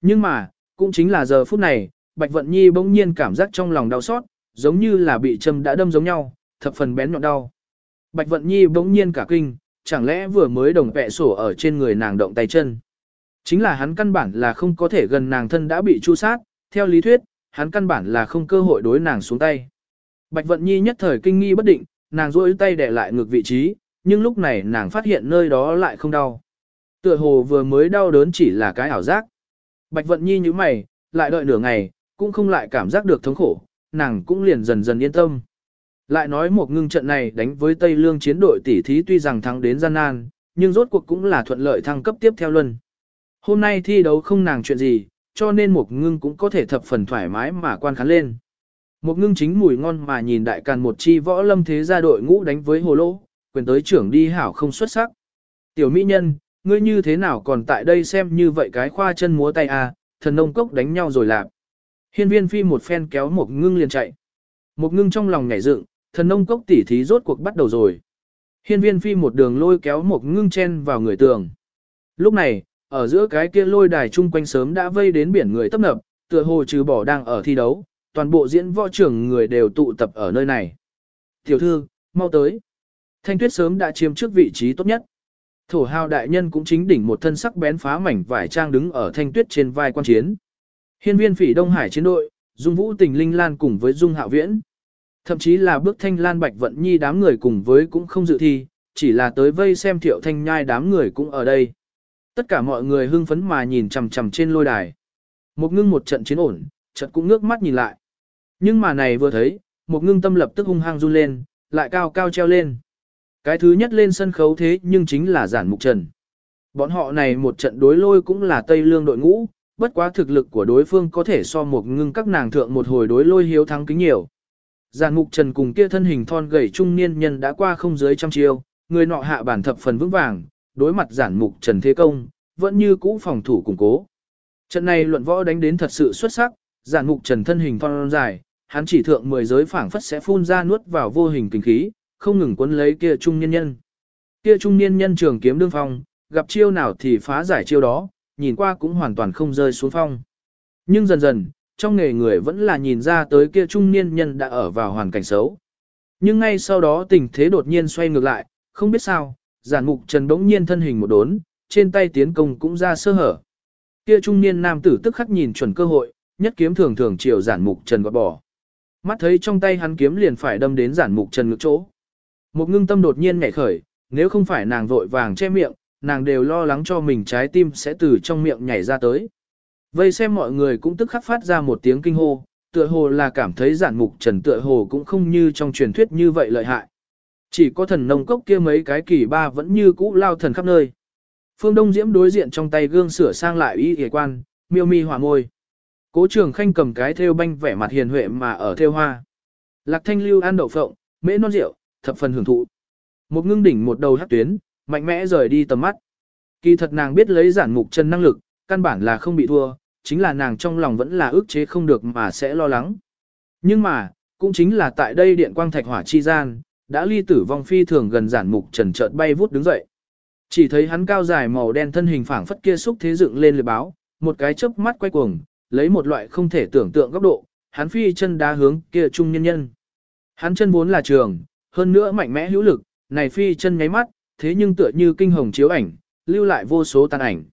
Nhưng mà, cũng chính là giờ phút này, Bạch Vận Nhi bỗng nhiên cảm giác trong lòng đau xót, giống như là bị châm đã đâm giống nhau, thập phần bén nhọn đau. Bạch Vận Nhi bỗng nhiên cả kinh, chẳng lẽ vừa mới đồng vẹ sổ ở trên người nàng động tay chân. Chính là hắn căn bản là không có thể gần nàng thân đã bị chu sát, theo lý thuyết, hắn căn bản là không cơ hội đối nàng xuống tay. Bạch Vận Nhi nhất thời kinh nghi bất định, nàng rôi tay để lại ngược vị trí, nhưng lúc này nàng phát hiện nơi đó lại không đau. Tựa hồ vừa mới đau đớn chỉ là cái ảo giác. Bạch Vận Nhi như mày, lại đợi nửa ngày, cũng không lại cảm giác được thống khổ, nàng cũng liền dần dần yên tâm. Lại nói một ngưng trận này đánh với Tây Lương chiến đội tỷ thí tuy rằng thắng đến gian nan, nhưng rốt cuộc cũng là thuận lợi thăng cấp tiếp theo luân. Hôm nay thi đấu không nàng chuyện gì, cho nên một ngưng cũng có thể thập phần thoải mái mà quan khán lên. Một ngưng chính mùi ngon mà nhìn đại càn một chi võ lâm thế gia đội ngũ đánh với hồ lỗ, quyền tới trưởng đi hảo không xuất sắc. Tiểu mỹ nhân, ngươi như thế nào còn tại đây xem như vậy cái khoa chân múa tay à, thần nông cốc đánh nhau rồi làm. Hiên viên phi một phen kéo một ngưng liền chạy. Một ngưng trong lòng nhảy dựng, thần nông cốc tỉ thí rốt cuộc bắt đầu rồi. Hiên viên phi một đường lôi kéo một ngưng chen vào người tường. Lúc này, ở giữa cái kia lôi đài chung quanh sớm đã vây đến biển người tấp nập, tựa hồ trừ bỏ đang ở thi đấu, toàn bộ diễn võ trưởng người đều tụ tập ở nơi này. Tiểu thư, mau tới. Thanh tuyết sớm đã chiếm trước vị trí tốt nhất. Thổ hào đại nhân cũng chính đỉnh một thân sắc bén phá mảnh vải trang đứng ở thanh tuyết trên vai quan chiến. Hiên viên phỉ Đông Hải chiến đội, Dung Vũ Tình Linh Lan cùng với Dung Hạo Viễn. Thậm chí là bước thanh lan bạch vận nhi đám người cùng với cũng không dự thi, chỉ là tới vây xem thiệu thanh nhai đám người cũng ở đây. Tất cả mọi người hưng phấn mà nhìn chằm chằm trên lôi đài. Một ngưng một trận chiến ổn, trận cũng ngước mắt nhìn lại. Nhưng mà này vừa thấy, một ngưng tâm lập tức hung hăng run lên, lại cao cao treo lên. Cái thứ nhất lên sân khấu thế nhưng chính là giản mục trần. Bọn họ này một trận đối lôi cũng là Tây Lương đội ngũ, bất quá thực lực của đối phương có thể so một ngưng các nàng thượng một hồi đối lôi hiếu thắng kính nhiều. Giản mục trần cùng kia thân hình thon gầy trung niên nhân đã qua không dưới trăm chiêu, người nọ hạ bản thập phần vững vàng, đối mặt giản mục trần thế công, vẫn như cũ phòng thủ củng cố. Trận này luận võ đánh đến thật sự xuất sắc, giản mục trần thân hình thon dài, hắn chỉ thượng 10 giới phảng phất sẽ phun ra nuốt vào vô hình kinh khí, không ngừng quấn lấy kia trung niên nhân. Kia trung niên nhân trường kiếm đương phong, gặp chiêu nào thì phá giải chiêu đó, nhìn qua cũng hoàn toàn không rơi xuống phong. Nhưng dần dần, trong nghề người vẫn là nhìn ra tới kia trung niên nhân đã ở vào hoàn cảnh xấu. Nhưng ngay sau đó tình thế đột nhiên xoay ngược lại, không biết sao, giản mục trần đống nhiên thân hình một đốn, trên tay tiến công cũng ra sơ hở. Kia trung niên nam tử tức khắc nhìn chuẩn cơ hội, nhất kiếm thường thường chiều giản mục trần gọt bỏ. Mắt thấy trong tay hắn kiếm liền phải đâm đến giản mục trần ngực chỗ. Một ngưng tâm đột nhiên nhảy khởi, nếu không phải nàng vội vàng che miệng, nàng đều lo lắng cho mình trái tim sẽ từ trong miệng nhảy ra tới. Vây xem mọi người cũng tức khắc phát ra một tiếng kinh hô, tựa hồ là cảm thấy giản mục trần tựa hồ cũng không như trong truyền thuyết như vậy lợi hại. Chỉ có thần nông cốc kia mấy cái kỳ ba vẫn như cũ lao thần khắp nơi. Phương Đông Diễm đối diện trong tay gương sửa sang lại y hề quan, miêu mi hòa môi. Cố trường khanh cầm cái theo banh vẻ mặt hiền huệ mà ở theo hoa. Lạc thanh lưu ăn đậu phộng, mễ non rượu, thập phần hưởng thụ. Một ngưng đỉnh một đầu hát tuyến, mạnh mẽ rời đi tầm mắt. Kỳ thật nàng biết lấy giản mục chân năng lực, căn bản là không bị thua, chính là nàng trong lòng vẫn là ức chế không được mà sẽ lo lắng. Nhưng mà, cũng chính là tại đây điện quang thạch hỏa chi gian, đã ly tử vong phi thường gần giản mục trần chợt bay vút đứng dậy. Chỉ thấy hắn cao dài màu đen thân hình phảng phất kia xúc thế dựng lên lưới báo, một cái chớp mắt quay cuồng, lấy một loại không thể tưởng tượng góc độ, hắn phi chân đá hướng kia trung nhân nhân. Hắn chân vốn là trường, hơn nữa mạnh mẽ hữu lực, này phi chân nháy mắt, thế nhưng tựa như kinh hồng chiếu ảnh, lưu lại vô số tàn ảnh.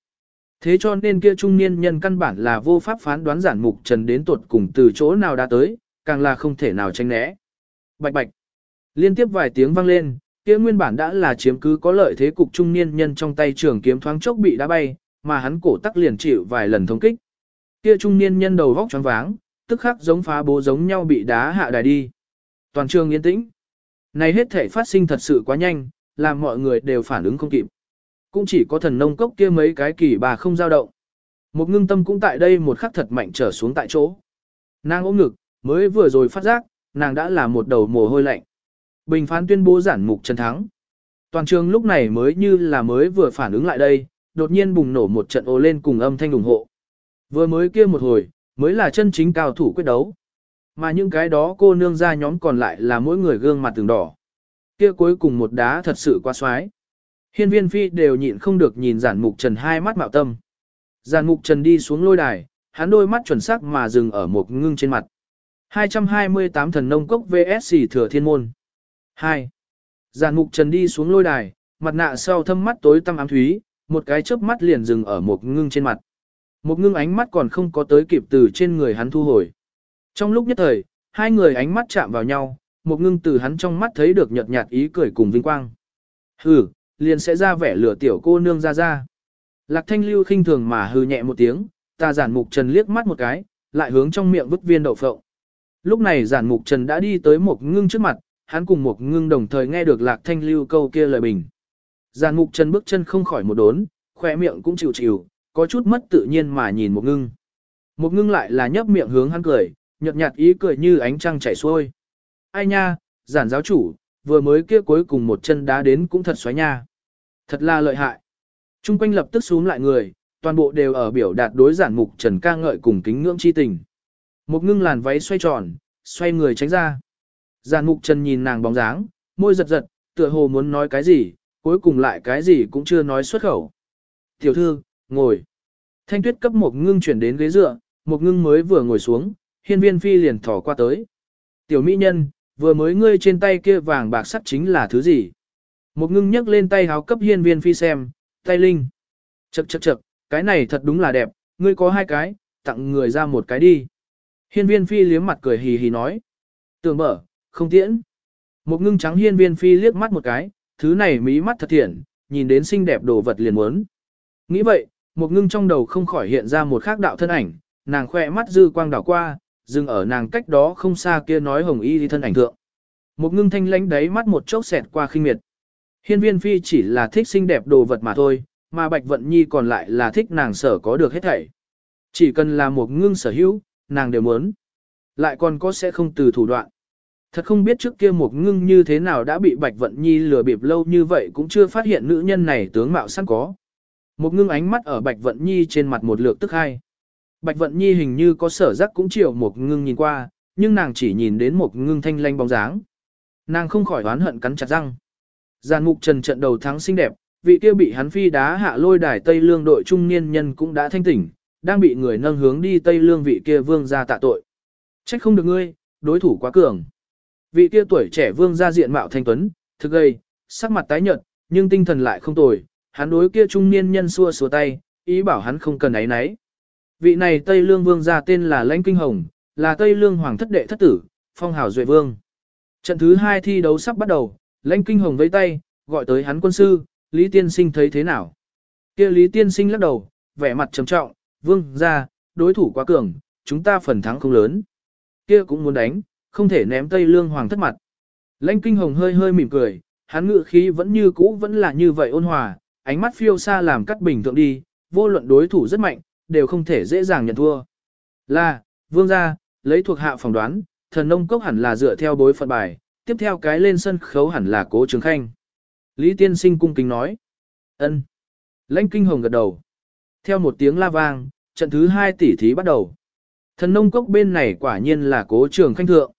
Thế cho nên kia trung niên nhân căn bản là vô pháp phán đoán giản mục trần đến tuột cùng từ chỗ nào đã tới, càng là không thể nào tránh né. Bạch bạch. Liên tiếp vài tiếng vang lên, kia nguyên bản đã là chiếm cứ có lợi thế cục trung niên nhân trong tay trường kiếm thoáng chốc bị đá bay, mà hắn cổ tắc liền chịu vài lần thống kích. Kia trung niên nhân đầu vóc choáng váng, tức khắc giống phá bố giống nhau bị đá hạ đài đi. Toàn trường yên tĩnh. Này hết thể phát sinh thật sự quá nhanh, làm mọi người đều phản ứng không kịp. Cũng chỉ có thần nông cốc kia mấy cái kỳ bà không dao động. Một ngưng tâm cũng tại đây một khắc thật mạnh trở xuống tại chỗ. Nàng ôm ngực, mới vừa rồi phát giác, nàng đã là một đầu mồ hôi lạnh. Bình phán tuyên bố giản mục chân thắng. Toàn trường lúc này mới như là mới vừa phản ứng lại đây, đột nhiên bùng nổ một trận ồ lên cùng âm thanh ủng hộ. Vừa mới kia một hồi, mới là chân chính cao thủ quyết đấu. Mà những cái đó cô nương ra nhóm còn lại là mỗi người gương mặt từng đỏ. Kia cuối cùng một đá thật sự quá xoái. Hiên viên phi đều nhịn không được nhìn giản mục trần hai mắt mạo tâm. Giàn mục trần đi xuống lôi đài, hắn đôi mắt chuẩn xác mà dừng ở một ngưng trên mặt. 228 thần nông cốc VSC thừa thiên môn. 2. Giàn mục trần đi xuống lôi đài, mặt nạ sau thâm mắt tối tăm ám thúy, một cái chớp mắt liền dừng ở một ngưng trên mặt. Một ngưng ánh mắt còn không có tới kịp từ trên người hắn thu hồi. Trong lúc nhất thời, hai người ánh mắt chạm vào nhau, một ngưng từ hắn trong mắt thấy được nhợt nhạt ý cười cùng vinh quang. Hừ, liền sẽ ra vẻ lửa tiểu cô nương ra ra. Lạc thanh lưu khinh thường mà hừ nhẹ một tiếng, ta giản mục trần liếc mắt một cái, lại hướng trong miệng vứt viên đậu phộng. Lúc này giản mục trần đã đi tới một ngưng trước mặt, hắn cùng một ngưng đồng thời nghe được lạc thanh lưu câu kia lời bình. Giản mục trần bước chân không khỏi một đốn, khỏe miệng cũng chịu chịu, có chút mất tự nhiên mà nhìn một ngưng. Một ngưng lại là nhấp miệng hướng hắn cười, nhợt nhạt ý cười như ánh trăng chảy xuôi. Ai nha, giản giáo chủ, vừa mới kia cuối cùng một chân đá đến cũng thật xoáy nha. Thật là lợi hại. Trung quanh lập tức xuống lại người, toàn bộ đều ở biểu đạt đối giản mục trần ca ngợi cùng kính ngưỡng chi tình. Một ngưng làn váy xoay tròn, xoay người tránh ra. Giản mục trần nhìn nàng bóng dáng, môi giật giật, tựa hồ muốn nói cái gì, cuối cùng lại cái gì cũng chưa nói xuất khẩu. Tiểu thư, ngồi. Thanh tuyết cấp một ngưng chuyển đến ghế dựa, một ngưng mới vừa ngồi xuống, hiên viên phi liền thỏ qua tới. Tiểu mỹ nhân, vừa mới ngươi trên tay kia vàng bạc sắt chính là thứ gì? Một ngưng nhấc lên tay háo cấp hiên viên phi xem, tay linh. Chậc chậc chậc, cái này thật đúng là đẹp, ngươi có hai cái, tặng người ra một cái đi. Hiên viên phi liếm mặt cười hì hì nói. Tường mở, không tiễn. Một ngưng trắng hiên viên phi liếc mắt một cái, thứ này mí mắt thật thiện, nhìn đến xinh đẹp đồ vật liền muốn. Nghĩ vậy, một ngưng trong đầu không khỏi hiện ra một khác đạo thân ảnh, nàng khoe mắt dư quang đảo qua, dừng ở nàng cách đó không xa kia nói hồng y đi thân ảnh thượng. Một ngưng thanh lánh đáy mắt một chốc xẹt qua khinh miệt. Hiên viên phi chỉ là thích xinh đẹp đồ vật mà thôi, mà bạch vận nhi còn lại là thích nàng sở có được hết thảy. Chỉ cần là một ngưng sở hữu, nàng đều muốn. Lại còn có sẽ không từ thủ đoạn. Thật không biết trước kia một ngưng như thế nào đã bị bạch vận nhi lừa bịp lâu như vậy cũng chưa phát hiện nữ nhân này tướng mạo sẵn có. Một ngưng ánh mắt ở bạch vận nhi trên mặt một lượt tức hai. Bạch Vận Nhi hình như có sở giác cũng chiều một ngưng nhìn qua, nhưng nàng chỉ nhìn đến một ngưng thanh lanh bóng dáng. Nàng không khỏi oán hận cắn chặt răng. Giàn mục trần trận đầu thắng xinh đẹp, vị kia bị hắn phi đá hạ lôi đài Tây Lương đội trung niên nhân cũng đã thanh tỉnh, đang bị người nâng hướng đi Tây Lương vị kia vương ra tạ tội. Trách không được ngươi, đối thủ quá cường. Vị kia tuổi trẻ vương ra diện mạo thanh tuấn, thực gây, sắc mặt tái nhợt, nhưng tinh thần lại không tồi, hắn đối kia trung niên nhân xua xua tay, ý bảo hắn không cần ấy nấy. Vị này Tây Lương Vương gia tên là Lãnh Kinh Hồng, là Tây Lương Hoàng thất đệ thất tử, phong hào duệ vương. Trận thứ hai thi đấu sắp bắt đầu, Lãnh Kinh Hồng vẫy tay, gọi tới hắn quân sư, Lý Tiên Sinh thấy thế nào? Kia Lý Tiên Sinh lắc đầu, vẻ mặt trầm trọng, vương gia, đối thủ quá cường, chúng ta phần thắng không lớn. Kia cũng muốn đánh, không thể ném Tây Lương Hoàng thất mặt. Lãnh Kinh Hồng hơi hơi mỉm cười, hắn ngự khí vẫn như cũ vẫn là như vậy ôn hòa, ánh mắt phiêu xa làm cắt bình thượng đi, vô luận đối thủ rất mạnh, đều không thể dễ dàng nhận thua. Là, vương gia, lấy thuộc hạ phỏng đoán, thần nông cốc hẳn là dựa theo bối phận bài, tiếp theo cái lên sân khấu hẳn là cố trường khanh. Lý tiên sinh cung kính nói. ân. Lãnh kinh hồng gật đầu. Theo một tiếng la vang, trận thứ hai tỷ thí bắt đầu. Thần nông cốc bên này quả nhiên là cố trường khanh thượng.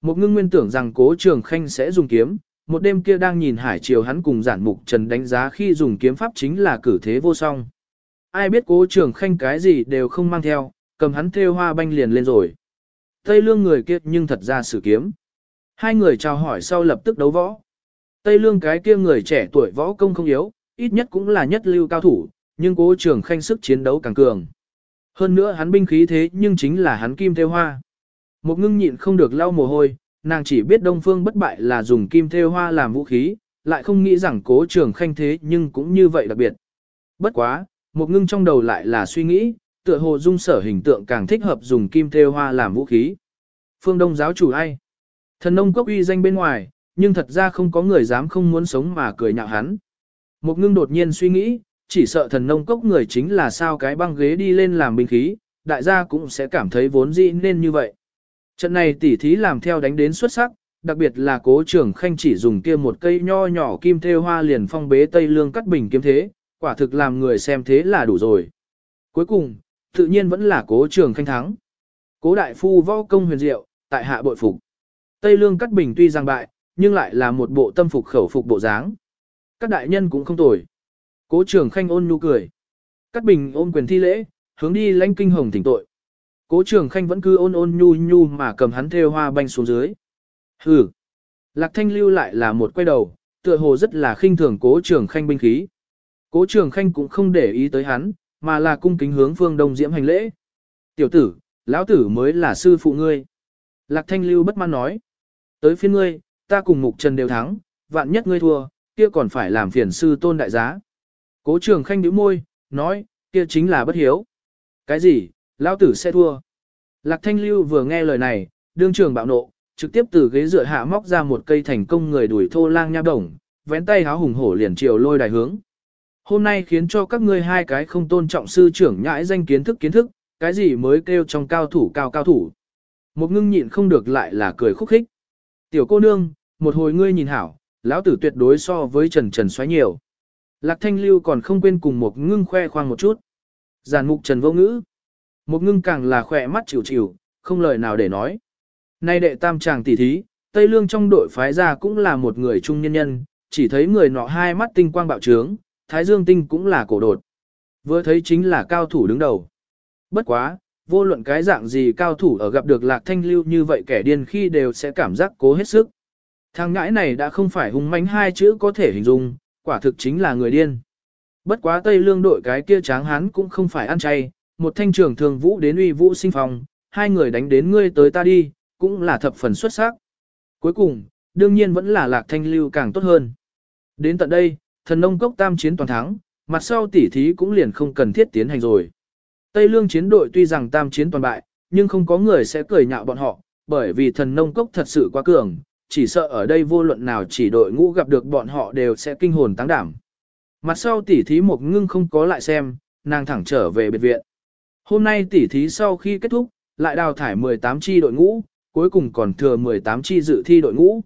Một ngưng nguyên tưởng rằng cố trường khanh sẽ dùng kiếm, một đêm kia đang nhìn hải triều hắn cùng giản mục trần đánh giá khi dùng kiếm pháp chính là cử thế vô song ai biết cố trường khanh cái gì đều không mang theo, cầm hắn thêu hoa banh liền lên rồi. Tây lương người kia nhưng thật ra sử kiếm. Hai người chào hỏi sau lập tức đấu võ. Tây lương cái kia người trẻ tuổi võ công không yếu, ít nhất cũng là nhất lưu cao thủ, nhưng cố trường khanh sức chiến đấu càng cường. Hơn nữa hắn binh khí thế nhưng chính là hắn kim thêu hoa. Một ngưng nhịn không được lau mồ hôi, nàng chỉ biết Đông Phương bất bại là dùng kim thêu hoa làm vũ khí, lại không nghĩ rằng cố trường khanh thế nhưng cũng như vậy đặc biệt. Bất quá, một ngưng trong đầu lại là suy nghĩ, tựa hồ dung sở hình tượng càng thích hợp dùng kim thêu hoa làm vũ khí. Phương Đông giáo chủ ai? Thần nông quốc uy danh bên ngoài, nhưng thật ra không có người dám không muốn sống mà cười nhạo hắn. Một ngưng đột nhiên suy nghĩ, chỉ sợ thần nông cốc người chính là sao cái băng ghế đi lên làm binh khí, đại gia cũng sẽ cảm thấy vốn dĩ nên như vậy. Trận này tỉ thí làm theo đánh đến xuất sắc, đặc biệt là cố trưởng khanh chỉ dùng kia một cây nho nhỏ kim thêu hoa liền phong bế tây lương cắt bình kiếm thế, quả thực làm người xem thế là đủ rồi. Cuối cùng, tự nhiên vẫn là cố trường khanh thắng. Cố đại phu võ công huyền diệu, tại hạ bội phục. Tây lương cắt bình tuy giang bại, nhưng lại là một bộ tâm phục khẩu phục bộ dáng. Các đại nhân cũng không tồi. Cố trường khanh ôn nhu cười. Cát Bình ôm quyền thi lễ, hướng đi lãnh kinh hồng thỉnh tội. Cố trường khanh vẫn cứ ôn ôn nhu nhu mà cầm hắn theo hoa banh xuống dưới. Hừ. Lạc thanh lưu lại là một quay đầu, tựa hồ rất là khinh thường cố trường khanh binh khí. Cố trường khanh cũng không để ý tới hắn, mà là cung kính hướng phương đông diễm hành lễ. Tiểu tử, lão tử mới là sư phụ ngươi. Lạc thanh lưu bất mãn nói. Tới phiên ngươi, ta cùng mục trần đều thắng, vạn nhất ngươi thua, kia còn phải làm phiền sư tôn đại giá. Cố trường khanh nhíu môi, nói, kia chính là bất hiếu. Cái gì, lão tử sẽ thua. Lạc thanh lưu vừa nghe lời này, đương trường bạo nộ, trực tiếp từ ghế dựa hạ móc ra một cây thành công người đuổi thô lang nha đồng, vén tay háo hùng hổ liền chiều lôi đài hướng. Hôm nay khiến cho các ngươi hai cái không tôn trọng sư trưởng nhãi danh kiến thức kiến thức, cái gì mới kêu trong cao thủ cao cao thủ. Một ngưng nhịn không được lại là cười khúc khích. Tiểu cô nương, một hồi ngươi nhìn hảo, lão tử tuyệt đối so với trần trần xoáy nhiều. Lạc thanh lưu còn không quên cùng một ngưng khoe khoang một chút. Giàn mục trần vô ngữ. Một ngưng càng là khỏe mắt chịu chịu, không lời nào để nói. Nay đệ tam chàng tỷ thí, Tây Lương trong đội phái ra cũng là một người trung nhân nhân, chỉ thấy người nọ hai mắt tinh quang bạo trướng, Thái Dương tinh cũng là cổ đột. Vừa thấy chính là cao thủ đứng đầu. Bất quá, vô luận cái dạng gì cao thủ ở gặp được lạc thanh lưu như vậy kẻ điên khi đều sẽ cảm giác cố hết sức. Thằng ngãi này đã không phải hung manh hai chữ có thể hình dung, quả thực chính là người điên. Bất quá Tây Lương đội cái kia tráng hán cũng không phải ăn chay, một thanh trưởng thường vũ đến uy vũ sinh phòng, hai người đánh đến ngươi tới ta đi, cũng là thập phần xuất sắc. Cuối cùng, đương nhiên vẫn là lạc thanh lưu càng tốt hơn. Đến tận đây, thần nông cốc tam chiến toàn thắng, mặt sau tỉ thí cũng liền không cần thiết tiến hành rồi. Tây lương chiến đội tuy rằng tam chiến toàn bại, nhưng không có người sẽ cười nhạo bọn họ, bởi vì thần nông cốc thật sự quá cường, chỉ sợ ở đây vô luận nào chỉ đội ngũ gặp được bọn họ đều sẽ kinh hồn táng đảm. Mặt sau tỉ thí một ngưng không có lại xem, nàng thẳng trở về biệt viện. Hôm nay tỉ thí sau khi kết thúc, lại đào thải 18 chi đội ngũ, cuối cùng còn thừa 18 chi dự thi đội ngũ.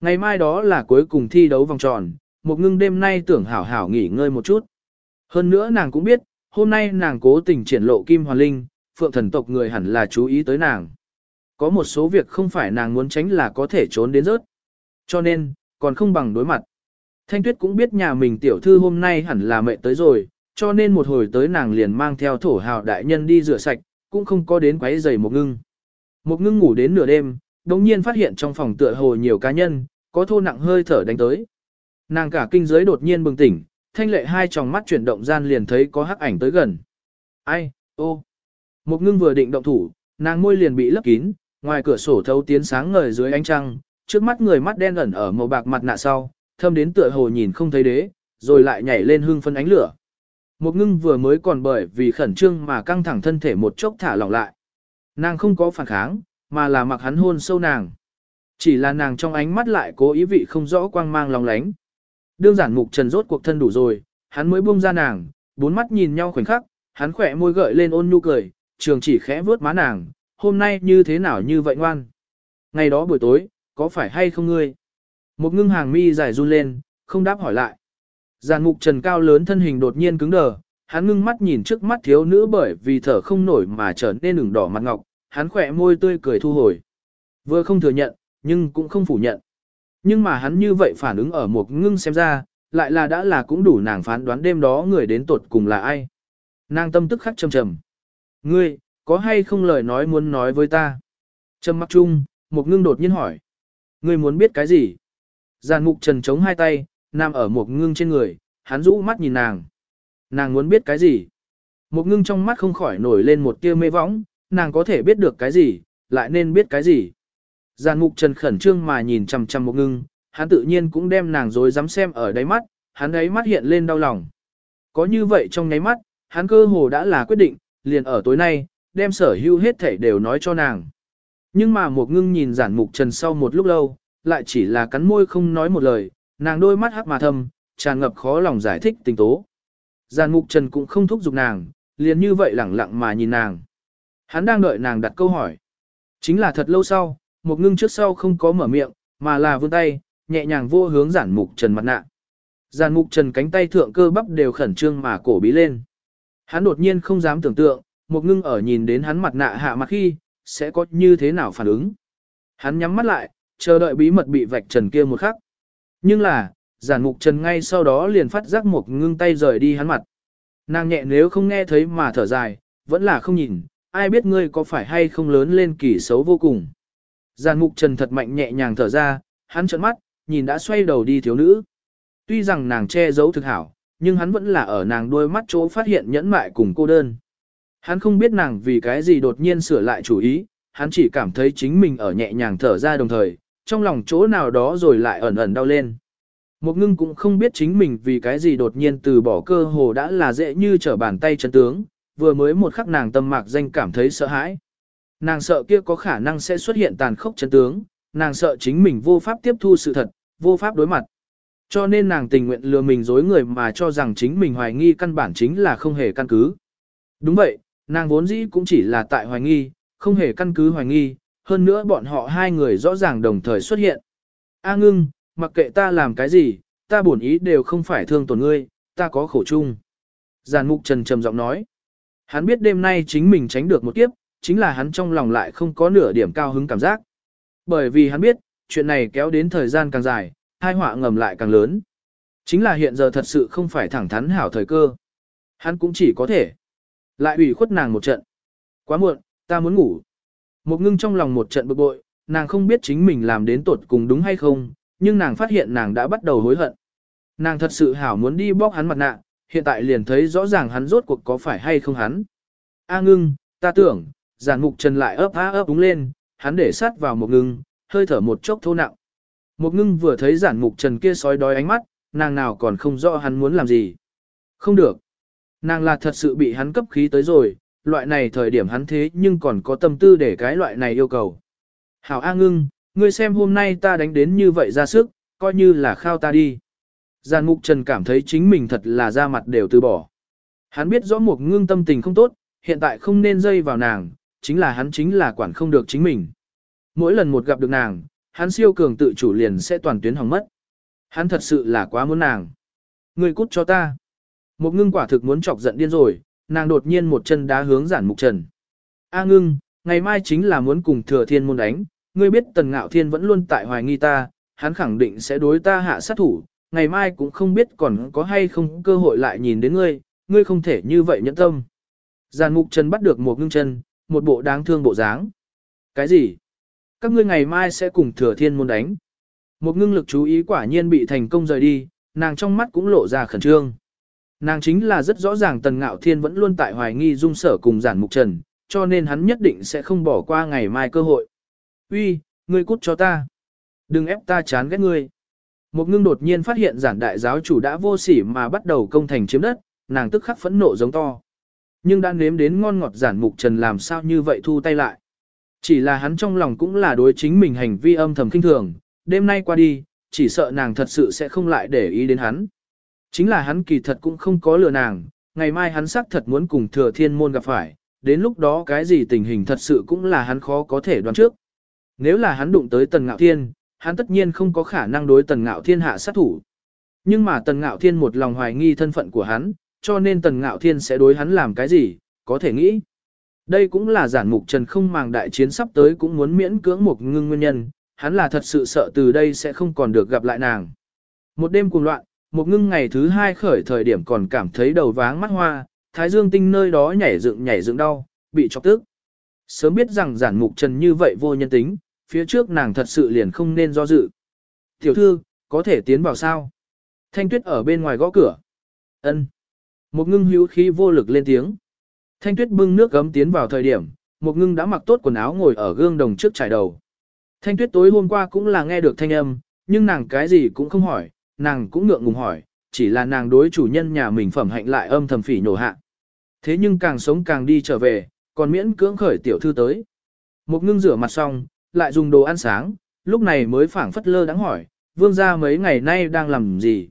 Ngày mai đó là cuối cùng thi đấu vòng tròn, một ngưng đêm nay tưởng hảo hảo nghỉ ngơi một chút. Hơn nữa nàng cũng biết, hôm nay nàng cố tình triển lộ kim hoàn linh, phượng thần tộc người hẳn là chú ý tới nàng. Có một số việc không phải nàng muốn tránh là có thể trốn đến rớt. Cho nên, còn không bằng đối mặt. Thanh tuyết cũng biết nhà mình tiểu thư hôm nay hẳn là mẹ tới rồi, cho nên một hồi tới nàng liền mang theo thổ hào đại nhân đi rửa sạch, cũng không có đến quấy giày một ngưng. Một ngưng ngủ đến nửa đêm, đồng nhiên phát hiện trong phòng tựa hồ nhiều cá nhân, có thô nặng hơi thở đánh tới. Nàng cả kinh giới đột nhiên bừng tỉnh, thanh lệ hai tròng mắt chuyển động gian liền thấy có hắc ảnh tới gần. Ai, ô. Một ngưng vừa định động thủ, nàng môi liền bị lấp kín, ngoài cửa sổ thấu tiến sáng ngời dưới ánh trăng, trước mắt người mắt đen ẩn ở màu bạc mặt nạ sau, thâm đến tựa hồ nhìn không thấy đế, rồi lại nhảy lên hương phân ánh lửa. Một ngưng vừa mới còn bởi vì khẩn trương mà căng thẳng thân thể một chốc thả lỏng lại. Nàng không có phản kháng, mà là mặc hắn hôn sâu nàng. Chỉ là nàng trong ánh mắt lại cố ý vị không rõ quang mang lòng lánh. Đương giản mục trần rốt cuộc thân đủ rồi, hắn mới buông ra nàng, bốn mắt nhìn nhau khoảnh khắc, hắn khỏe môi gợi lên ôn nhu cười, trường chỉ khẽ vướt má nàng, hôm nay như thế nào như vậy ngoan. Ngày đó buổi tối, có phải hay không ngươi? Một ngưng hàng mi dài run lên, không đáp hỏi lại. Giàn mục trần cao lớn thân hình đột nhiên cứng đờ, hắn ngưng mắt nhìn trước mắt thiếu nữ bởi vì thở không nổi mà trở nên ửng đỏ mặt ngọc, hắn khỏe môi tươi cười thu hồi. Vừa không thừa nhận, nhưng cũng không phủ nhận. Nhưng mà hắn như vậy phản ứng ở một ngưng xem ra, lại là đã là cũng đủ nàng phán đoán đêm đó người đến tột cùng là ai. Nàng tâm tức khắc trầm trầm. Ngươi, có hay không lời nói muốn nói với ta? Trầm mắt chung, một ngưng đột nhiên hỏi. Ngươi muốn biết cái gì? Giàn mục trần chống hai tay, nằm ở một ngưng trên người, hắn rũ mắt nhìn nàng. Nàng muốn biết cái gì? Một ngưng trong mắt không khỏi nổi lên một tia mê võng, nàng có thể biết được cái gì, lại nên biết cái gì. Giàn mục trần khẩn trương mà nhìn chằm chằm một ngưng, hắn tự nhiên cũng đem nàng dối dám xem ở đáy mắt, hắn ấy mắt hiện lên đau lòng. Có như vậy trong nháy mắt, hắn cơ hồ đã là quyết định, liền ở tối nay, đem sở hữu hết thảy đều nói cho nàng. Nhưng mà một ngưng nhìn giản mục trần sau một lúc lâu, lại chỉ là cắn môi không nói một lời, nàng đôi mắt hắc mà thâm, tràn ngập khó lòng giải thích tình tố. Giản mục trần cũng không thúc giục nàng, liền như vậy lẳng lặng mà nhìn nàng. Hắn đang đợi nàng đặt câu hỏi. Chính là thật lâu sau, một ngưng trước sau không có mở miệng, mà là vươn tay, nhẹ nhàng vô hướng giản mục trần mặt nạ. Giản mục trần cánh tay thượng cơ bắp đều khẩn trương mà cổ bí lên. Hắn đột nhiên không dám tưởng tượng, một ngưng ở nhìn đến hắn mặt nạ hạ mặt khi, sẽ có như thế nào phản ứng. Hắn nhắm mắt lại, chờ đợi bí mật bị vạch trần kia một khắc. Nhưng là, giản mục trần ngay sau đó liền phát giác một ngưng tay rời đi hắn mặt. Nàng nhẹ nếu không nghe thấy mà thở dài, vẫn là không nhìn, ai biết ngươi có phải hay không lớn lên kỳ xấu vô cùng. Giàn mục trần thật mạnh nhẹ nhàng thở ra, hắn trợn mắt, nhìn đã xoay đầu đi thiếu nữ. Tuy rằng nàng che giấu thực hảo, nhưng hắn vẫn là ở nàng đôi mắt chỗ phát hiện nhẫn mại cùng cô đơn. Hắn không biết nàng vì cái gì đột nhiên sửa lại chủ ý, hắn chỉ cảm thấy chính mình ở nhẹ nhàng thở ra đồng thời, trong lòng chỗ nào đó rồi lại ẩn ẩn đau lên. Một ngưng cũng không biết chính mình vì cái gì đột nhiên từ bỏ cơ hồ đã là dễ như trở bàn tay chân tướng, vừa mới một khắc nàng tâm mạc danh cảm thấy sợ hãi. Nàng sợ kia có khả năng sẽ xuất hiện tàn khốc chấn tướng, nàng sợ chính mình vô pháp tiếp thu sự thật, vô pháp đối mặt. Cho nên nàng tình nguyện lừa mình dối người mà cho rằng chính mình hoài nghi căn bản chính là không hề căn cứ. Đúng vậy, nàng vốn dĩ cũng chỉ là tại hoài nghi, không hề căn cứ hoài nghi, hơn nữa bọn họ hai người rõ ràng đồng thời xuất hiện. A ngưng, mặc kệ ta làm cái gì, ta bổn ý đều không phải thương tổn ngươi, ta có khổ chung. Giàn mục trần trầm giọng nói. Hắn biết đêm nay chính mình tránh được một kiếp, chính là hắn trong lòng lại không có nửa điểm cao hứng cảm giác. Bởi vì hắn biết, chuyện này kéo đến thời gian càng dài, hai họa ngầm lại càng lớn. Chính là hiện giờ thật sự không phải thẳng thắn hảo thời cơ. Hắn cũng chỉ có thể lại ủy khuất nàng một trận. Quá muộn, ta muốn ngủ. Một ngưng trong lòng một trận bực bội, nàng không biết chính mình làm đến tột cùng đúng hay không, nhưng nàng phát hiện nàng đã bắt đầu hối hận. Nàng thật sự hảo muốn đi bóc hắn mặt nạ, hiện tại liền thấy rõ ràng hắn rốt cuộc có phải hay không hắn. A ngưng, ta tưởng, giản mục trần lại ấp á ấp đúng lên, hắn để sát vào một ngưng, hơi thở một chốc thô nặng. Một ngưng vừa thấy giản mục trần kia sói đói ánh mắt, nàng nào còn không rõ hắn muốn làm gì. Không được. Nàng là thật sự bị hắn cấp khí tới rồi, loại này thời điểm hắn thế nhưng còn có tâm tư để cái loại này yêu cầu. Hảo A ngưng, ngươi xem hôm nay ta đánh đến như vậy ra sức, coi như là khao ta đi. Giàn mục trần cảm thấy chính mình thật là ra mặt đều từ bỏ. Hắn biết rõ một ngưng tâm tình không tốt, hiện tại không nên dây vào nàng, chính là hắn chính là quản không được chính mình. Mỗi lần một gặp được nàng, hắn siêu cường tự chủ liền sẽ toàn tuyến hỏng mất. Hắn thật sự là quá muốn nàng. Ngươi cút cho ta. Một ngưng quả thực muốn chọc giận điên rồi, nàng đột nhiên một chân đá hướng giản mục trần. A ngưng, ngày mai chính là muốn cùng thừa thiên môn đánh, ngươi biết tần ngạo thiên vẫn luôn tại hoài nghi ta, hắn khẳng định sẽ đối ta hạ sát thủ, ngày mai cũng không biết còn có hay không cơ hội lại nhìn đến ngươi, ngươi không thể như vậy nhẫn tâm. Giàn mục trần bắt được một ngưng chân, một bộ đáng thương bộ dáng. Cái gì? Các ngươi ngày mai sẽ cùng thừa thiên môn đánh. Một ngưng lực chú ý quả nhiên bị thành công rời đi, nàng trong mắt cũng lộ ra khẩn trương. Nàng chính là rất rõ ràng Tần Ngạo Thiên vẫn luôn tại hoài nghi dung sở cùng giản mục trần, cho nên hắn nhất định sẽ không bỏ qua ngày mai cơ hội. Uy, ngươi cút cho ta. Đừng ép ta chán ghét ngươi. Một ngưng đột nhiên phát hiện giản đại giáo chủ đã vô sỉ mà bắt đầu công thành chiếm đất, nàng tức khắc phẫn nộ giống to. Nhưng đã nếm đến ngon ngọt giản mục trần làm sao như vậy thu tay lại. Chỉ là hắn trong lòng cũng là đối chính mình hành vi âm thầm kinh thường, đêm nay qua đi, chỉ sợ nàng thật sự sẽ không lại để ý đến hắn. Chính là hắn kỳ thật cũng không có lừa nàng, ngày mai hắn xác thật muốn cùng thừa thiên môn gặp phải, đến lúc đó cái gì tình hình thật sự cũng là hắn khó có thể đoán trước. Nếu là hắn đụng tới tần ngạo thiên, hắn tất nhiên không có khả năng đối tần ngạo thiên hạ sát thủ. Nhưng mà tần ngạo thiên một lòng hoài nghi thân phận của hắn, cho nên tần ngạo thiên sẽ đối hắn làm cái gì, có thể nghĩ. Đây cũng là giản mục trần không màng đại chiến sắp tới cũng muốn miễn cưỡng một ngưng nguyên nhân, hắn là thật sự sợ từ đây sẽ không còn được gặp lại nàng. Một đêm cùng loạn, một ngưng ngày thứ hai khởi thời điểm còn cảm thấy đầu váng mắt hoa, thái dương tinh nơi đó nhảy dựng nhảy dựng đau, bị chọc tức. Sớm biết rằng giản mục trần như vậy vô nhân tính, phía trước nàng thật sự liền không nên do dự. Tiểu thư, có thể tiến vào sao? Thanh tuyết ở bên ngoài gõ cửa. ân một ngưng hữu khí vô lực lên tiếng. Thanh tuyết bưng nước gấm tiến vào thời điểm, một ngưng đã mặc tốt quần áo ngồi ở gương đồng trước trải đầu. Thanh tuyết tối hôm qua cũng là nghe được thanh âm, nhưng nàng cái gì cũng không hỏi, nàng cũng ngượng ngùng hỏi, chỉ là nàng đối chủ nhân nhà mình phẩm hạnh lại âm thầm phỉ nổ hạ. Thế nhưng càng sống càng đi trở về, còn miễn cưỡng khởi tiểu thư tới. Một ngưng rửa mặt xong, lại dùng đồ ăn sáng, lúc này mới phảng phất lơ đáng hỏi, vương gia mấy ngày nay đang làm gì?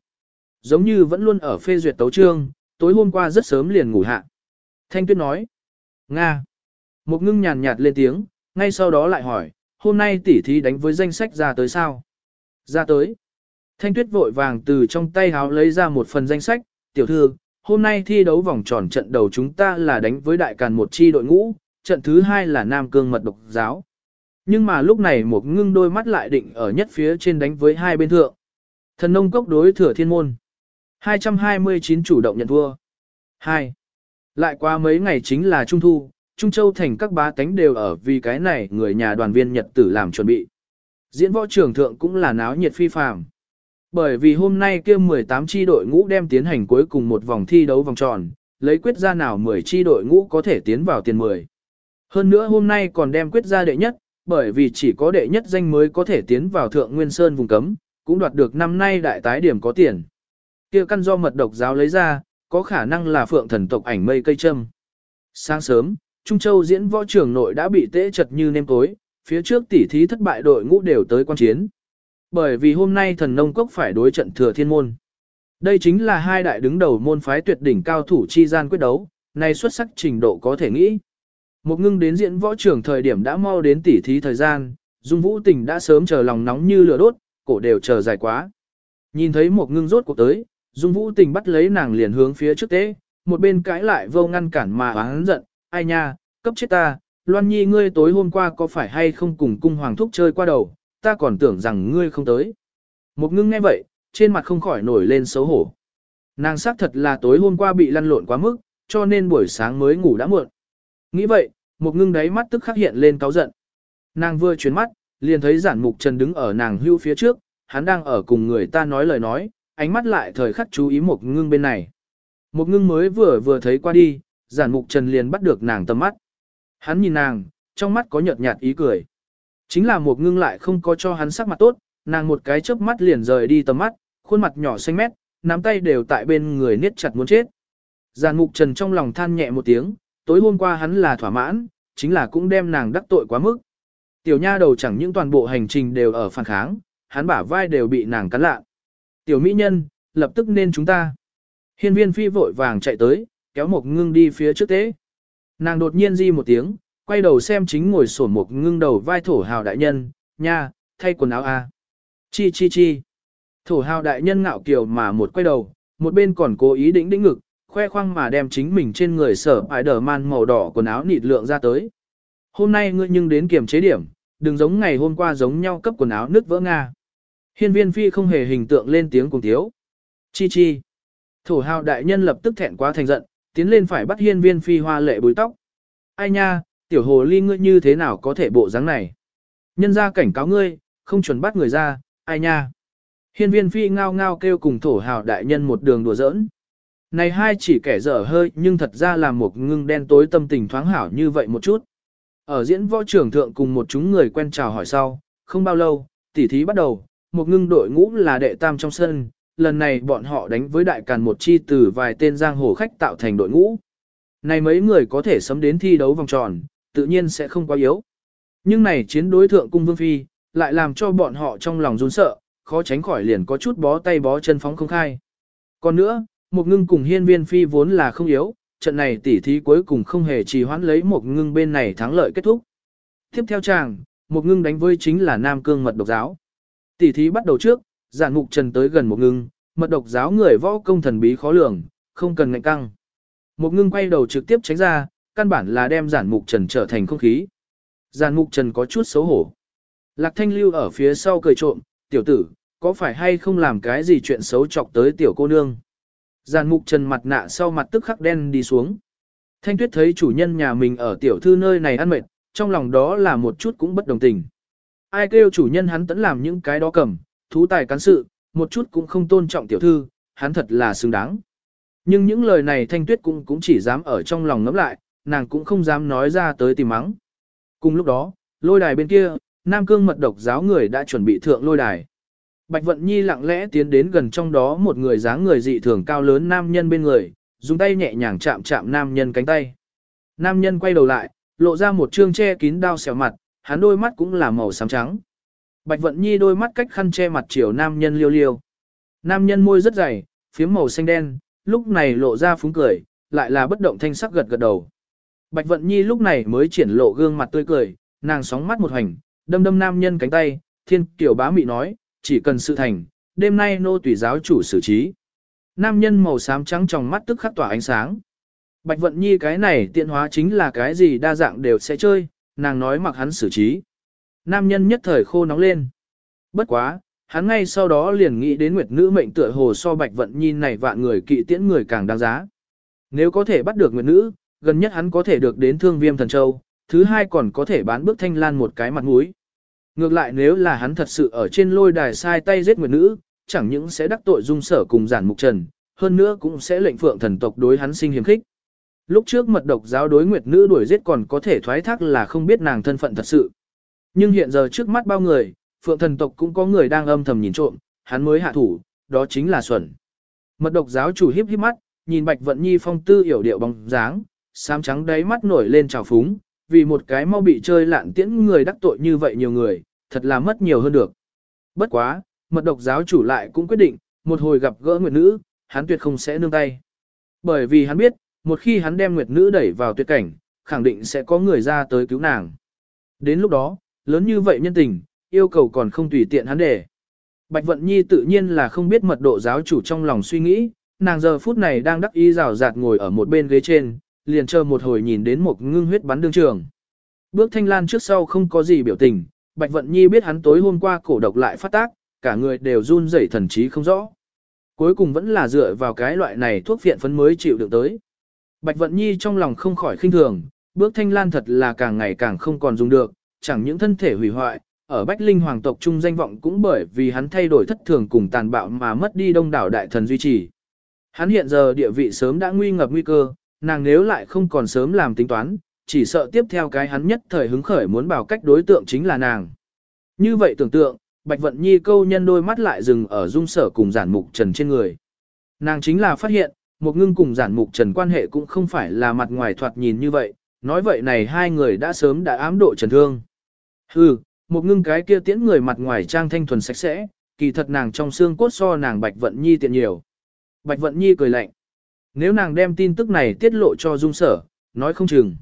Giống như vẫn luôn ở phê duyệt tấu trương, tối hôm qua rất sớm liền ngủ hạ. Thanh tuyết nói, Nga. Một ngưng nhàn nhạt lên tiếng, ngay sau đó lại hỏi, hôm nay tỷ thí đánh với danh sách ra tới sao? Ra tới. Thanh tuyết vội vàng từ trong tay háo lấy ra một phần danh sách, tiểu thư, hôm nay thi đấu vòng tròn trận đầu chúng ta là đánh với đại càn một chi đội ngũ, trận thứ hai là Nam Cương mật độc giáo. Nhưng mà lúc này một ngưng đôi mắt lại định ở nhất phía trên đánh với hai bên thượng. Thần nông cốc đối thừa thiên môn. 229 chủ động nhận thua. 2. Lại qua mấy ngày chính là Trung Thu, Trung Châu thành các bá tánh đều ở vì cái này người nhà đoàn viên Nhật tử làm chuẩn bị. Diễn võ trưởng thượng cũng là náo nhiệt phi phàm. Bởi vì hôm nay kia 18 chi đội ngũ đem tiến hành cuối cùng một vòng thi đấu vòng tròn, lấy quyết ra nào 10 chi đội ngũ có thể tiến vào tiền 10. Hơn nữa hôm nay còn đem quyết ra đệ nhất, bởi vì chỉ có đệ nhất danh mới có thể tiến vào thượng nguyên sơn vùng cấm, cũng đoạt được năm nay đại tái điểm có tiền. Kia căn do mật độc giáo lấy ra, có khả năng là phượng thần tộc ảnh mây cây châm. Sáng sớm, Trung Châu diễn võ trường nội đã bị tễ chật như nêm tối, phía trước tỉ thí thất bại đội ngũ đều tới quan chiến. Bởi vì hôm nay thần nông cốc phải đối trận thừa thiên môn. Đây chính là hai đại đứng đầu môn phái tuyệt đỉnh cao thủ chi gian quyết đấu, nay xuất sắc trình độ có thể nghĩ. Một ngưng đến diễn võ trường thời điểm đã mau đến tỉ thí thời gian, Dung Vũ Tình đã sớm chờ lòng nóng như lửa đốt, cổ đều chờ dài quá. Nhìn thấy một ngưng rốt cuộc tới, Dung Vũ Tình bắt lấy nàng liền hướng phía trước tế, một bên cãi lại vô ngăn cản mà oán giận, ai nha, cấp chết ta, Loan Nhi ngươi tối hôm qua có phải hay không cùng cung hoàng thúc chơi qua đầu, ta còn tưởng rằng ngươi không tới. Một ngưng nghe vậy, trên mặt không khỏi nổi lên xấu hổ. Nàng xác thật là tối hôm qua bị lăn lộn quá mức, cho nên buổi sáng mới ngủ đã muộn. Nghĩ vậy, một ngưng đáy mắt tức khắc hiện lên cáu giận. Nàng vừa chuyển mắt, liền thấy giản mục trần đứng ở nàng hưu phía trước, hắn đang ở cùng người ta nói lời nói, ánh mắt lại thời khắc chú ý một ngưng bên này. Một ngưng mới vừa vừa thấy qua đi, giản mục trần liền bắt được nàng tầm mắt. Hắn nhìn nàng, trong mắt có nhợt nhạt ý cười. Chính là một ngưng lại không có cho hắn sắc mặt tốt, nàng một cái chớp mắt liền rời đi tầm mắt, khuôn mặt nhỏ xanh mét, nắm tay đều tại bên người niết chặt muốn chết. Giàn mục trần trong lòng than nhẹ một tiếng, tối hôm qua hắn là thỏa mãn, chính là cũng đem nàng đắc tội quá mức. Tiểu nha đầu chẳng những toàn bộ hành trình đều ở phản kháng, hắn bả vai đều bị nàng cắn lạ. Tiểu mỹ nhân, lập tức nên chúng ta. Hiên viên phi vội vàng chạy tới, kéo một ngưng đi phía trước tế. Nàng đột nhiên di một tiếng, quay đầu xem chính ngồi sổn một ngưng đầu vai thổ hào đại nhân, nha, thay quần áo a. Chi chi chi. Thổ hào đại nhân ngạo kiều mà một quay đầu, một bên còn cố ý đĩnh đĩnh ngực, khoe khoang mà đem chính mình trên người sở ải đờ man màu đỏ quần áo nịt lượng ra tới. Hôm nay ngươi nhưng đến kiểm chế điểm, đừng giống ngày hôm qua giống nhau cấp quần áo nứt vỡ Nga. Hiên viên phi không hề hình tượng lên tiếng cùng thiếu. Chi chi. Thổ hào đại nhân lập tức thẹn quá thành giận, tiến lên phải bắt hiên viên phi hoa lệ búi tóc. Ai nha, tiểu hồ ly ngươi như thế nào có thể bộ dáng này? Nhân ra cảnh cáo ngươi, không chuẩn bắt người ra, ai nha? Hiên viên phi ngao ngao kêu cùng thổ hào đại nhân một đường đùa giỡn. Này hai chỉ kẻ dở hơi nhưng thật ra là một ngưng đen tối tâm tình thoáng hảo như vậy một chút. Ở diễn võ trưởng thượng cùng một chúng người quen chào hỏi sau, không bao lâu, tỉ thí bắt đầu, một ngưng đội ngũ là đệ tam trong sân, lần này bọn họ đánh với đại càn một chi từ vài tên giang hồ khách tạo thành đội ngũ. Này mấy người có thể sớm đến thi đấu vòng tròn, tự nhiên sẽ không quá yếu. Nhưng này chiến đối thượng cung vương phi, lại làm cho bọn họ trong lòng run sợ, khó tránh khỏi liền có chút bó tay bó chân phóng không khai. Còn nữa, một ngưng cùng hiên viên phi vốn là không yếu, trận này tỉ thí cuối cùng không hề trì hoãn lấy một ngưng bên này thắng lợi kết thúc. Tiếp theo chàng, một ngưng đánh với chính là Nam Cương mật độc giáo. Tỉ thí bắt đầu trước, giản mục trần tới gần một ngưng, mật độc giáo người võ công thần bí khó lường, không cần ngạnh căng. Một ngưng quay đầu trực tiếp tránh ra, căn bản là đem giản mục trần trở thành không khí. Giản mục trần có chút xấu hổ. Lạc thanh lưu ở phía sau cười trộm, tiểu tử, có phải hay không làm cái gì chuyện xấu chọc tới tiểu cô nương. Giản mục trần mặt nạ sau mặt tức khắc đen đi xuống. Thanh tuyết thấy chủ nhân nhà mình ở tiểu thư nơi này ăn mệt, trong lòng đó là một chút cũng bất đồng tình. Ai kêu chủ nhân hắn tẫn làm những cái đó cầm, thú tài cán sự, một chút cũng không tôn trọng tiểu thư, hắn thật là xứng đáng. Nhưng những lời này thanh tuyết cũng cũng chỉ dám ở trong lòng ngẫm lại, nàng cũng không dám nói ra tới tìm mắng. Cùng lúc đó, lôi đài bên kia, Nam Cương mật độc giáo người đã chuẩn bị thượng lôi đài. Bạch Vận Nhi lặng lẽ tiến đến gần trong đó một người dáng người dị thường cao lớn nam nhân bên người, dùng tay nhẹ nhàng chạm chạm nam nhân cánh tay. Nam nhân quay đầu lại, lộ ra một trương che kín đao xẻo mặt, hắn đôi mắt cũng là màu xám trắng. Bạch Vận Nhi đôi mắt cách khăn che mặt chiều nam nhân liêu liêu. Nam nhân môi rất dày, phiếm màu xanh đen, lúc này lộ ra phúng cười, lại là bất động thanh sắc gật gật đầu. Bạch Vận Nhi lúc này mới triển lộ gương mặt tươi cười, nàng sóng mắt một hành, đâm đâm nam nhân cánh tay, thiên kiểu bá mị nói, chỉ cần sự thành, đêm nay nô tùy giáo chủ xử trí. Nam nhân màu xám trắng trong mắt tức khắc tỏa ánh sáng. Bạch Vận Nhi cái này tiện hóa chính là cái gì đa dạng đều sẽ chơi, nàng nói mặc hắn xử trí. Nam nhân nhất thời khô nóng lên. Bất quá, hắn ngay sau đó liền nghĩ đến nguyệt nữ mệnh tựa hồ so Bạch Vận Nhi này vạn người kỵ tiễn người càng đáng giá. Nếu có thể bắt được nguyệt nữ, gần nhất hắn có thể được đến thương viêm thần châu, thứ hai còn có thể bán bước thanh lan một cái mặt mũi. Ngược lại nếu là hắn thật sự ở trên lôi đài sai tay giết nguyệt nữ, chẳng những sẽ đắc tội dung sở cùng giản mục trần, hơn nữa cũng sẽ lệnh phượng thần tộc đối hắn sinh hiểm khích. Lúc trước mật độc giáo đối nguyệt nữ đuổi giết còn có thể thoái thác là không biết nàng thân phận thật sự. Nhưng hiện giờ trước mắt bao người, phượng thần tộc cũng có người đang âm thầm nhìn trộm, hắn mới hạ thủ, đó chính là Xuẩn. Mật độc giáo chủ hiếp hiếp mắt, nhìn Bạch Vận Nhi phong tư hiểu điệu bóng dáng, xám trắng đáy mắt nổi lên trào phúng, vì một cái mau bị chơi lạn tiễn người đắc tội như vậy nhiều người, thật là mất nhiều hơn được. Bất quá, mật độc giáo chủ lại cũng quyết định, một hồi gặp gỡ nguyệt nữ, hắn tuyệt không sẽ nương tay. Bởi vì hắn biết, một khi hắn đem nguyệt nữ đẩy vào tuyệt cảnh, khẳng định sẽ có người ra tới cứu nàng. Đến lúc đó, lớn như vậy nhân tình, yêu cầu còn không tùy tiện hắn để. Bạch Vận Nhi tự nhiên là không biết mật độ giáo chủ trong lòng suy nghĩ, nàng giờ phút này đang đắc ý rào rạt ngồi ở một bên ghế trên, liền chờ một hồi nhìn đến một ngưng huyết bắn đương trường. Bước thanh lan trước sau không có gì biểu tình, Bạch Vận Nhi biết hắn tối hôm qua cổ độc lại phát tác, cả người đều run rẩy thần trí không rõ. Cuối cùng vẫn là dựa vào cái loại này thuốc viện phấn mới chịu được tới. Bạch Vận Nhi trong lòng không khỏi khinh thường, bước thanh lan thật là càng ngày càng không còn dùng được, chẳng những thân thể hủy hoại, ở Bách Linh Hoàng tộc trung danh vọng cũng bởi vì hắn thay đổi thất thường cùng tàn bạo mà mất đi đông đảo đại thần duy trì. Hắn hiện giờ địa vị sớm đã nguy ngập nguy cơ, nàng nếu lại không còn sớm làm tính toán, chỉ sợ tiếp theo cái hắn nhất thời hứng khởi muốn bảo cách đối tượng chính là nàng. Như vậy tưởng tượng, Bạch Vận Nhi câu nhân đôi mắt lại dừng ở dung sở cùng giản mục trần trên người. Nàng chính là phát hiện, một ngưng cùng giản mục trần quan hệ cũng không phải là mặt ngoài thoạt nhìn như vậy, nói vậy này hai người đã sớm đã ám độ trần thương. Hừ, một ngưng cái kia tiễn người mặt ngoài trang thanh thuần sạch sẽ, kỳ thật nàng trong xương cốt so nàng Bạch Vận Nhi tiện nhiều. Bạch Vận Nhi cười lạnh. Nếu nàng đem tin tức này tiết lộ cho dung sở, nói không chừng.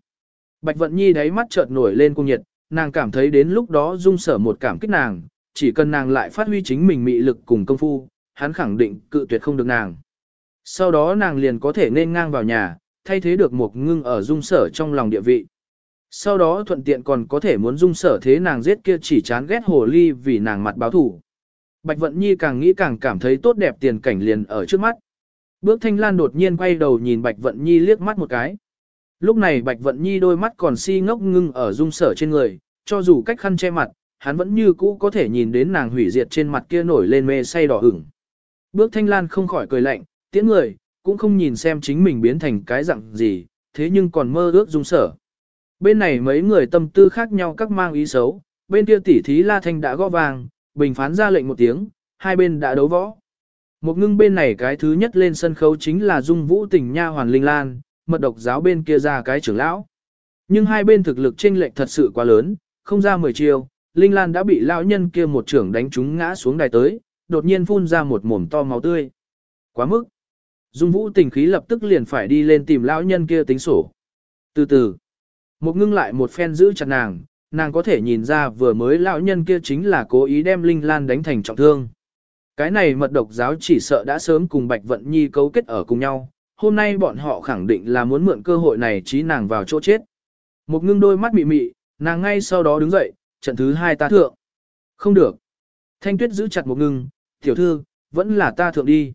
Bạch Vận Nhi đáy mắt chợt nổi lên cung nhiệt, nàng cảm thấy đến lúc đó dung sở một cảm kích nàng, chỉ cần nàng lại phát huy chính mình mị lực cùng công phu, hắn khẳng định cự tuyệt không được nàng. Sau đó nàng liền có thể nên ngang vào nhà, thay thế được một ngưng ở dung sở trong lòng địa vị. Sau đó thuận tiện còn có thể muốn dung sở thế nàng giết kia chỉ chán ghét hồ ly vì nàng mặt báo thủ. Bạch Vận Nhi càng nghĩ càng cảm thấy tốt đẹp tiền cảnh liền ở trước mắt. Bước thanh lan đột nhiên quay đầu nhìn Bạch Vận Nhi liếc mắt một cái. Lúc này Bạch Vận Nhi đôi mắt còn si ngốc ngưng ở dung sở trên người, cho dù cách khăn che mặt, hắn vẫn như cũ có thể nhìn đến nàng hủy diệt trên mặt kia nổi lên mê say đỏ ửng. Bước thanh lan không khỏi cười lạnh, tiễn người, cũng không nhìn xem chính mình biến thành cái dạng gì, thế nhưng còn mơ ước dung sở. Bên này mấy người tâm tư khác nhau các mang ý xấu, bên kia tỷ thí La Thanh đã gõ vàng, bình phán ra lệnh một tiếng, hai bên đã đấu võ. Một ngưng bên này cái thứ nhất lên sân khấu chính là Dung Vũ Tình Nha Hoàn Linh Lan, mật độc giáo bên kia ra cái trưởng lão. Nhưng hai bên thực lực chênh lệch thật sự quá lớn, không ra 10 chiêu, Linh Lan đã bị lão nhân kia một trưởng đánh trúng ngã xuống đài tới, đột nhiên phun ra một mồm to máu tươi. Quá mức. Dung Vũ Tình khí lập tức liền phải đi lên tìm lão nhân kia tính sổ. Từ từ, một ngưng lại một phen giữ chặt nàng, nàng có thể nhìn ra vừa mới lão nhân kia chính là cố ý đem Linh Lan đánh thành trọng thương. Cái này mật độc giáo chỉ sợ đã sớm cùng Bạch Vận Nhi cấu kết ở cùng nhau, hôm nay bọn họ khẳng định là muốn mượn cơ hội này trí nàng vào chỗ chết. Một ngưng đôi mắt mị mị, nàng ngay sau đó đứng dậy, trận thứ hai ta thượng. Không được. Thanh tuyết giữ chặt một ngưng, tiểu thư, vẫn là ta thượng đi.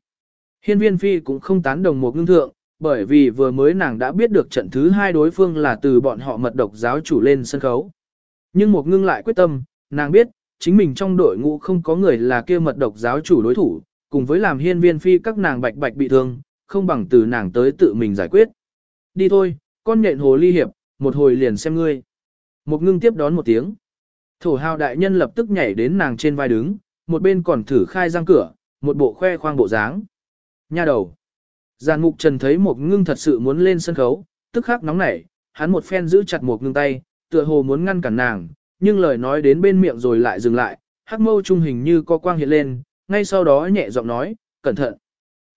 Hiên viên phi cũng không tán đồng một ngưng thượng, bởi vì vừa mới nàng đã biết được trận thứ hai đối phương là từ bọn họ mật độc giáo chủ lên sân khấu. Nhưng một ngưng lại quyết tâm, nàng biết, chính mình trong đội ngũ không có người là kia mật độc giáo chủ đối thủ, cùng với làm hiên viên phi các nàng bạch bạch bị thương, không bằng từ nàng tới tự mình giải quyết. Đi thôi, con nhện hồ ly hiệp, một hồi liền xem ngươi. Một ngưng tiếp đón một tiếng. Thổ hào đại nhân lập tức nhảy đến nàng trên vai đứng, một bên còn thử khai răng cửa, một bộ khoe khoang bộ dáng. Nha đầu. Giàn mục trần thấy một ngưng thật sự muốn lên sân khấu, tức khắc nóng nảy, hắn một phen giữ chặt một ngưng tay, tựa hồ muốn ngăn cản nàng, nhưng lời nói đến bên miệng rồi lại dừng lại, hắc mâu trung hình như có quang hiện lên, ngay sau đó nhẹ giọng nói, cẩn thận.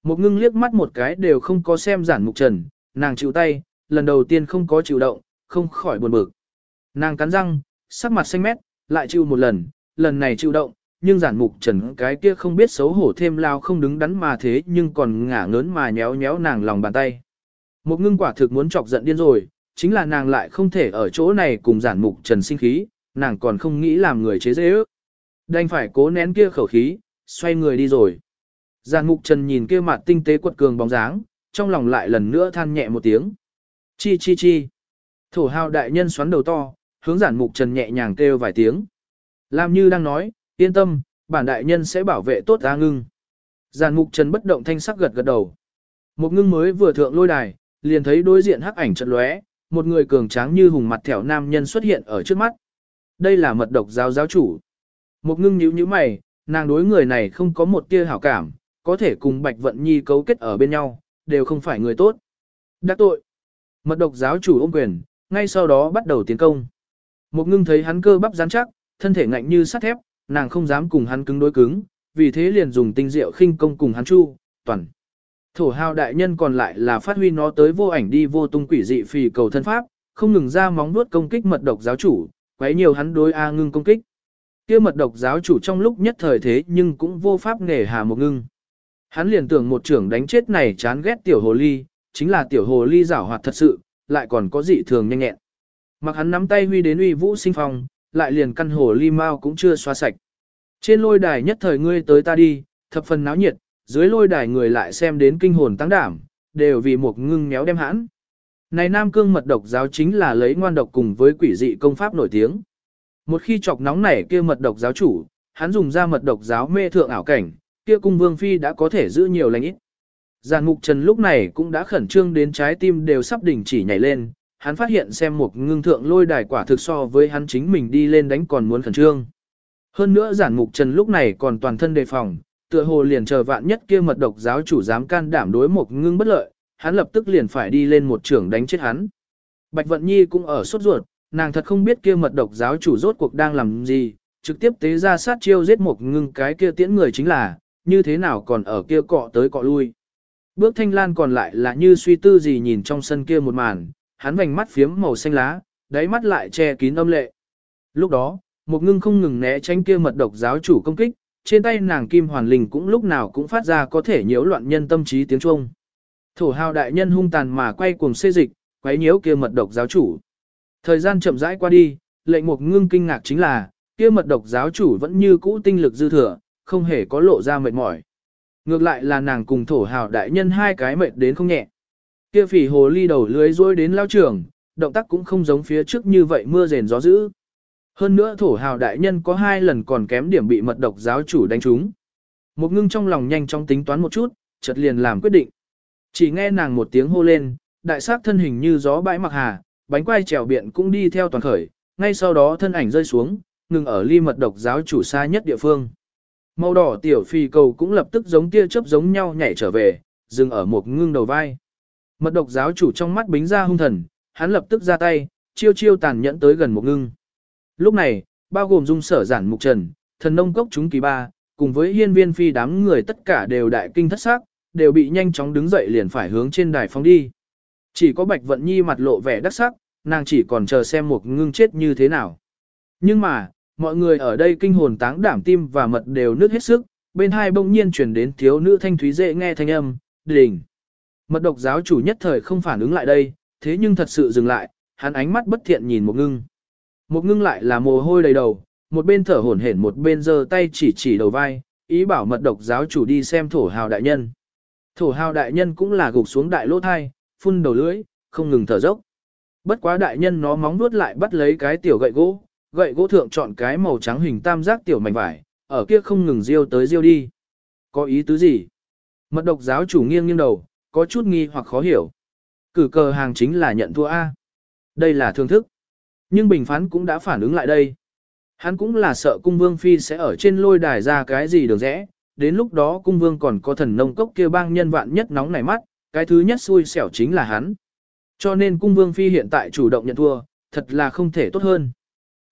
Một ngưng liếc mắt một cái đều không có xem giản mục trần, nàng chịu tay, lần đầu tiên không có chịu động, không khỏi buồn bực. Nàng cắn răng, sắc mặt xanh mét, lại chịu một lần, lần này chịu động, nhưng giản mục trần cái kia không biết xấu hổ thêm lao không đứng đắn mà thế nhưng còn ngả ngớn mà nhéo nhéo nàng lòng bàn tay. Một ngưng quả thực muốn chọc giận điên rồi, chính là nàng lại không thể ở chỗ này cùng giản mục trần sinh khí, nàng còn không nghĩ làm người chế dễ ước. Đành phải cố nén kia khẩu khí, xoay người đi rồi. Giản mục trần nhìn kia mặt tinh tế quật cường bóng dáng, trong lòng lại lần nữa than nhẹ một tiếng. Chi chi chi. Thổ hào đại nhân xoắn đầu to, hướng giản mục trần nhẹ nhàng kêu vài tiếng. Làm như đang nói, yên tâm, bản đại nhân sẽ bảo vệ tốt A ngưng. Giàn mục trần bất động thanh sắc gật gật đầu. Một ngưng mới vừa thượng lôi đài, liền thấy đối diện hắc ảnh trận lóe, một người cường tráng như hùng mặt thẻo nam nhân xuất hiện ở trước mắt. Đây là mật độc giáo giáo chủ. Một ngưng nhíu nhíu mày, nàng đối người này không có một tia hảo cảm, có thể cùng Bạch Vận Nhi cấu kết ở bên nhau, đều không phải người tốt. đã tội. Mật độc giáo chủ ôm quyền, ngay sau đó bắt đầu tiến công. Một ngưng thấy hắn cơ bắp rắn chắc, thân thể ngạnh như sắt thép, nàng không dám cùng hắn cứng đối cứng, vì thế liền dùng tinh diệu khinh công cùng hắn chu, toàn. Thổ hào đại nhân còn lại là phát huy nó tới vô ảnh đi vô tung quỷ dị phì cầu thân pháp, không ngừng ra móng nuốt công kích mật độc giáo chủ, quấy nhiều hắn đối A ngưng công kích. kia mật độc giáo chủ trong lúc nhất thời thế nhưng cũng vô pháp nghề hà một ngưng. Hắn liền tưởng một trưởng đánh chết này chán ghét tiểu hồ ly, chính là tiểu hồ ly giảo hoạt thật sự, lại còn có dị thường nhanh nhẹn. Mặc hắn nắm tay huy đến uy vũ sinh phong, lại liền căn hồ ly mau cũng chưa xoa sạch. Trên lôi đài nhất thời ngươi tới ta đi, thập phần náo nhiệt, dưới lôi đài người lại xem đến kinh hồn tăng đảm, đều vì một ngưng méo đem hãn. Này Nam Cương mật độc giáo chính là lấy ngoan độc cùng với quỷ dị công pháp nổi tiếng. Một khi chọc nóng nảy kia mật độc giáo chủ, hắn dùng ra mật độc giáo mê thượng ảo cảnh, kia cung vương phi đã có thể giữ nhiều lành ít. Giàn mục trần lúc này cũng đã khẩn trương đến trái tim đều sắp đỉnh chỉ nhảy lên, hắn phát hiện xem một ngưng thượng lôi đài quả thực so với hắn chính mình đi lên đánh còn muốn khẩn trương. Hơn nữa giản mục trần lúc này còn toàn thân đề phòng, tựa hồ liền chờ vạn nhất kia mật độc giáo chủ dám can đảm đối một ngưng bất lợi, hắn lập tức liền phải đi lên một trường đánh chết hắn. Bạch Vận Nhi cũng ở sốt ruột, nàng thật không biết kia mật độc giáo chủ rốt cuộc đang làm gì, trực tiếp tế ra sát chiêu giết một ngưng cái kia tiễn người chính là, như thế nào còn ở kia cọ tới cọ lui. Bước thanh lan còn lại là như suy tư gì nhìn trong sân kia một màn, hắn vành mắt phiếm màu xanh lá, đáy mắt lại che kín âm lệ. Lúc đó, một ngưng không ngừng né tránh kia mật độc giáo chủ công kích, trên tay nàng kim hoàn linh cũng lúc nào cũng phát ra có thể nhiễu loạn nhân tâm trí tiếng chuông. Thổ hào đại nhân hung tàn mà quay cuồng xê dịch, quấy nhiễu kia mật độc giáo chủ. Thời gian chậm rãi qua đi, lệnh một ngưng kinh ngạc chính là, kia mật độc giáo chủ vẫn như cũ tinh lực dư thừa, không hề có lộ ra mệt mỏi. Ngược lại là nàng cùng thổ hào đại nhân hai cái mệt đến không nhẹ. Kia phỉ hồ ly đầu lưới rối đến lao trường, động tác cũng không giống phía trước như vậy mưa rền gió dữ. Hơn nữa thổ hào đại nhân có hai lần còn kém điểm bị mật độc giáo chủ đánh trúng. Một ngưng trong lòng nhanh chóng tính toán một chút, chợt liền làm quyết định. Chỉ nghe nàng một tiếng hô lên, đại sát thân hình như gió bãi mặc hà, bánh quai trèo biện cũng đi theo toàn khởi, ngay sau đó thân ảnh rơi xuống, ngừng ở ly mật độc giáo chủ xa nhất địa phương. Màu đỏ tiểu phi cầu cũng lập tức giống tia chớp giống nhau nhảy trở về, dừng ở một ngưng đầu vai. Mật độc giáo chủ trong mắt bính ra hung thần, hắn lập tức ra tay, chiêu chiêu tàn nhẫn tới gần một ngưng. Lúc này, bao gồm dung sở giản mục trần, thần nông cốc chúng kỳ ba, cùng với hiên viên phi đám người tất cả đều đại kinh thất xác, đều bị nhanh chóng đứng dậy liền phải hướng trên đài phóng đi. Chỉ có Bạch Vận Nhi mặt lộ vẻ đắc sắc, nàng chỉ còn chờ xem một ngưng chết như thế nào. Nhưng mà, mọi người ở đây kinh hồn táng đảm tim và mật đều nước hết sức, bên hai bỗng nhiên chuyển đến thiếu nữ thanh thúy dễ nghe thanh âm, đình. Mật độc giáo chủ nhất thời không phản ứng lại đây, thế nhưng thật sự dừng lại, hắn ánh mắt bất thiện nhìn một ngưng. Một ngưng lại là mồ hôi đầy đầu, một bên thở hổn hển một bên giơ tay chỉ chỉ đầu vai, ý bảo mật độc giáo chủ đi xem thổ hào đại nhân. Thổ hào đại nhân cũng là gục xuống đại lỗ thai, phun đầu lưỡi, không ngừng thở dốc. Bất quá đại nhân nó móng nuốt lại bắt lấy cái tiểu gậy gỗ, gậy gỗ thượng chọn cái màu trắng hình tam giác tiểu mảnh vải, ở kia không ngừng riêu tới riêu đi. Có ý tứ gì? Mật độc giáo chủ nghiêng nghiêng đầu, có chút nghi hoặc khó hiểu. Cử cờ hàng chính là nhận thua A. Đây là thương thức. Nhưng bình phán cũng đã phản ứng lại đây. Hắn cũng là sợ cung vương phi sẽ ở trên lôi đài ra cái gì được rẽ, đến lúc đó cung vương còn có thần nông cốc kia bang nhân vạn nhất nóng nảy mắt, cái thứ nhất xui xẻo chính là hắn. Cho nên cung vương phi hiện tại chủ động nhận thua, thật là không thể tốt hơn.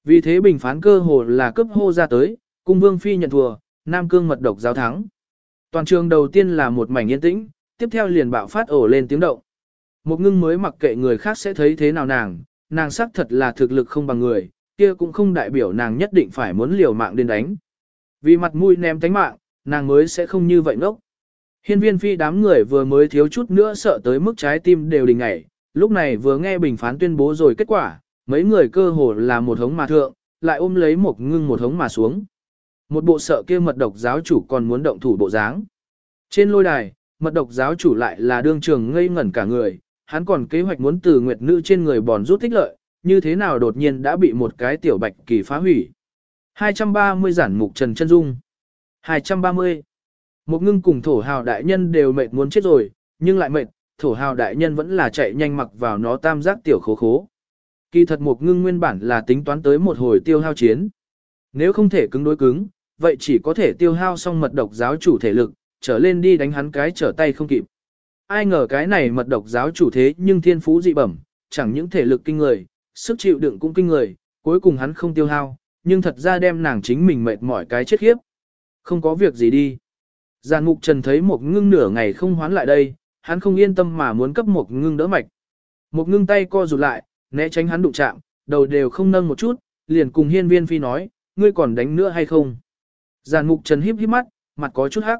Vì thế bình phán cơ hồ là cấp hô ra tới, cung vương phi nhận thua, Nam Cương mật độc giáo thắng. Toàn trường đầu tiên là một mảnh yên tĩnh, tiếp theo liền bạo phát ổ lên tiếng động. Một ngưng mới mặc kệ người khác sẽ thấy thế nào nàng, nàng xác thật là thực lực không bằng người, kia cũng không đại biểu nàng nhất định phải muốn liều mạng đến đánh. Vì mặt mũi ném tánh mạng, nàng mới sẽ không như vậy ngốc. Hiên viên phi đám người vừa mới thiếu chút nữa sợ tới mức trái tim đều đình ngảy, lúc này vừa nghe bình phán tuyên bố rồi kết quả, mấy người cơ hồ là một hống mà thượng, lại ôm lấy một ngưng một hống mà xuống. Một bộ sợ kia mật độc giáo chủ còn muốn động thủ bộ dáng. Trên lôi đài, mật độc giáo chủ lại là đương trường ngây ngẩn cả người, hắn còn kế hoạch muốn từ nguyệt nữ trên người bòn rút thích lợi, như thế nào đột nhiên đã bị một cái tiểu bạch kỳ phá hủy. 230 giản mục Trần Chân Dung 230 Một ngưng cùng thổ hào đại nhân đều mệt muốn chết rồi, nhưng lại mệt, thổ hào đại nhân vẫn là chạy nhanh mặc vào nó tam giác tiểu khố khố. Kỳ thật một ngưng nguyên bản là tính toán tới một hồi tiêu hao chiến. Nếu không thể cứng đối cứng, vậy chỉ có thể tiêu hao xong mật độc giáo chủ thể lực, trở lên đi đánh hắn cái trở tay không kịp. Ai ngờ cái này mật độc giáo chủ thế nhưng thiên phú dị bẩm, chẳng những thể lực kinh người, sức chịu đựng cũng kinh người, cuối cùng hắn không tiêu hao, nhưng thật ra đem nàng chính mình mệt mỏi cái chết khiếp. Không có việc gì đi. Giàn mục trần thấy một ngưng nửa ngày không hoán lại đây, hắn không yên tâm mà muốn cấp một ngưng đỡ mạch. Một ngưng tay co rụt lại, né tránh hắn đụng chạm, đầu đều không nâng một chút, liền cùng hiên viên phi nói, ngươi còn đánh nữa hay không? Giàn mục trần híp híp mắt, mặt có chút hắc.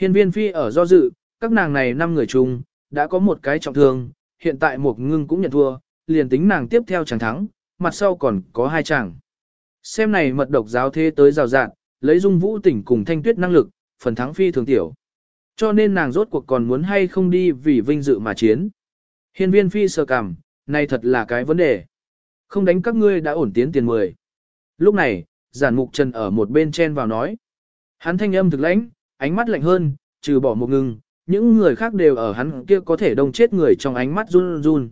Hiên viên phi ở do dự, các nàng này năm người chung, đã có một cái trọng thương, hiện tại một ngưng cũng nhận thua, liền tính nàng tiếp theo chẳng thắng, mặt sau còn có hai chàng. Xem này mật độc giáo thế tới rào rạn, lấy dung vũ tỉnh cùng thanh tuyết năng lực, phần thắng phi thường tiểu. Cho nên nàng rốt cuộc còn muốn hay không đi vì vinh dự mà chiến. Hiên viên phi sờ cằm, này thật là cái vấn đề. Không đánh các ngươi đã ổn tiến tiền mười. Lúc này, giản mục trần ở một bên chen vào nói. Hắn thanh âm thực lãnh, ánh mắt lạnh hơn, trừ bỏ một ngừng, những người khác đều ở hắn kia có thể đông chết người trong ánh mắt run run.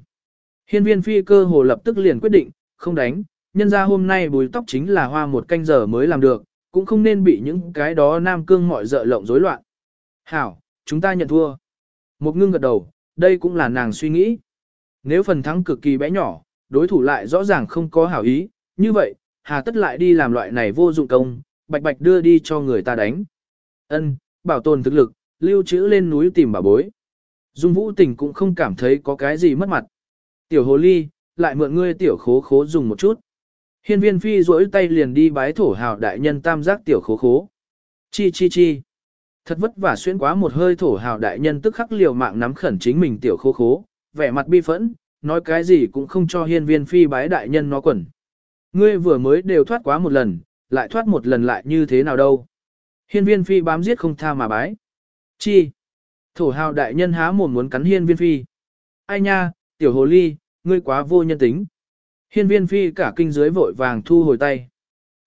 Hiên viên phi cơ hồ lập tức liền quyết định, không đánh, nhân ra hôm nay bùi tóc chính là hoa một canh giờ mới làm được, cũng không nên bị những cái đó nam cương mọi dợ lộng rối loạn. Hảo, chúng ta nhận thua. Một ngưng gật đầu, đây cũng là nàng suy nghĩ. Nếu phần thắng cực kỳ bé nhỏ, đối thủ lại rõ ràng không có hảo ý, như vậy, hà tất lại đi làm loại này vô dụng công, bạch bạch đưa đi cho người ta đánh. Ân, bảo tồn thực lực, lưu trữ lên núi tìm bà bối. Dung Vũ Tình cũng không cảm thấy có cái gì mất mặt. Tiểu hồ ly, lại mượn ngươi tiểu khố khố dùng một chút. Hiên viên phi duỗi tay liền đi bái thổ hào đại nhân tam giác tiểu khố khố. Chi chi chi. Thật vất vả xuyên quá một hơi thổ hào đại nhân tức khắc liều mạng nắm khẩn chính mình tiểu khố khố, vẻ mặt bi phẫn, nói cái gì cũng không cho hiên viên phi bái đại nhân nó quẩn. Ngươi vừa mới đều thoát quá một lần, lại thoát một lần lại như thế nào đâu. Hiên viên phi bám giết không tha mà bái. Chi? Thổ hào đại nhân há mồm muốn cắn hiên viên phi. Ai nha, tiểu hồ ly, ngươi quá vô nhân tính. Hiên viên phi cả kinh dưới vội vàng thu hồi tay.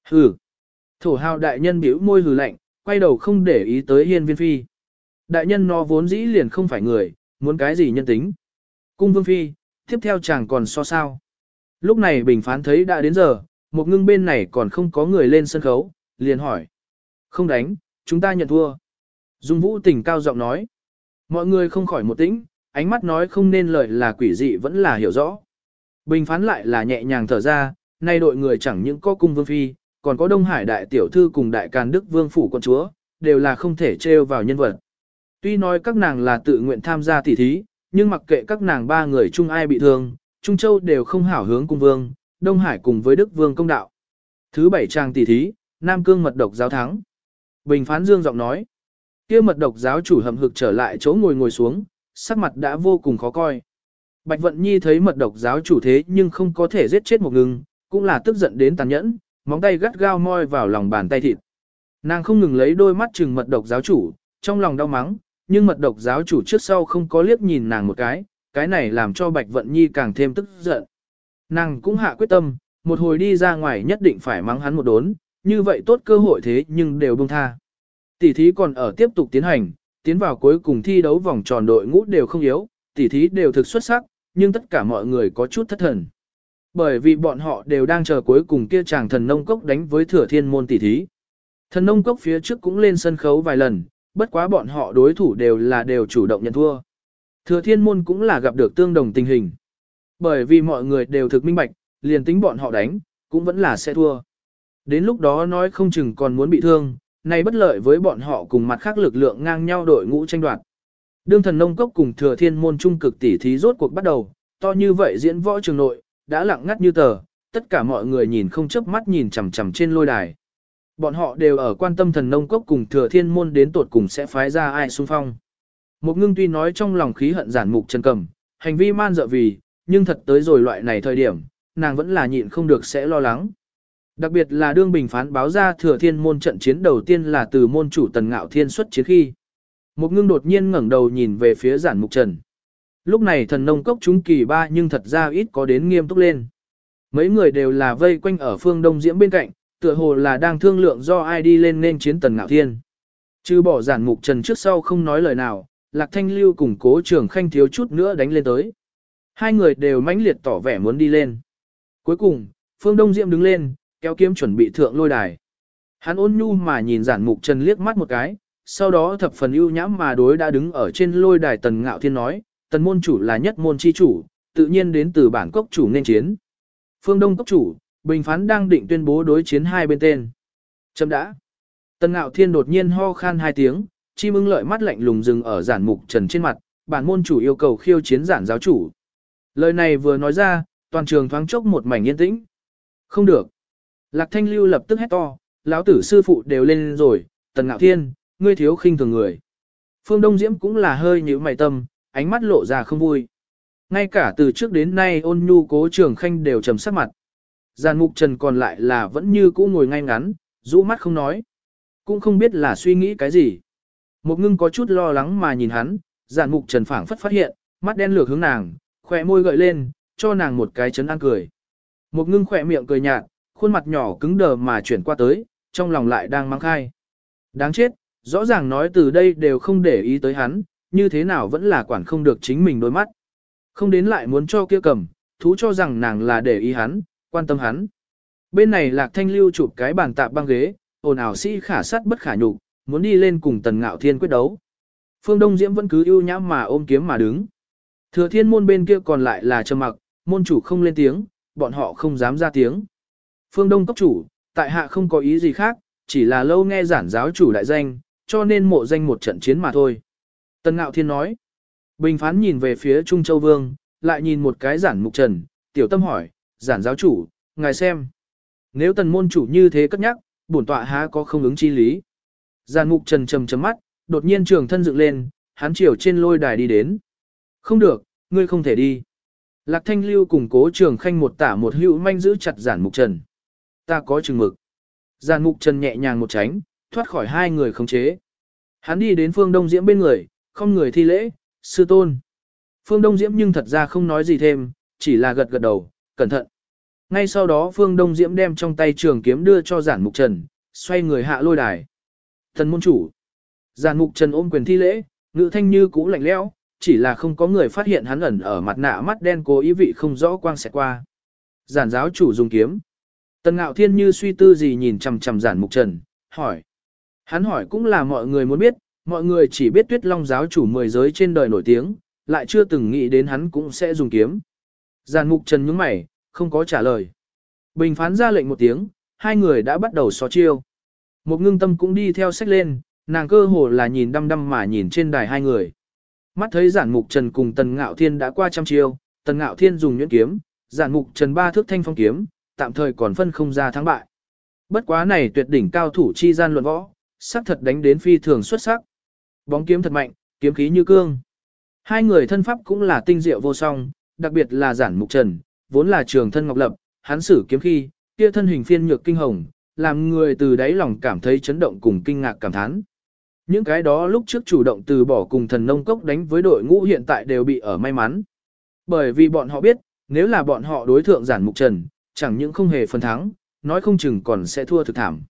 Hừ. Thổ hào đại nhân biểu môi hừ lạnh, quay đầu không để ý tới hiên viên phi. Đại nhân nó vốn dĩ liền không phải người, muốn cái gì nhân tính. Cung vương phi, tiếp theo chàng còn so sao. Lúc này bình phán thấy đã đến giờ, một ngưng bên này còn không có người lên sân khấu, liền hỏi. Không đánh, chúng ta nhận thua. Dung vũ tình cao giọng nói. Mọi người không khỏi một tĩnh, ánh mắt nói không nên lời là quỷ dị vẫn là hiểu rõ. Bình phán lại là nhẹ nhàng thở ra, nay đội người chẳng những có cung vương phi, còn có Đông Hải đại tiểu thư cùng đại càn đức vương phủ quân chúa, đều là không thể trêu vào nhân vật. Tuy nói các nàng là tự nguyện tham gia tỉ thí, nhưng mặc kệ các nàng ba người chung ai bị thương, Trung Châu đều không hảo hướng cung vương, Đông Hải cùng với Đức vương công đạo. Thứ bảy trang tỉ thí, Nam Cương mật độc giáo thắng. Bình phán dương giọng nói, kia mật độc giáo chủ hầm hực trở lại chỗ ngồi ngồi xuống, sắc mặt đã vô cùng khó coi. Bạch Vận Nhi thấy mật độc giáo chủ thế nhưng không có thể giết chết một ngừng, cũng là tức giận đến tàn nhẫn, móng tay gắt gao moi vào lòng bàn tay thịt. Nàng không ngừng lấy đôi mắt chừng mật độc giáo chủ, trong lòng đau mắng, nhưng mật độc giáo chủ trước sau không có liếc nhìn nàng một cái, cái này làm cho Bạch Vận Nhi càng thêm tức giận. Nàng cũng hạ quyết tâm, một hồi đi ra ngoài nhất định phải mắng hắn một đốn, như vậy tốt cơ hội thế nhưng đều buông tha. Tỷ thí còn ở tiếp tục tiến hành, tiến vào cuối cùng thi đấu vòng tròn đội ngũ đều không yếu, tỷ thí đều thực xuất sắc, nhưng tất cả mọi người có chút thất thần. Bởi vì bọn họ đều đang chờ cuối cùng kia chàng thần nông cốc đánh với thừa thiên môn tỷ thí. Thần nông cốc phía trước cũng lên sân khấu vài lần, bất quá bọn họ đối thủ đều là đều chủ động nhận thua. Thừa thiên môn cũng là gặp được tương đồng tình hình. Bởi vì mọi người đều thực minh bạch, liền tính bọn họ đánh, cũng vẫn là sẽ thua. Đến lúc đó nói không chừng còn muốn bị thương, này bất lợi với bọn họ cùng mặt khác lực lượng ngang nhau đội ngũ tranh đoạt. Đương thần nông cốc cùng thừa thiên môn trung cực tỷ thí rốt cuộc bắt đầu, to như vậy diễn võ trường nội, đã lặng ngắt như tờ, tất cả mọi người nhìn không chớp mắt nhìn chằm chằm trên lôi đài. Bọn họ đều ở quan tâm thần nông cốc cùng thừa thiên môn đến tột cùng sẽ phái ra ai xung phong. Một ngưng tuy nói trong lòng khí hận giản mục chân cầm, hành vi man dợ vì, nhưng thật tới rồi loại này thời điểm, nàng vẫn là nhịn không được sẽ lo lắng. Đặc biệt là đương bình phán báo ra thừa thiên môn trận chiến đầu tiên là từ môn chủ tần ngạo thiên xuất chiến khi. Một ngưng đột nhiên ngẩng đầu nhìn về phía giản mục trần. Lúc này thần nông cốc chúng kỳ ba nhưng thật ra ít có đến nghiêm túc lên. Mấy người đều là vây quanh ở phương đông diễm bên cạnh, tựa hồ là đang thương lượng do ai đi lên nên chiến tần ngạo thiên. Chứ bỏ giản mục trần trước sau không nói lời nào, lạc thanh lưu cùng cố trường khanh thiếu chút nữa đánh lên tới. Hai người đều mãnh liệt tỏ vẻ muốn đi lên. Cuối cùng, phương đông diễm đứng lên, kéo kiếm chuẩn bị thượng lôi đài. Hắn ôn nhu mà nhìn giản mục trần liếc mắt một cái, sau đó thập phần ưu nhãm mà đối đã đứng ở trên lôi đài tần ngạo thiên nói, tần môn chủ là nhất môn chi chủ, tự nhiên đến từ bản cốc chủ nên chiến. Phương Đông cốc chủ, bình phán đang định tuyên bố đối chiến hai bên tên. Chấm đã. Tần ngạo thiên đột nhiên ho khan hai tiếng, chim ưng lợi mắt lạnh lùng dừng ở giản mục trần trên mặt, bản môn chủ yêu cầu khiêu chiến giản giáo chủ. Lời này vừa nói ra, toàn trường thoáng chốc một mảnh yên tĩnh. Không được. Lạc thanh lưu lập tức hét to, lão tử sư phụ đều lên rồi, tần ngạo thiên, ngươi thiếu khinh thường người. Phương Đông Diễm cũng là hơi nhíu mày tâm, ánh mắt lộ ra không vui. Ngay cả từ trước đến nay ôn nhu cố trường khanh đều trầm sắc mặt. Giàn mục trần còn lại là vẫn như cũ ngồi ngay ngắn, rũ mắt không nói. Cũng không biết là suy nghĩ cái gì. Một ngưng có chút lo lắng mà nhìn hắn, giàn mục trần phảng phất phát hiện, mắt đen lược hướng nàng, khỏe môi gợi lên, cho nàng một cái chấn an cười. Một ngưng khỏe miệng cười nhạt, khuôn mặt nhỏ cứng đờ mà chuyển qua tới, trong lòng lại đang mang khai. Đáng chết, rõ ràng nói từ đây đều không để ý tới hắn, như thế nào vẫn là quản không được chính mình đôi mắt. Không đến lại muốn cho kia cầm, thú cho rằng nàng là để ý hắn, quan tâm hắn. Bên này lạc thanh lưu chụp cái bàn tạp băng ghế, ồn ào sĩ khả sắt bất khả nhục, muốn đi lên cùng tần ngạo thiên quyết đấu. Phương Đông Diễm vẫn cứ ưu nhãm mà ôm kiếm mà đứng. Thừa thiên môn bên kia còn lại là trầm mặc, môn chủ không lên tiếng, bọn họ không dám ra tiếng. Phương Đông cấp chủ, tại hạ không có ý gì khác, chỉ là lâu nghe giản giáo chủ đại danh, cho nên mộ danh một trận chiến mà thôi. Tần Ngạo Thiên nói. Bình phán nhìn về phía Trung Châu Vương, lại nhìn một cái giản mục trần, tiểu tâm hỏi, giản giáo chủ, ngài xem. Nếu tần môn chủ như thế cất nhắc, bổn tọa há có không ứng chi lý. Giản mục trần trầm trầm mắt, đột nhiên trường thân dựng lên, hắn chiều trên lôi đài đi đến. Không được, ngươi không thể đi. Lạc thanh lưu cùng cố trường khanh một tả một hữu manh giữ chặt giản mục trần. Ta có chừng mực. Giản mục trần nhẹ nhàng một tránh, thoát khỏi hai người khống chế. Hắn đi đến phương đông diễm bên người, không người thi lễ, sư tôn. Phương Đông Diễm nhưng thật ra không nói gì thêm, chỉ là gật gật đầu, cẩn thận. Ngay sau đó Phương Đông Diễm đem trong tay trường kiếm đưa cho giản mục trần, xoay người hạ lôi đài. Thần môn chủ. Giản mục trần ôm quyền thi lễ, ngữ thanh như cũ lạnh lẽo, chỉ là không có người phát hiện hắn ẩn ở mặt nạ mắt đen cố ý vị không rõ quang sẽ qua. Giản giáo chủ dùng kiếm. Tần ngạo thiên như suy tư gì nhìn chằm chằm giản mục trần, hỏi. Hắn hỏi cũng là mọi người muốn biết, mọi người chỉ biết tuyết long giáo chủ mười giới trên đời nổi tiếng, lại chưa từng nghĩ đến hắn cũng sẽ dùng kiếm. Giàn mục trần nhướng mày, không có trả lời. Bình phán ra lệnh một tiếng, hai người đã bắt đầu so chiêu. Một ngưng tâm cũng đi theo sách lên, nàng cơ hồ là nhìn đăm đăm mà nhìn trên đài hai người. Mắt thấy giản mục trần cùng tần ngạo thiên đã qua trăm chiêu, tần ngạo thiên dùng nhuyễn kiếm, giản mục trần ba thước thanh phong kiếm, tạm thời còn phân không ra thắng bại. Bất quá này tuyệt đỉnh cao thủ chi gian luận võ, sắc thật đánh đến phi thường xuất sắc. Bóng kiếm thật mạnh, kiếm khí như cương. Hai người thân pháp cũng là tinh diệu vô song, đặc biệt là giản mục trần, vốn là trường thân ngọc lập, hắn sử kiếm khi, kia thân hình phiên nhược kinh hồng, làm người từ đáy lòng cảm thấy chấn động cùng kinh ngạc cảm thán. Những cái đó lúc trước chủ động từ bỏ cùng thần nông cốc đánh với đội ngũ hiện tại đều bị ở may mắn. Bởi vì bọn họ biết, nếu là bọn họ đối thượng giản mục trần, chẳng những không hề phần thắng, nói không chừng còn sẽ thua thực thảm.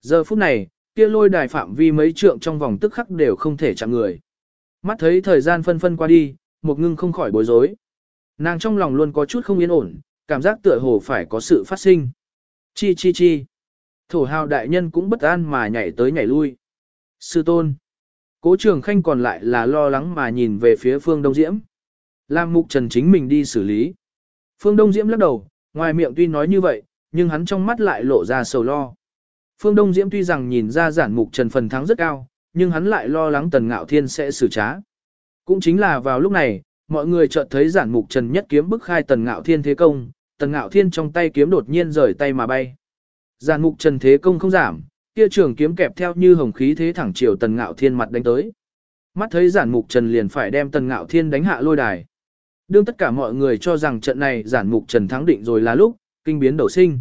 Giờ phút này, kia lôi đài phạm vi mấy trượng trong vòng tức khắc đều không thể chạm người. Mắt thấy thời gian phân phân qua đi, một ngưng không khỏi bối rối. Nàng trong lòng luôn có chút không yên ổn, cảm giác tựa hồ phải có sự phát sinh. Chi chi chi. Thổ hào đại nhân cũng bất an mà nhảy tới nhảy lui. Sư tôn. Cố trường khanh còn lại là lo lắng mà nhìn về phía phương Đông Diễm. làm mục trần chính mình đi xử lý. Phương Đông Diễm lắc đầu, ngoài miệng tuy nói như vậy, nhưng hắn trong mắt lại lộ ra sầu lo. Phương Đông Diễm tuy rằng nhìn ra giản mục trần phần thắng rất cao, nhưng hắn lại lo lắng Tần Ngạo Thiên sẽ xử trá. Cũng chính là vào lúc này, mọi người chợt thấy giản mục trần nhất kiếm bức khai Tần Ngạo Thiên thế công, Tần Ngạo Thiên trong tay kiếm đột nhiên rời tay mà bay. Giản mục trần thế công không giảm, kia trường kiếm kẹp theo như hồng khí thế thẳng chiều Tần Ngạo Thiên mặt đánh tới. Mắt thấy giản mục trần liền phải đem Tần Ngạo Thiên đánh hạ lôi đài. Đương tất cả mọi người cho rằng trận này giản mục trần thắng định rồi là lúc, kinh biến đầu sinh.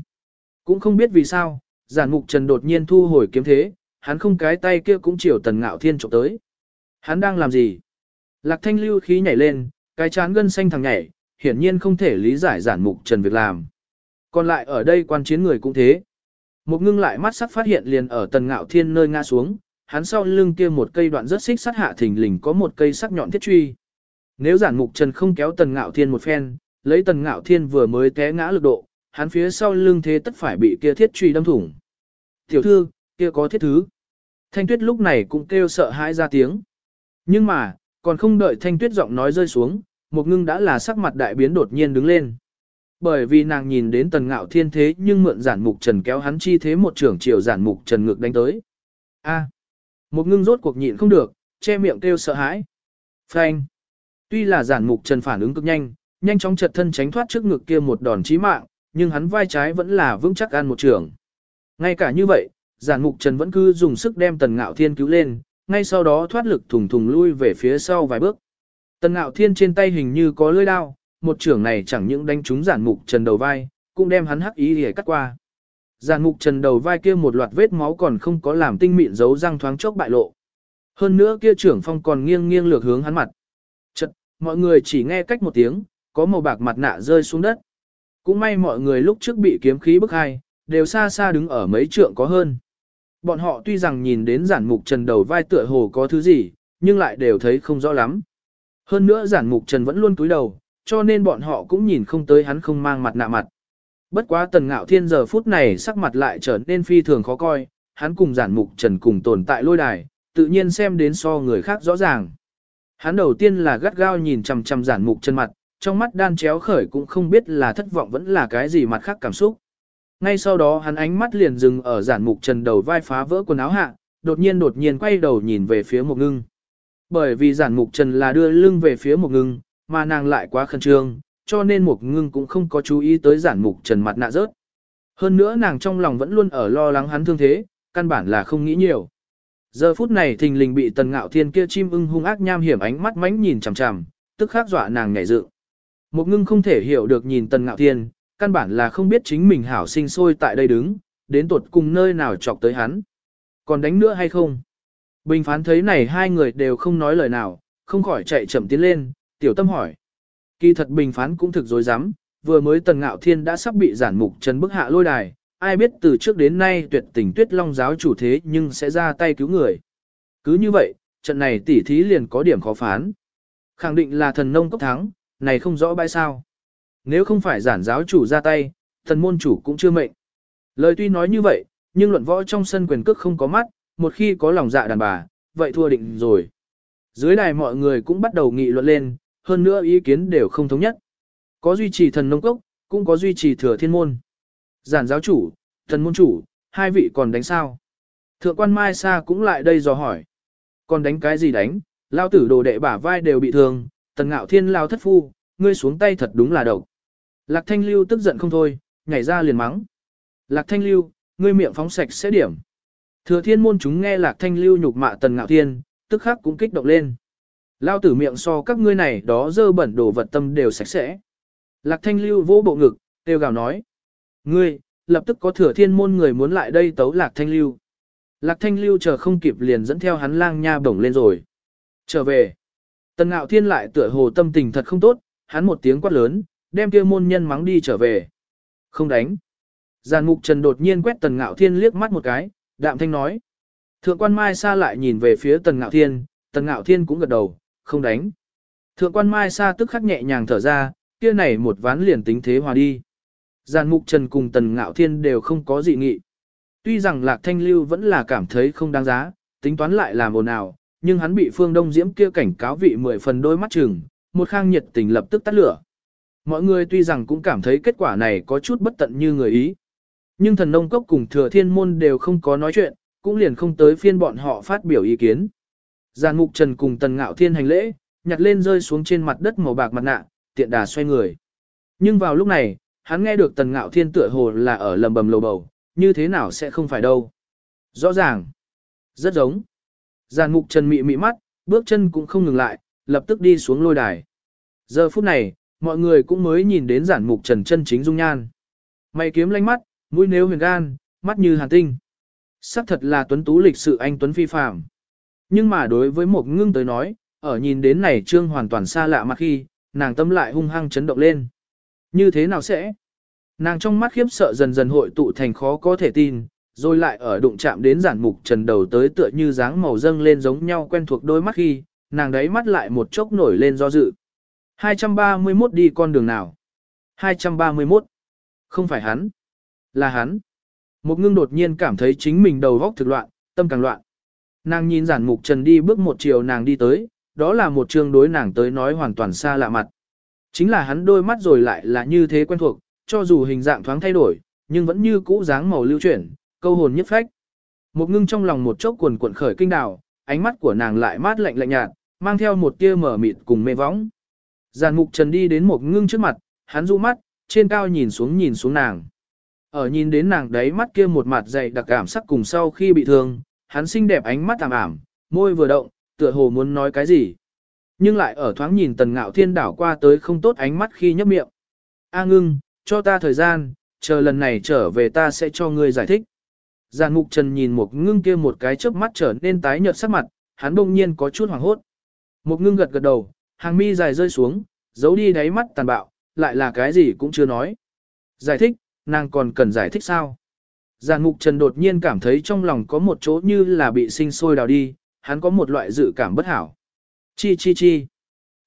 Cũng không biết vì sao, giản mục trần đột nhiên thu hồi kiếm thế, hắn không cái tay kia cũng chiều tần ngạo thiên trộm tới. Hắn đang làm gì? Lạc thanh lưu khí nhảy lên, cái chán gân xanh thằng nhảy, hiển nhiên không thể lý giải giản mục trần việc làm. Còn lại ở đây quan chiến người cũng thế. Một ngưng lại mắt sắc phát hiện liền ở tần ngạo thiên nơi ngã xuống, hắn sau lưng kia một cây đoạn rất xích sắt hạ thình lình có một cây sắc nhọn thiết truy. Nếu giản mục trần không kéo tần ngạo thiên một phen, lấy tần ngạo thiên vừa mới té ngã lực độ, hắn phía sau lưng thế tất phải bị kia thiết truy đâm thủng. Tiểu thư, kia có thiết thứ. Thanh tuyết lúc này cũng kêu sợ hãi ra tiếng. Nhưng mà, còn không đợi thanh tuyết giọng nói rơi xuống, một ngưng đã là sắc mặt đại biến đột nhiên đứng lên. Bởi vì nàng nhìn đến tần ngạo thiên thế nhưng mượn giản mục trần kéo hắn chi thế một trưởng chiều giản mục trần ngược đánh tới. A. một ngưng rốt cuộc nhịn không được, che miệng kêu sợ hãi. Phanh. Tuy là giản mục trần phản ứng cực nhanh, nhanh chóng chật thân tránh thoát trước ngực kia một đòn chí mạng, nhưng hắn vai trái vẫn là vững chắc ăn một trường. Ngay cả như vậy, giản mục trần vẫn cứ dùng sức đem tần ngạo thiên cứu lên, ngay sau đó thoát lực thùng thùng lui về phía sau vài bước. Tần ngạo thiên trên tay hình như có lưỡi đao, một trưởng này chẳng những đánh trúng giản mục trần đầu vai, cũng đem hắn hắc ý để cắt qua. Giản mục trần đầu vai kia một loạt vết máu còn không có làm tinh mịn dấu răng thoáng chốc bại lộ. Hơn nữa kia trưởng phong còn nghiêng nghiêng lược hướng hắn mặt. Mọi người chỉ nghe cách một tiếng, có màu bạc mặt nạ rơi xuống đất. Cũng may mọi người lúc trước bị kiếm khí bức hai, đều xa xa đứng ở mấy trượng có hơn. Bọn họ tuy rằng nhìn đến giản mục trần đầu vai tựa hồ có thứ gì, nhưng lại đều thấy không rõ lắm. Hơn nữa giản mục trần vẫn luôn cúi đầu, cho nên bọn họ cũng nhìn không tới hắn không mang mặt nạ mặt. Bất quá tần ngạo thiên giờ phút này sắc mặt lại trở nên phi thường khó coi, hắn cùng giản mục trần cùng tồn tại lôi đài, tự nhiên xem đến so người khác rõ ràng. Hắn đầu tiên là gắt gao nhìn chằm chằm giản mục trần mặt, trong mắt đan chéo khởi cũng không biết là thất vọng vẫn là cái gì mặt khác cảm xúc. Ngay sau đó hắn ánh mắt liền dừng ở giản mục trần đầu vai phá vỡ quần áo hạ, đột nhiên đột nhiên quay đầu nhìn về phía một ngưng. Bởi vì giản mục trần là đưa lưng về phía một ngưng, mà nàng lại quá khẩn trương, cho nên một ngưng cũng không có chú ý tới giản mục trần mặt nạ rớt. Hơn nữa nàng trong lòng vẫn luôn ở lo lắng hắn thương thế, căn bản là không nghĩ nhiều. Giờ phút này thình lình bị tần ngạo thiên kia chim ưng hung ác nham hiểm ánh mắt mánh nhìn chằm chằm, tức khắc dọa nàng nhảy dựng. Một ngưng không thể hiểu được nhìn tần ngạo thiên, căn bản là không biết chính mình hảo sinh sôi tại đây đứng, đến tuột cùng nơi nào chọc tới hắn. Còn đánh nữa hay không? Bình phán thấy này hai người đều không nói lời nào, không khỏi chạy chậm tiến lên, tiểu tâm hỏi. Kỳ thật bình phán cũng thực dối rắm vừa mới tần ngạo thiên đã sắp bị giản mục trần bức hạ lôi đài, ai biết từ trước đến nay tuyệt tình tuyết long giáo chủ thế nhưng sẽ ra tay cứu người. Cứ như vậy, trận này tỉ thí liền có điểm khó phán. Khẳng định là thần nông cốc thắng, này không rõ bãi sao. Nếu không phải giản giáo chủ ra tay, thần môn chủ cũng chưa mệnh. Lời tuy nói như vậy, nhưng luận võ trong sân quyền cước không có mắt, một khi có lòng dạ đàn bà, vậy thua định rồi. Dưới đài mọi người cũng bắt đầu nghị luận lên, hơn nữa ý kiến đều không thống nhất. Có duy trì thần nông cốc, cũng có duy trì thừa thiên môn. Giản giáo chủ, thần môn chủ, hai vị còn đánh sao? Thượng quan Mai Sa cũng lại đây dò hỏi. Còn đánh cái gì đánh? Lao tử đồ đệ bả vai đều bị thương, tần ngạo thiên lao thất phu, ngươi xuống tay thật đúng là độc. Lạc thanh lưu tức giận không thôi, nhảy ra liền mắng. Lạc thanh lưu, ngươi miệng phóng sạch sẽ điểm. Thừa thiên môn chúng nghe lạc thanh lưu nhục mạ tần ngạo thiên, tức khắc cũng kích động lên. Lao tử miệng so các ngươi này đó dơ bẩn đồ vật tâm đều sạch sẽ. Lạc thanh lưu vỗ bộ ngực, tiêu gào nói. Ngươi, lập tức có thừa thiên môn người muốn lại đây tấu lạc thanh lưu. Lạc thanh lưu chờ không kịp liền dẫn theo hắn lang nha bổng lên rồi. Trở về. Tần ngạo thiên lại tựa hồ tâm tình thật không tốt, hắn một tiếng quát lớn, đem kia môn nhân mắng đi trở về. Không đánh. Giàn mục trần đột nhiên quét tần ngạo thiên liếc mắt một cái, đạm thanh nói. Thượng quan Mai Sa lại nhìn về phía tần ngạo thiên, tần ngạo thiên cũng gật đầu, không đánh. Thượng quan Mai Sa tức khắc nhẹ nhàng thở ra, kia này một ván liền tính thế hòa đi. Giàn mục trần cùng tần ngạo thiên đều không có dị nghị. Tuy rằng lạc thanh lưu vẫn là cảm thấy không đáng giá, tính toán lại làm ồn ào, nhưng hắn bị phương đông diễm kia cảnh cáo vị mười phần đôi mắt chừng, một khang nhiệt tình lập tức tắt lửa. Mọi người tuy rằng cũng cảm thấy kết quả này có chút bất tận như người ý. Nhưng thần nông cốc cùng thừa thiên môn đều không có nói chuyện, cũng liền không tới phiên bọn họ phát biểu ý kiến. Giàn mục trần cùng tần ngạo thiên hành lễ, nhặt lên rơi xuống trên mặt đất màu bạc mặt nạ, tiện đà xoay người. Nhưng vào lúc này, hắn nghe được tần ngạo thiên tựa hồ là ở lầm bầm lầu bầu, như thế nào sẽ không phải đâu. Rõ ràng, rất giống. Giàn mục trần mị mị mắt, bước chân cũng không ngừng lại, lập tức đi xuống lôi đài. Giờ phút này, mọi người cũng mới nhìn đến giản mục trần chân chính dung nhan. Mày kiếm lanh mắt, mũi nếu huyền gan, mắt như hàn tinh. Sắc thật là tuấn tú lịch sự anh tuấn phi phạm Nhưng mà đối với một ngưng tới nói, ở nhìn đến này trương hoàn toàn xa lạ mặt khi, nàng tâm lại hung hăng chấn động lên. Như thế nào sẽ? Nàng trong mắt khiếp sợ dần dần hội tụ thành khó có thể tin, rồi lại ở đụng chạm đến giản mục trần đầu tới tựa như dáng màu dâng lên giống nhau quen thuộc đôi mắt khi, nàng đấy mắt lại một chốc nổi lên do dự. 231 đi con đường nào? 231. Không phải hắn. Là hắn. Một ngưng đột nhiên cảm thấy chính mình đầu góc thực loạn, tâm càng loạn. Nàng nhìn giản mục trần đi bước một chiều nàng đi tới, đó là một trường đối nàng tới nói hoàn toàn xa lạ mặt. Chính là hắn đôi mắt rồi lại là như thế quen thuộc, cho dù hình dạng thoáng thay đổi, nhưng vẫn như cũ dáng màu lưu chuyển, câu hồn nhất phách. Một ngưng trong lòng một chốc cuồn cuộn khởi kinh đào, ánh mắt của nàng lại mát lạnh lạnh nhạt, mang theo một tia mở mịt cùng mê võng. Giàn mục trần đi đến một ngưng trước mặt, hắn du mắt, trên cao nhìn xuống nhìn xuống nàng. Ở nhìn đến nàng đấy mắt kia một mặt dày đặc cảm sắc cùng sau khi bị thương, hắn xinh đẹp ánh mắt tạm ảm, môi vừa động, tựa hồ muốn nói cái gì. Nhưng lại ở thoáng nhìn tần ngạo thiên đảo qua tới không tốt ánh mắt khi nhấp miệng. A ngưng, cho ta thời gian, chờ lần này trở về ta sẽ cho ngươi giải thích. Giàn mục trần nhìn một ngưng kia một cái chớp mắt trở nên tái nhợt sắc mặt, hắn bỗng nhiên có chút hoảng hốt. Một ngưng gật gật đầu, hàng mi dài rơi xuống, giấu đi đáy mắt tàn bạo, lại là cái gì cũng chưa nói. Giải thích, nàng còn cần giải thích sao? Giàn mục trần đột nhiên cảm thấy trong lòng có một chỗ như là bị sinh sôi đào đi, hắn có một loại dự cảm bất hảo. Chi chi chi.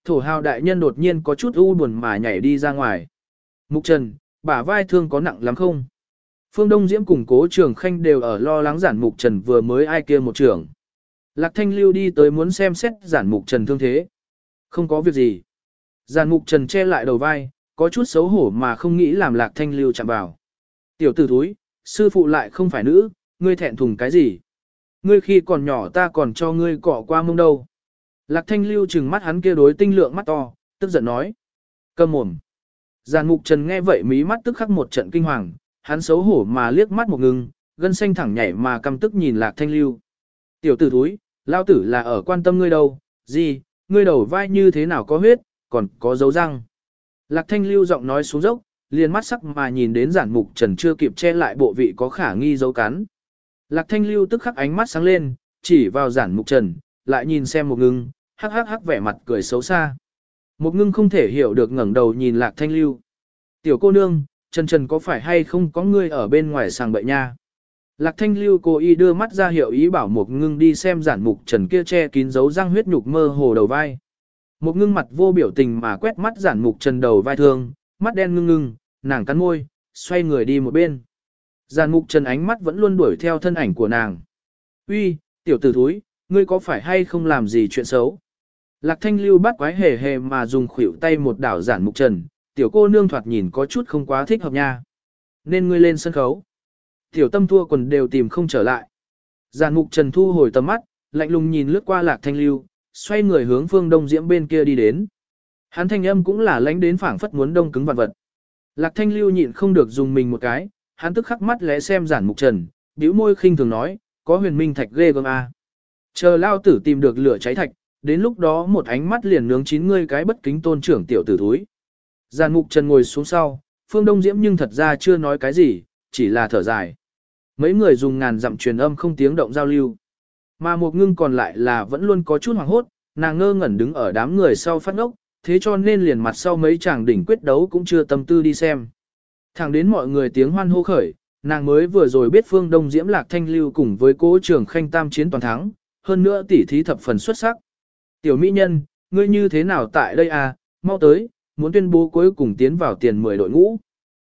Thổ hào đại nhân đột nhiên có chút u buồn mà nhảy đi ra ngoài. Mục trần, bả vai thương có nặng lắm không? Phương Đông Diễm cùng cố trường khanh đều ở lo lắng giản mục trần vừa mới ai kia một trường. Lạc Thanh Lưu đi tới muốn xem xét giản mục trần thương thế. Không có việc gì. Giản mục trần che lại đầu vai, có chút xấu hổ mà không nghĩ làm Lạc Thanh Lưu chạm vào. Tiểu tử thúi, sư phụ lại không phải nữ, ngươi thẹn thùng cái gì? Ngươi khi còn nhỏ ta còn cho ngươi cọ qua mông đâu. Lạc Thanh Lưu trừng mắt hắn kia đối tinh lượng mắt to, tức giận nói. Cầm mồm. Giàn mục trần nghe vậy mí mắt tức khắc một trận kinh hoàng, hắn xấu hổ mà liếc mắt một ngừng, gân xanh thẳng nhảy mà căm tức nhìn lạc thanh lưu. Tiểu tử thúi, lao tử là ở quan tâm ngươi đâu, gì, ngươi đầu vai như thế nào có huyết, còn có dấu răng. Lạc thanh lưu giọng nói xuống dốc, liền mắt sắc mà nhìn đến giản mục trần chưa kịp che lại bộ vị có khả nghi dấu cắn. Lạc thanh lưu tức khắc ánh mắt sáng lên, chỉ vào giản mục trần, lại nhìn xem một ngưng, hắc hắc hắc vẻ mặt cười xấu xa. Một ngưng không thể hiểu được ngẩng đầu nhìn lạc thanh lưu. Tiểu cô nương, Trần Trần có phải hay không có ngươi ở bên ngoài sàng bậy nha? Lạc thanh lưu cô y đưa mắt ra hiệu ý bảo một ngưng đi xem giản mục trần kia che kín dấu răng huyết nhục mơ hồ đầu vai. Một ngưng mặt vô biểu tình mà quét mắt giản mục trần đầu vai thương, mắt đen ngưng ngưng, nàng cắn môi, xoay người đi một bên. Giản mục trần ánh mắt vẫn luôn đuổi theo thân ảnh của nàng. Uy, tiểu tử thúi, ngươi có phải hay không làm gì chuyện xấu? Lạc thanh lưu bắt quái hề hề mà dùng khuỷu tay một đảo giản mục trần, tiểu cô nương thoạt nhìn có chút không quá thích hợp nha. Nên ngươi lên sân khấu. Tiểu tâm thua quần đều tìm không trở lại. Giản mục trần thu hồi tầm mắt, lạnh lùng nhìn lướt qua lạc thanh lưu, xoay người hướng phương đông diễm bên kia đi đến. Hắn thanh âm cũng là lánh đến phảng phất muốn đông cứng vạn vật. Lạc thanh lưu nhịn không được dùng mình một cái, hắn tức khắc mắt lẽ xem giản mục trần, bĩu môi khinh thường nói, có huyền minh thạch ghê gớm a. Chờ lao tử tìm được lửa cháy thạch, đến lúc đó một ánh mắt liền nướng chín ngươi cái bất kính tôn trưởng tiểu tử thúi. Giàn mục trần ngồi xuống sau, phương đông diễm nhưng thật ra chưa nói cái gì, chỉ là thở dài. Mấy người dùng ngàn dặm truyền âm không tiếng động giao lưu. Mà một ngưng còn lại là vẫn luôn có chút hoảng hốt, nàng ngơ ngẩn đứng ở đám người sau phát ngốc, thế cho nên liền mặt sau mấy chàng đỉnh quyết đấu cũng chưa tâm tư đi xem. Thẳng đến mọi người tiếng hoan hô khởi, nàng mới vừa rồi biết phương đông diễm lạc thanh lưu cùng với cố trưởng khanh tam chiến toàn thắng, hơn nữa tỷ thí thập phần xuất sắc. Tiểu mỹ nhân, ngươi như thế nào tại đây à, mau tới, muốn tuyên bố cuối cùng tiến vào tiền 10 đội ngũ.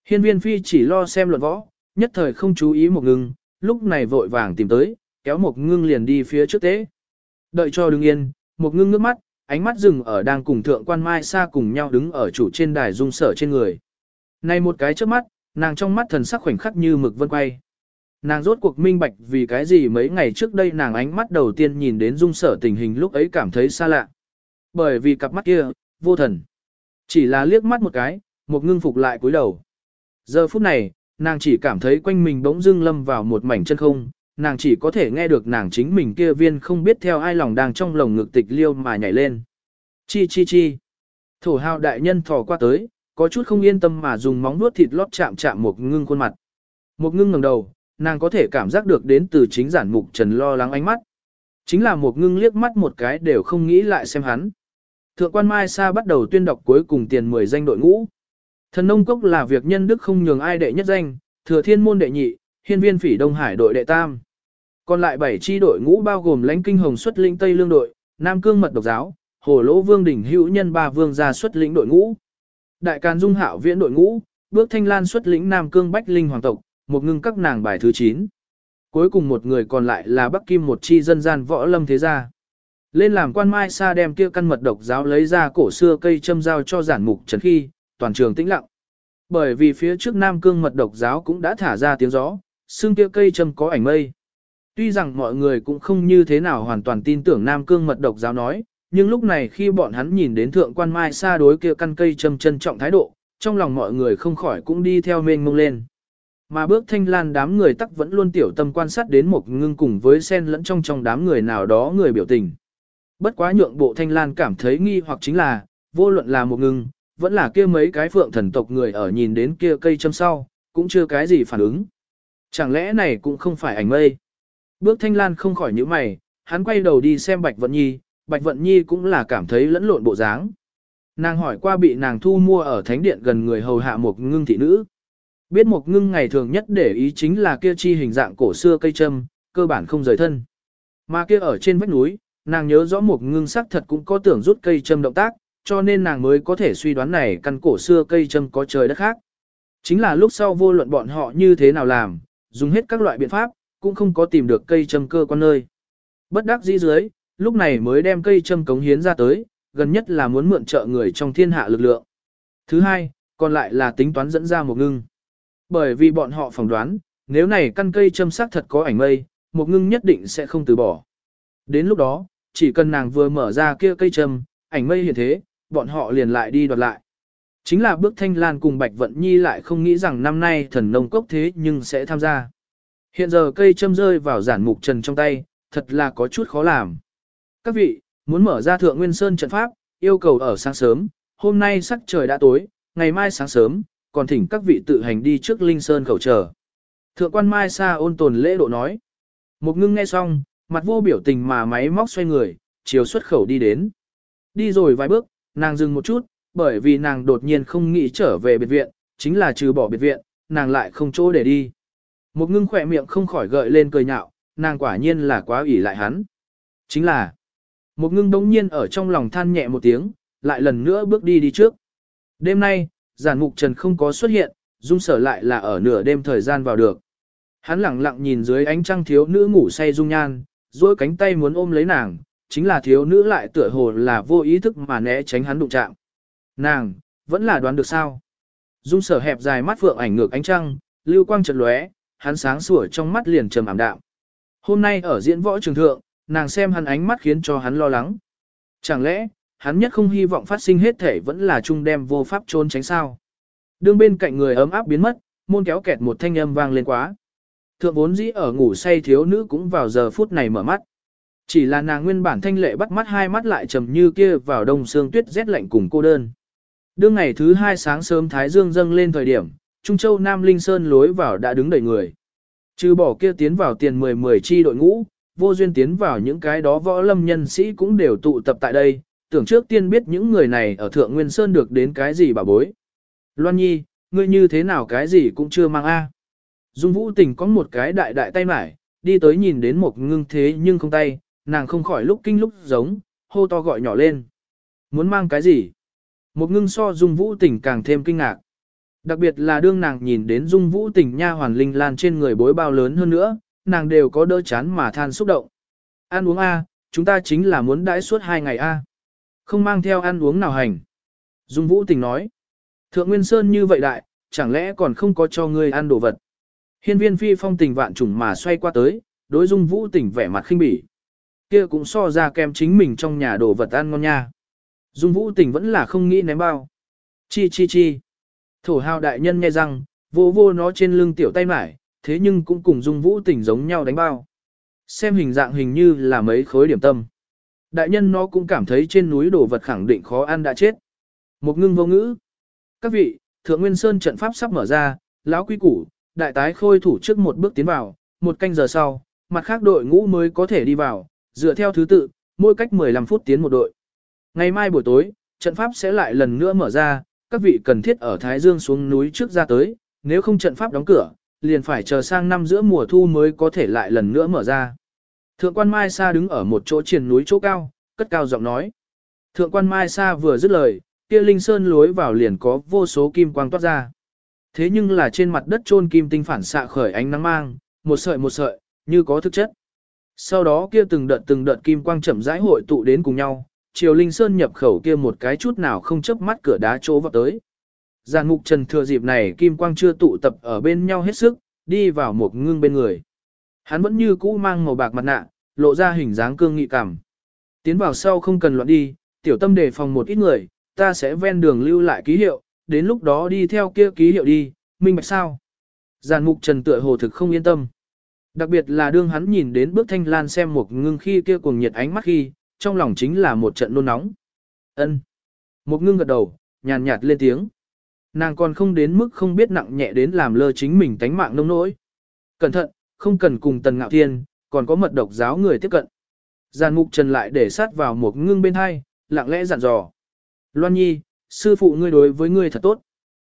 Hiên viên phi chỉ lo xem luận võ, nhất thời không chú ý một ngưng, lúc này vội vàng tìm tới, kéo một ngưng liền đi phía trước tế. Đợi cho đứng yên, một ngưng ngước mắt, ánh mắt dừng ở đang cùng thượng quan mai xa cùng nhau đứng ở chủ trên đài dung sở trên người. Này một cái trước mắt, nàng trong mắt thần sắc khoảnh khắc như mực vân quay. Nàng rốt cuộc minh bạch vì cái gì mấy ngày trước đây nàng ánh mắt đầu tiên nhìn đến dung sở tình hình lúc ấy cảm thấy xa lạ. Bởi vì cặp mắt kia, vô thần. Chỉ là liếc mắt một cái, một ngưng phục lại cúi đầu. Giờ phút này, nàng chỉ cảm thấy quanh mình bỗng dưng lâm vào một mảnh chân không, nàng chỉ có thể nghe được nàng chính mình kia viên không biết theo ai lòng đang trong lồng ngực tịch liêu mà nhảy lên. Chi chi chi. Thổ hào đại nhân thò qua tới, có chút không yên tâm mà dùng móng nuốt thịt lót chạm chạm một ngưng khuôn mặt. Một ngưng ngẩng đầu, nàng có thể cảm giác được đến từ chính giản mục trần lo lắng ánh mắt. Chính là một ngưng liếc mắt một cái đều không nghĩ lại xem hắn. Thượng quan Mai Sa bắt đầu tuyên đọc cuối cùng tiền 10 danh đội ngũ. Thần nông cốc là việc nhân đức không nhường ai đệ nhất danh, thừa thiên môn đệ nhị, hiên viên phỉ Đông Hải đội đệ tam. Còn lại 7 chi đội ngũ bao gồm lãnh kinh hồng xuất lĩnh Tây Lương đội, Nam Cương mật độc giáo, Hồ Lỗ Vương đỉnh hữu nhân ba vương gia xuất lĩnh đội ngũ. Đại Càn Dung Hạo viễn đội ngũ, bước Thanh Lan xuất lĩnh Nam Cương Bách Linh hoàng tộc, một ngưng các nàng bài thứ 9. Cuối cùng một người còn lại là Bắc Kim một chi dân gian võ lâm thế gia. Lên làm quan mai xa đem kia căn mật độc giáo lấy ra cổ xưa cây châm dao cho giản mục trần khi, toàn trường tĩnh lặng. Bởi vì phía trước Nam Cương mật độc giáo cũng đã thả ra tiếng gió, xương kia cây châm có ảnh mây. Tuy rằng mọi người cũng không như thế nào hoàn toàn tin tưởng Nam Cương mật độc giáo nói, nhưng lúc này khi bọn hắn nhìn đến thượng quan mai xa đối kia căn cây châm trân trọng thái độ, trong lòng mọi người không khỏi cũng đi theo mênh mông lên. Mà bước thanh lan đám người tắc vẫn luôn tiểu tâm quan sát đến một ngưng cùng với sen lẫn trong trong đám người nào đó người biểu tình. Bất quá nhượng bộ thanh lan cảm thấy nghi hoặc chính là, vô luận là một ngưng, vẫn là kia mấy cái phượng thần tộc người ở nhìn đến kia cây châm sau, cũng chưa cái gì phản ứng. Chẳng lẽ này cũng không phải ảnh mây? Bước thanh lan không khỏi những mày, hắn quay đầu đi xem Bạch Vận Nhi, Bạch Vận Nhi cũng là cảm thấy lẫn lộn bộ dáng. Nàng hỏi qua bị nàng thu mua ở thánh điện gần người hầu hạ một ngưng thị nữ. Biết một ngưng ngày thường nhất để ý chính là kia chi hình dạng cổ xưa cây châm, cơ bản không rời thân. Mà kia ở trên vách núi, nàng nhớ rõ một ngưng sắc thật cũng có tưởng rút cây châm động tác, cho nên nàng mới có thể suy đoán này căn cổ xưa cây châm có trời đất khác. Chính là lúc sau vô luận bọn họ như thế nào làm, dùng hết các loại biện pháp, cũng không có tìm được cây châm cơ quan nơi. Bất đắc dĩ dưới, lúc này mới đem cây châm cống hiến ra tới, gần nhất là muốn mượn trợ người trong thiên hạ lực lượng. Thứ hai, còn lại là tính toán dẫn ra một ngưng. Bởi vì bọn họ phỏng đoán, nếu này căn cây châm sắc thật có ảnh mây, một ngưng nhất định sẽ không từ bỏ. Đến lúc đó, chỉ cần nàng vừa mở ra kia cây châm, ảnh mây hiện thế, bọn họ liền lại đi đoạt lại. Chính là bước thanh lan cùng Bạch Vận Nhi lại không nghĩ rằng năm nay thần nông cốc thế nhưng sẽ tham gia. Hiện giờ cây châm rơi vào giản mục trần trong tay, thật là có chút khó làm. Các vị, muốn mở ra thượng nguyên sơn trận pháp, yêu cầu ở sáng sớm, hôm nay sắc trời đã tối, ngày mai sáng sớm, còn thỉnh các vị tự hành đi trước linh sơn khẩu chờ. Thượng quan mai xa ôn tồn lễ độ nói. Một ngưng nghe xong, mặt vô biểu tình mà máy móc xoay người, chiều xuất khẩu đi đến. Đi rồi vài bước, nàng dừng một chút, bởi vì nàng đột nhiên không nghĩ trở về biệt viện, chính là trừ bỏ biệt viện, nàng lại không chỗ để đi. Một ngưng khỏe miệng không khỏi gợi lên cười nhạo, nàng quả nhiên là quá ủy lại hắn. Chính là, một ngưng đống nhiên ở trong lòng than nhẹ một tiếng, lại lần nữa bước đi đi trước. Đêm nay, giản mục trần không có xuất hiện, dung sở lại là ở nửa đêm thời gian vào được. Hắn lặng lặng nhìn dưới ánh trăng thiếu nữ ngủ say dung nhan, duỗi cánh tay muốn ôm lấy nàng, chính là thiếu nữ lại tựa hồ là vô ý thức mà né tránh hắn đụng chạm. Nàng, vẫn là đoán được sao. Dung sở hẹp dài mắt phượng ảnh ngược ánh trăng, lưu quang chợt lóe, hắn sáng sủa trong mắt liền trầm ảm đạm. Hôm nay ở diễn võ trường thượng, nàng xem hắn ánh mắt khiến cho hắn lo lắng. Chẳng lẽ, hắn nhất không hy vọng phát sinh hết thể vẫn là chung đem vô pháp trốn tránh sao. Đương bên cạnh người ấm áp biến mất, môn kéo kẹt một thanh âm vang lên quá. Thượng vốn dĩ ở ngủ say thiếu nữ cũng vào giờ phút này mở mắt. Chỉ là nàng nguyên bản thanh lệ bắt mắt hai mắt lại trầm như kia vào đông sương tuyết rét lạnh cùng cô đơn. Đương ngày thứ hai sáng sớm Thái Dương dâng lên thời điểm, Trung Châu Nam Linh Sơn lối vào đã đứng đầy người. Trừ bỏ kia tiến vào tiền 10-10 chi đội ngũ, vô duyên tiến vào những cái đó võ lâm nhân sĩ cũng đều tụ tập tại đây, tưởng trước tiên biết những người này ở Thượng Nguyên Sơn được đến cái gì bà bối. Loan Nhi, ngươi như thế nào cái gì cũng chưa mang a. À. Dung Vũ Tình có một cái đại đại tay mải, đi tới nhìn đến một ngưng thế nhưng không tay, nàng không khỏi lúc kinh lúc giống, hô to gọi nhỏ lên. Muốn mang cái gì? Một ngưng so Dung Vũ Tình càng thêm kinh ngạc. Đặc biệt là đương nàng nhìn đến dung vũ tình nha hoàn linh lan trên người bối bao lớn hơn nữa, nàng đều có đỡ chán mà than xúc động. Ăn uống A, chúng ta chính là muốn đãi suốt hai ngày A. Không mang theo ăn uống nào hành. Dung vũ tình nói. Thượng Nguyên Sơn như vậy đại, chẳng lẽ còn không có cho ngươi ăn đồ vật. Hiên viên phi phong tình vạn trùng mà xoay qua tới, đối dung vũ tình vẻ mặt khinh bỉ. Kia cũng so ra kem chính mình trong nhà đồ vật ăn ngon nha. Dung vũ tình vẫn là không nghĩ ném bao. Chi chi chi. Thổ hào đại nhân nghe rằng, vô vô nó trên lưng tiểu tay mải, thế nhưng cũng cùng dung vũ tình giống nhau đánh bao. Xem hình dạng hình như là mấy khối điểm tâm. Đại nhân nó cũng cảm thấy trên núi đồ vật khẳng định khó ăn đã chết. Một ngưng vô ngữ. Các vị, Thượng Nguyên Sơn trận pháp sắp mở ra, lão quý củ, đại tái khôi thủ trước một bước tiến vào, một canh giờ sau, mặt khác đội ngũ mới có thể đi vào, dựa theo thứ tự, mỗi cách 15 phút tiến một đội. Ngày mai buổi tối, trận pháp sẽ lại lần nữa mở ra, các vị cần thiết ở Thái Dương xuống núi trước ra tới, nếu không trận pháp đóng cửa, liền phải chờ sang năm giữa mùa thu mới có thể lại lần nữa mở ra. Thượng quan Mai Sa đứng ở một chỗ triền núi chỗ cao, cất cao giọng nói. Thượng quan Mai Sa vừa dứt lời, kia linh sơn lối vào liền có vô số kim quang toát ra. Thế nhưng là trên mặt đất trôn kim tinh phản xạ khởi ánh nắng mang, một sợi một sợi, như có thực chất. Sau đó kia từng đợt từng đợt kim quang chậm rãi hội tụ đến cùng nhau, Triều Linh Sơn nhập khẩu kia một cái chút nào không chớp mắt cửa đá chỗ vào tới. Giàn mục trần thừa dịp này kim quang chưa tụ tập ở bên nhau hết sức, đi vào một ngưng bên người. Hắn vẫn như cũ mang màu bạc mặt nạ, lộ ra hình dáng cương nghị cảm. Tiến vào sau không cần loạn đi, tiểu tâm đề phòng một ít người, ta sẽ ven đường lưu lại ký hiệu, đến lúc đó đi theo kia ký hiệu đi, minh bạch sao. Giàn mục trần tựa hồ thực không yên tâm. Đặc biệt là đương hắn nhìn đến bước thanh lan xem một ngưng khi kia cuồng nhiệt ánh mắt khi, trong lòng chính là một trận nôn nóng. ân Một ngưng gật đầu, nhàn nhạt lên tiếng. Nàng còn không đến mức không biết nặng nhẹ đến làm lơ chính mình tánh mạng nông nỗi. Cẩn thận, không cần cùng tần ngạo thiên, còn có mật độc giáo người tiếp cận. Giàn mục trần lại để sát vào một ngưng bên hai, lặng lẽ dặn dò. Loan nhi, sư phụ ngươi đối với ngươi thật tốt.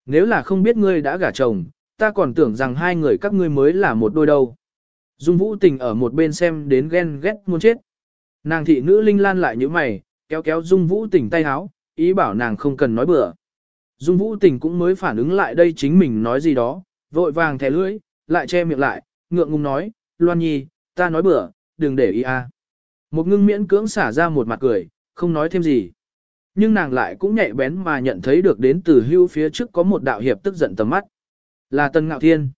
Nếu là không biết ngươi đã gả chồng, ta còn tưởng rằng hai người các ngươi mới là một đôi đâu. Dung vũ tình ở một bên xem đến ghen ghét muốn chết. Nàng thị nữ linh lan lại như mày, kéo kéo dung vũ tình tay háo, ý bảo nàng không cần nói bừa. Dung vũ tình cũng mới phản ứng lại đây chính mình nói gì đó, vội vàng thẻ lưỡi, lại che miệng lại, ngượng ngùng nói, Loan Nhi, ta nói bừa, đừng để ý a. Một ngưng miễn cưỡng xả ra một mặt cười, không nói thêm gì. Nhưng nàng lại cũng nhạy bén mà nhận thấy được đến từ hưu phía trước có một đạo hiệp tức giận tầm mắt. Là Tân Ngạo Thiên.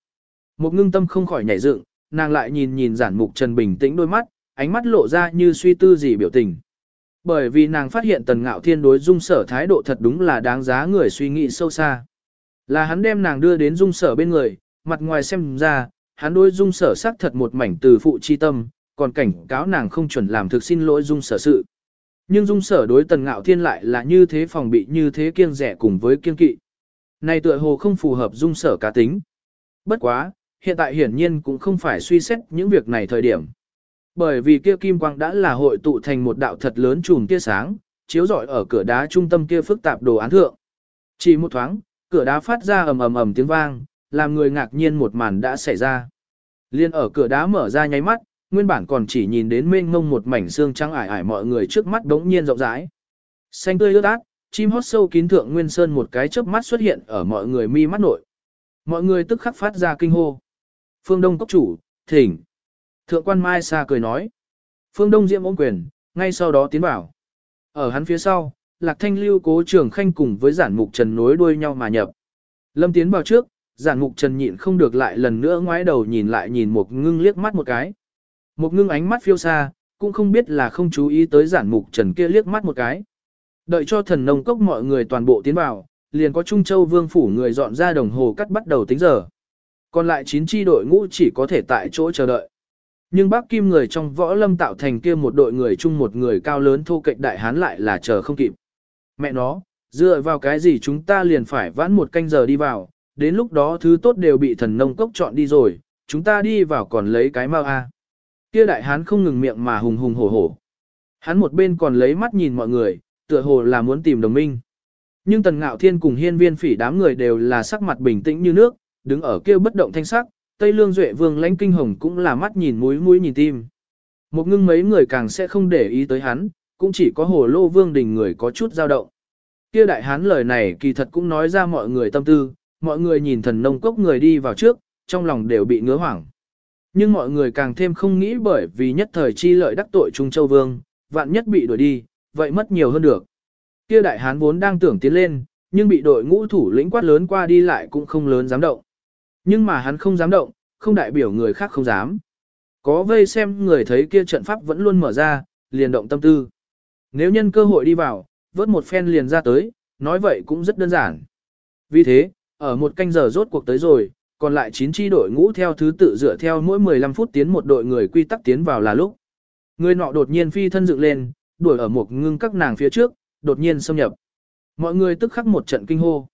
Một ngưng tâm không khỏi nhảy dựng, nàng lại nhìn nhìn giản mục trần bình tĩnh đôi mắt, ánh mắt lộ ra như suy tư gì biểu tình. Bởi vì nàng phát hiện tần ngạo thiên đối dung sở thái độ thật đúng là đáng giá người suy nghĩ sâu xa. Là hắn đem nàng đưa đến dung sở bên người, mặt ngoài xem ra, hắn đối dung sở xác thật một mảnh từ phụ chi tâm, còn cảnh cáo nàng không chuẩn làm thực xin lỗi dung sở sự. Nhưng dung sở đối tần ngạo thiên lại là như thế phòng bị như thế kiêng rẻ cùng với kiêng kỵ. Này tựa hồ không phù hợp dung sở cá tính. Bất quá, hiện tại hiển nhiên cũng không phải suy xét những việc này thời điểm. Bởi vì kia kim quang đã là hội tụ thành một đạo thật lớn chùm tia sáng, chiếu rọi ở cửa đá trung tâm kia phức tạp đồ án thượng. Chỉ một thoáng, cửa đá phát ra ầm ầm ầm tiếng vang, làm người ngạc nhiên một màn đã xảy ra. Liên ở cửa đá mở ra nháy mắt, nguyên bản còn chỉ nhìn đến mênh mông một mảnh xương trắng ải ải mọi người trước mắt đống nhiên rộng rãi. Xanh tươi ướt át, chim hót sâu kín thượng nguyên sơn một cái chớp mắt xuất hiện ở mọi người mi mắt nội. Mọi người tức khắc phát ra kinh hô. Phương Đông Cốc Chủ, thỉnh. Thượng quan Mai Sa cười nói. Phương Đông Diễm ôm quyền, ngay sau đó tiến vào. Ở hắn phía sau, Lạc Thanh Lưu cố trưởng khanh cùng với giản mục trần nối đuôi nhau mà nhập. Lâm tiến vào trước, giản mục trần nhịn không được lại lần nữa ngoái đầu nhìn lại nhìn một ngưng liếc mắt một cái. Một ngưng ánh mắt phiêu xa, cũng không biết là không chú ý tới giản mục trần kia liếc mắt một cái. Đợi cho thần nông cốc mọi người toàn bộ tiến vào, liền có Trung Châu Vương Phủ người dọn ra đồng hồ cắt bắt đầu tính giờ. Còn lại 9 chi đội ngũ chỉ có thể tại chỗ chờ đợi. Nhưng bác kim người trong võ lâm tạo thành kia một đội người chung một người cao lớn thô kệch đại hán lại là chờ không kịp. Mẹ nó, dựa vào cái gì chúng ta liền phải vãn một canh giờ đi vào, đến lúc đó thứ tốt đều bị thần nông cốc chọn đi rồi, chúng ta đi vào còn lấy cái mau a. Kia đại hán không ngừng miệng mà hùng hùng hổ hổ. Hắn một bên còn lấy mắt nhìn mọi người, tựa hồ là muốn tìm đồng minh. Nhưng tần ngạo thiên cùng hiên viên phỉ đám người đều là sắc mặt bình tĩnh như nước, đứng ở kia bất động thanh sắc, Tây Lương Duệ Vương lãnh kinh hồng cũng là mắt nhìn mũi mũi nhìn tim. Một ngưng mấy người càng sẽ không để ý tới hắn, cũng chỉ có hồ lô vương đình người có chút dao động. Kia đại hán lời này kỳ thật cũng nói ra mọi người tâm tư, mọi người nhìn thần nông cốc người đi vào trước, trong lòng đều bị ngứa hoảng. Nhưng mọi người càng thêm không nghĩ bởi vì nhất thời chi lợi đắc tội Trung Châu Vương, vạn nhất bị đuổi đi, vậy mất nhiều hơn được. Kia đại hán vốn đang tưởng tiến lên, nhưng bị đội ngũ thủ lĩnh quát lớn qua đi lại cũng không lớn dám động. Nhưng mà hắn không dám động, không đại biểu người khác không dám. Có vây xem người thấy kia trận pháp vẫn luôn mở ra, liền động tâm tư. Nếu nhân cơ hội đi vào, vớt một phen liền ra tới, nói vậy cũng rất đơn giản. Vì thế, ở một canh giờ rốt cuộc tới rồi, còn lại 9 chi đội ngũ theo thứ tự dựa theo mỗi 15 phút tiến một đội người quy tắc tiến vào là lúc. Người nọ đột nhiên phi thân dựng lên, đuổi ở một ngưng các nàng phía trước, đột nhiên xâm nhập. Mọi người tức khắc một trận kinh hô.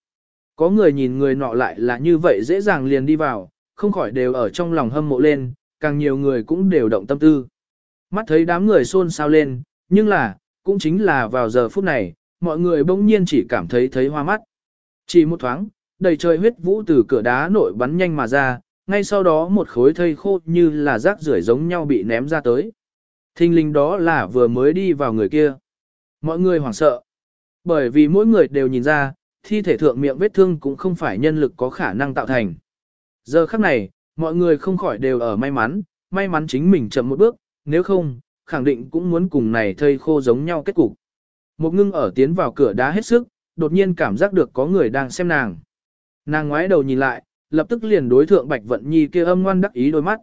Có người nhìn người nọ lại là như vậy dễ dàng liền đi vào, không khỏi đều ở trong lòng hâm mộ lên, càng nhiều người cũng đều động tâm tư. Mắt thấy đám người xôn xao lên, nhưng là, cũng chính là vào giờ phút này, mọi người bỗng nhiên chỉ cảm thấy thấy hoa mắt. Chỉ một thoáng, đầy trời huyết vũ từ cửa đá nội bắn nhanh mà ra, ngay sau đó một khối thây khô như là rác rưởi giống nhau bị ném ra tới. Thinh linh đó là vừa mới đi vào người kia. Mọi người hoảng sợ. Bởi vì mỗi người đều nhìn ra, thi thể thượng miệng vết thương cũng không phải nhân lực có khả năng tạo thành. Giờ khắc này, mọi người không khỏi đều ở may mắn, may mắn chính mình chậm một bước, nếu không, khẳng định cũng muốn cùng này thây khô giống nhau kết cục. Một ngưng ở tiến vào cửa đá hết sức, đột nhiên cảm giác được có người đang xem nàng. Nàng ngoái đầu nhìn lại, lập tức liền đối thượng Bạch Vận Nhi kia âm ngoan đắc ý đôi mắt.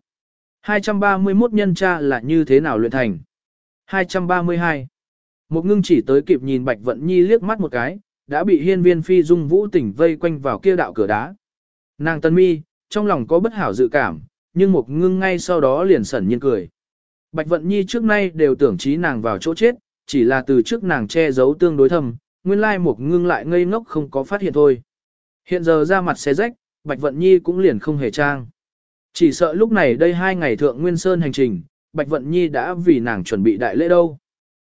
231 nhân cha là như thế nào luyện thành? 232. Một ngưng chỉ tới kịp nhìn Bạch Vận Nhi liếc mắt một cái, đã bị hiên viên phi dung vũ tỉnh vây quanh vào kia đạo cửa đá. Nàng tân mi, trong lòng có bất hảo dự cảm, nhưng một ngưng ngay sau đó liền sẩn nhiên cười. Bạch Vận Nhi trước nay đều tưởng trí nàng vào chỗ chết, chỉ là từ trước nàng che giấu tương đối thầm, nguyên lai một ngưng lại ngây ngốc không có phát hiện thôi. Hiện giờ ra mặt xé rách, Bạch Vận Nhi cũng liền không hề trang. Chỉ sợ lúc này đây hai ngày thượng Nguyên Sơn hành trình, Bạch Vận Nhi đã vì nàng chuẩn bị đại lễ đâu.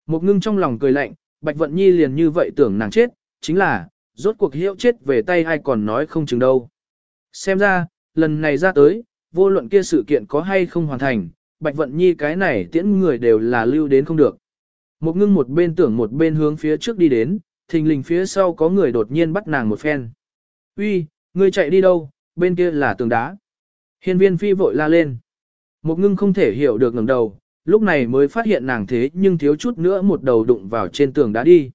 Một ngưng trong lòng cười lạnh, Bạch Vận Nhi liền như vậy tưởng nàng chết, chính là, rốt cuộc hiệu chết về tay ai còn nói không chừng đâu. Xem ra, lần này ra tới, vô luận kia sự kiện có hay không hoàn thành, Bạch Vận Nhi cái này tiễn người đều là lưu đến không được. Một ngưng một bên tưởng một bên hướng phía trước đi đến, thình lình phía sau có người đột nhiên bắt nàng một phen. Uy, ngươi chạy đi đâu, bên kia là tường đá. Hiên viên phi vội la lên. Một ngưng không thể hiểu được ngẩng đầu, lúc này mới phát hiện nàng thế nhưng thiếu chút nữa một đầu đụng vào trên tường đá đi.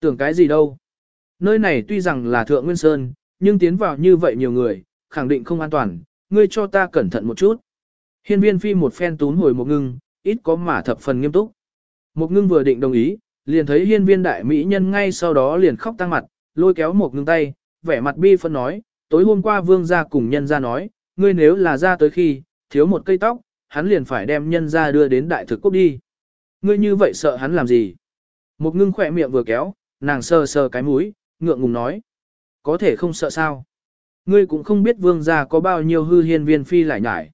Tưởng cái gì đâu. Nơi này tuy rằng là thượng nguyên sơn, nhưng tiến vào như vậy nhiều người, khẳng định không an toàn, ngươi cho ta cẩn thận một chút. Hiên viên phi một phen tún hồi một ngưng, ít có mà thập phần nghiêm túc. Một ngưng vừa định đồng ý, liền thấy hiên viên đại mỹ nhân ngay sau đó liền khóc tăng mặt, lôi kéo một ngưng tay, vẻ mặt bi phân nói, tối hôm qua vương gia cùng nhân gia nói, ngươi nếu là ra tới khi, thiếu một cây tóc, hắn liền phải đem nhân gia đưa đến đại thực quốc đi. Ngươi như vậy sợ hắn làm gì? Một ngưng khỏe miệng vừa kéo, nàng sờ sờ cái mũi, ngượng ngùng nói. Có thể không sợ sao? Ngươi cũng không biết vương gia có bao nhiêu hư hiên viên phi lại nhải.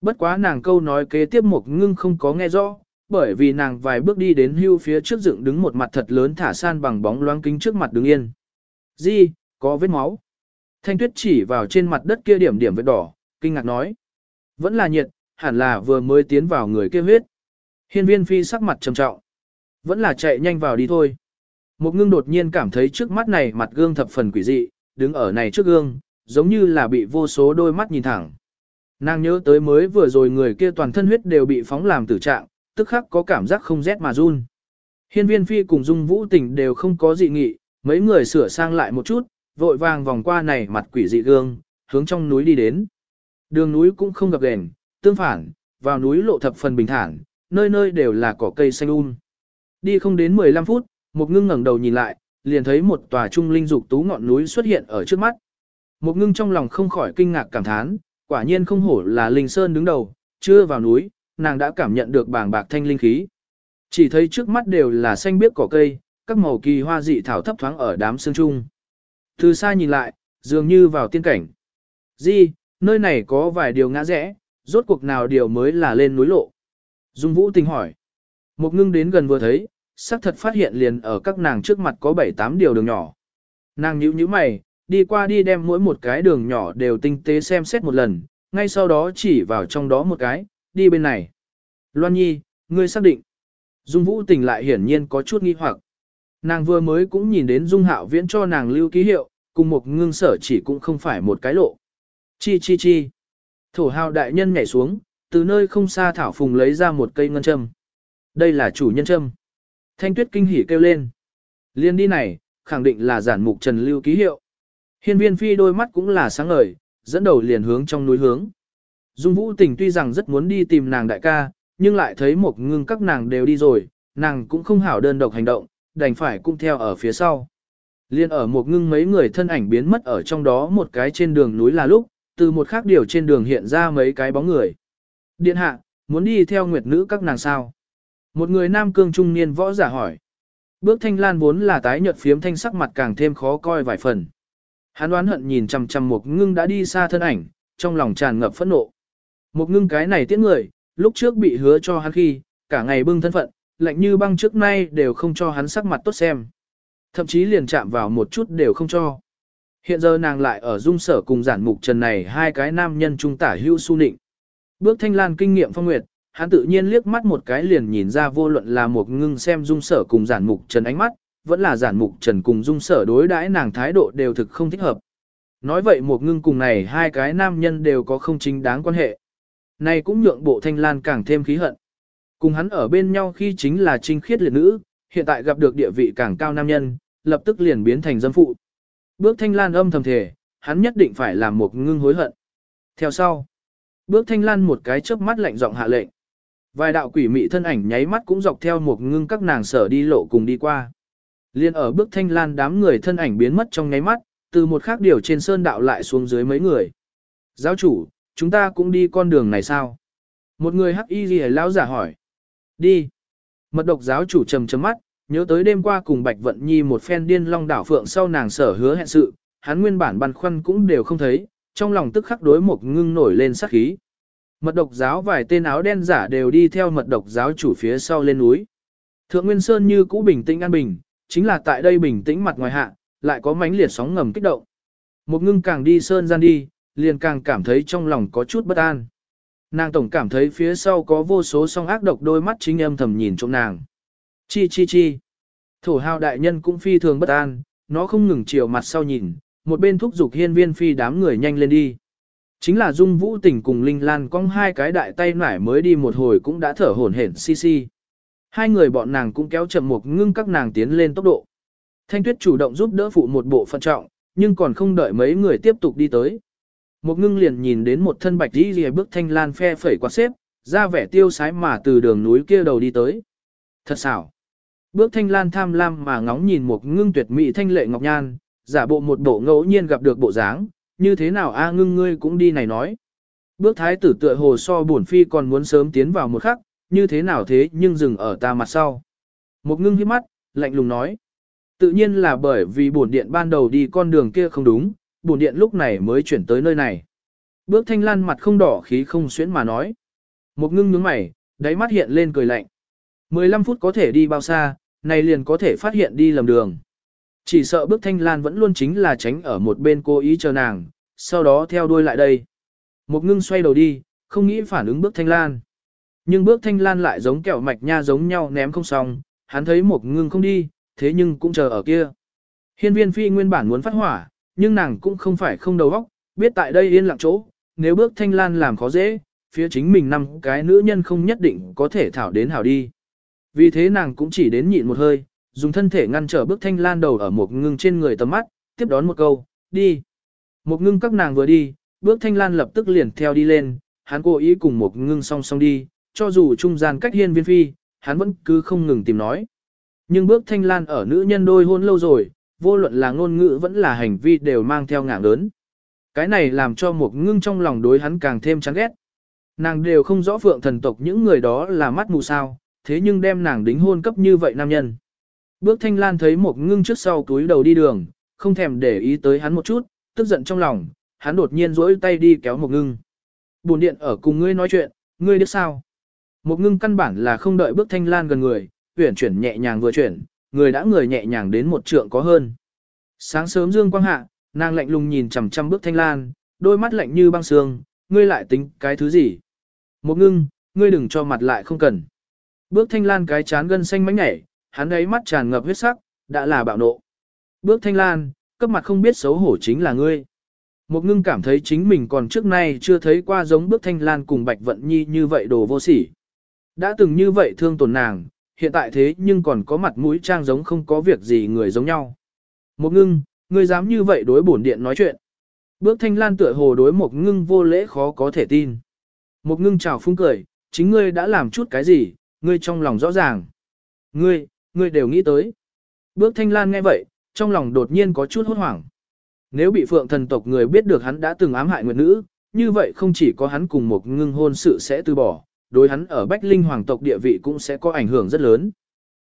Bất quá nàng câu nói kế tiếp một ngưng không có nghe rõ, bởi vì nàng vài bước đi đến hưu phía trước dựng đứng một mặt thật lớn thả san bằng bóng loáng kính trước mặt đứng yên. Di, có vết máu. Thanh tuyết chỉ vào trên mặt đất kia điểm điểm vết đỏ, kinh ngạc nói. Vẫn là nhiệt, hẳn là vừa mới tiến vào người kia huyết. Hiên viên phi sắc mặt trầm trọng. Vẫn là chạy nhanh vào đi thôi. Một ngưng đột nhiên cảm thấy trước mắt này mặt gương thập phần quỷ dị, đứng ở này trước gương, giống như là bị vô số đôi mắt nhìn thẳng. Nàng nhớ tới mới vừa rồi người kia toàn thân huyết đều bị phóng làm tử trạng, tức khắc có cảm giác không rét mà run. Hiên viên phi cùng dung vũ tình đều không có dị nghị, mấy người sửa sang lại một chút, vội vàng vòng qua này mặt quỷ dị gương, hướng trong núi đi đến. Đường núi cũng không gặp đèn tương phản, vào núi lộ thập phần bình thản, nơi nơi đều là cỏ cây xanh um. Đi không đến 15 phút, một ngưng ngẩng đầu nhìn lại, liền thấy một tòa trung linh dục tú ngọn núi xuất hiện ở trước mắt. Một ngưng trong lòng không khỏi kinh ngạc cảm thán, quả nhiên không hổ là linh sơn đứng đầu, chưa vào núi, nàng đã cảm nhận được bảng bạc thanh linh khí. Chỉ thấy trước mắt đều là xanh biếc cỏ cây, các màu kỳ hoa dị thảo thấp thoáng ở đám sương trung. Từ xa nhìn lại, dường như vào tiên cảnh. Di, nơi này có vài điều ngã rẽ, rốt cuộc nào điều mới là lên núi lộ. Dung Vũ tình hỏi. Một ngưng đến gần vừa thấy, xác thật phát hiện liền ở các nàng trước mặt có 7-8 điều đường nhỏ. Nàng nhíu nhíu mày, đi qua đi đem mỗi một cái đường nhỏ đều tinh tế xem xét một lần, ngay sau đó chỉ vào trong đó một cái, đi bên này. Loan Nhi, ngươi xác định. Dung Vũ tình lại hiển nhiên có chút nghi hoặc. Nàng vừa mới cũng nhìn đến Dung Hạo Viễn cho nàng lưu ký hiệu, cùng một ngưng sở chỉ cũng không phải một cái lộ. Chi chi chi. Thổ hào đại nhân nhảy xuống, từ nơi không xa Thảo Phùng lấy ra một cây ngân châm. Đây là chủ nhân châm. Thanh tuyết kinh hỉ kêu lên. Liên đi này, khẳng định là giản mục trần lưu ký hiệu. Hiên viên phi đôi mắt cũng là sáng ngời, dẫn đầu liền hướng trong núi hướng. Dung vũ tình tuy rằng rất muốn đi tìm nàng đại ca, nhưng lại thấy một ngưng các nàng đều đi rồi, nàng cũng không hảo đơn độc hành động, đành phải cũng theo ở phía sau. Liên ở một ngưng mấy người thân ảnh biến mất ở trong đó một cái trên đường núi là lúc, từ một khác điều trên đường hiện ra mấy cái bóng người. Điện hạ, muốn đi theo nguyệt nữ các nàng sao? Một người nam cương trung niên võ giả hỏi. Bước thanh lan vốn là tái nhợt phiếm thanh sắc mặt càng thêm khó coi vài phần. Hắn đoán hận nhìn chằm chằm một ngưng đã đi xa thân ảnh, trong lòng tràn ngập phẫn nộ. Một ngưng cái này tiễn người, lúc trước bị hứa cho hắn khi, cả ngày bưng thân phận, lạnh như băng trước nay đều không cho hắn sắc mặt tốt xem. Thậm chí liền chạm vào một chút đều không cho. Hiện giờ nàng lại ở dung sở cùng giản mục trần này hai cái nam nhân trung tả hưu su nịnh. Bước thanh lan kinh nghiệm phong nguyệt, hắn tự nhiên liếc mắt một cái liền nhìn ra vô luận là một ngưng xem dung sở cùng giản mục trần ánh mắt, vẫn là giản mục trần cùng dung sở đối đãi nàng thái độ đều thực không thích hợp. Nói vậy một ngưng cùng này hai cái nam nhân đều có không chính đáng quan hệ. Này cũng nhượng bộ thanh lan càng thêm khí hận. Cùng hắn ở bên nhau khi chính là trinh khiết liệt nữ, hiện tại gặp được địa vị càng cao nam nhân, lập tức liền biến thành dâm phụ. Bước thanh lan âm thầm thể, hắn nhất định phải làm một ngưng hối hận. Theo sau, bước thanh lan một cái chớp mắt lạnh giọng hạ lệnh. Vài đạo quỷ mị thân ảnh nháy mắt cũng dọc theo một ngưng các nàng sở đi lộ cùng đi qua. Liên ở bước thanh lan đám người thân ảnh biến mất trong nháy mắt, từ một khác điều trên sơn đạo lại xuống dưới mấy người. Giáo chủ, chúng ta cũng đi con đường này sao? Một người hắc y gì lão giả hỏi. Đi. Mật độc giáo chủ trầm trầm mắt, nhớ tới đêm qua cùng Bạch Vận Nhi một phen điên long đảo phượng sau nàng sở hứa hẹn sự, hắn nguyên bản băn khoăn cũng đều không thấy, trong lòng tức khắc đối một ngưng nổi lên sát khí. Mật độc giáo vài tên áo đen giả đều đi theo mật độc giáo chủ phía sau lên núi. Thượng Nguyên Sơn như cũ bình tĩnh an bình, chính là tại đây bình tĩnh mặt ngoài hạ, lại có mánh liệt sóng ngầm kích động. Một ngưng càng đi sơn gian đi, liền càng cảm thấy trong lòng có chút bất an. Nàng tổng cảm thấy phía sau có vô số song ác độc đôi mắt chính âm thầm nhìn trong nàng. Chi chi chi. Thổ hào đại nhân cũng phi thường bất an, nó không ngừng chiều mặt sau nhìn, một bên thúc giục hiên viên phi đám người nhanh lên đi. Chính là Dung Vũ Tỉnh cùng Linh Lan cong hai cái đại tay nải mới đi một hồi cũng đã thở hổn hển xi xi. Hai người bọn nàng cũng kéo chậm một ngưng các nàng tiến lên tốc độ. Thanh Tuyết chủ động giúp đỡ phụ một bộ phận trọng, nhưng còn không đợi mấy người tiếp tục đi tới. Một ngưng liền nhìn đến một thân bạch đi rìa bước thanh lan phe phẩy quạt xếp, ra vẻ tiêu sái mà từ đường núi kia đầu đi tới. Thật xảo. Bước thanh lan tham lam mà ngóng nhìn một ngưng tuyệt mỹ thanh lệ ngọc nhan, giả bộ một bộ ngẫu nhiên gặp được bộ dáng, như thế nào a ngưng ngươi cũng đi này nói. Bước thái tử tựa hồ so bổn phi còn muốn sớm tiến vào một khắc, như thế nào thế nhưng dừng ở ta mặt sau. Một ngưng hiếp mắt, lạnh lùng nói. Tự nhiên là bởi vì bổn điện ban đầu đi con đường kia không đúng, bổn điện lúc này mới chuyển tới nơi này. Bước thanh lan mặt không đỏ khí không xuyến mà nói. Một ngưng nhướng mày, đáy mắt hiện lên cười lạnh. 15 phút có thể đi bao xa, này liền có thể phát hiện đi lầm đường. Chỉ sợ bước thanh lan vẫn luôn chính là tránh ở một bên cố ý chờ nàng, sau đó theo đuôi lại đây. Một ngưng xoay đầu đi, không nghĩ phản ứng bước thanh lan. Nhưng bước thanh lan lại giống kẹo mạch nha giống nhau ném không xong, hắn thấy một ngưng không đi, thế nhưng cũng chờ ở kia. Hiên viên phi nguyên bản muốn phát hỏa, nhưng nàng cũng không phải không đầu óc, biết tại đây yên lặng chỗ, nếu bước thanh lan làm khó dễ, phía chính mình năm cái nữ nhân không nhất định có thể thảo đến hảo đi. Vì thế nàng cũng chỉ đến nhịn một hơi, dùng thân thể ngăn trở bước thanh lan đầu ở một ngưng trên người tầm mắt, tiếp đón một câu, đi. Một ngưng các nàng vừa đi, bước thanh lan lập tức liền theo đi lên, hắn cố ý cùng một ngưng song song đi, cho dù trung gian cách hiên viên phi, hắn vẫn cứ không ngừng tìm nói. Nhưng bước thanh lan ở nữ nhân đôi hôn lâu rồi, vô luận là ngôn ngữ vẫn là hành vi đều mang theo ngạng lớn. Cái này làm cho một ngưng trong lòng đối hắn càng thêm chán ghét. Nàng đều không rõ phượng thần tộc những người đó là mắt mù sao, thế nhưng đem nàng đính hôn cấp như vậy nam nhân. Bước thanh lan thấy một ngưng trước sau túi đầu đi đường, không thèm để ý tới hắn một chút, tức giận trong lòng, hắn đột nhiên rỗi tay đi kéo một ngưng. Buồn điện ở cùng ngươi nói chuyện, ngươi biết sao? Một ngưng căn bản là không đợi bước thanh lan gần người, tuyển chuyển nhẹ nhàng vừa chuyển, người đã người nhẹ nhàng đến một trượng có hơn. Sáng sớm dương quang hạ, nàng lạnh lùng nhìn chằm chằm bước thanh lan, đôi mắt lạnh như băng sương, ngươi lại tính cái thứ gì? Một ngưng, ngươi đừng cho mặt lại không cần. Bước thanh lan cái chán gân xanh mánh nhảy, hắn ấy mắt tràn ngập huyết sắc, đã là bạo nộ. Bước thanh lan, cấp mặt không biết xấu hổ chính là ngươi. Một ngưng cảm thấy chính mình còn trước nay chưa thấy qua giống bước thanh lan cùng bạch vận nhi như vậy đồ vô sỉ. Đã từng như vậy thương tổn nàng, hiện tại thế nhưng còn có mặt mũi trang giống không có việc gì người giống nhau. Một ngưng, ngươi dám như vậy đối bổn điện nói chuyện. Bước thanh lan tựa hồ đối một ngưng vô lễ khó có thể tin. Một ngưng chào phung cười, chính ngươi đã làm chút cái gì, ngươi trong lòng rõ ràng. Ngươi, ngươi đều nghĩ tới. Bước thanh lan nghe vậy, trong lòng đột nhiên có chút hốt hoảng. Nếu bị phượng thần tộc người biết được hắn đã từng ám hại nguyệt nữ, như vậy không chỉ có hắn cùng một ngưng hôn sự sẽ từ bỏ, đối hắn ở Bách Linh hoàng tộc địa vị cũng sẽ có ảnh hưởng rất lớn.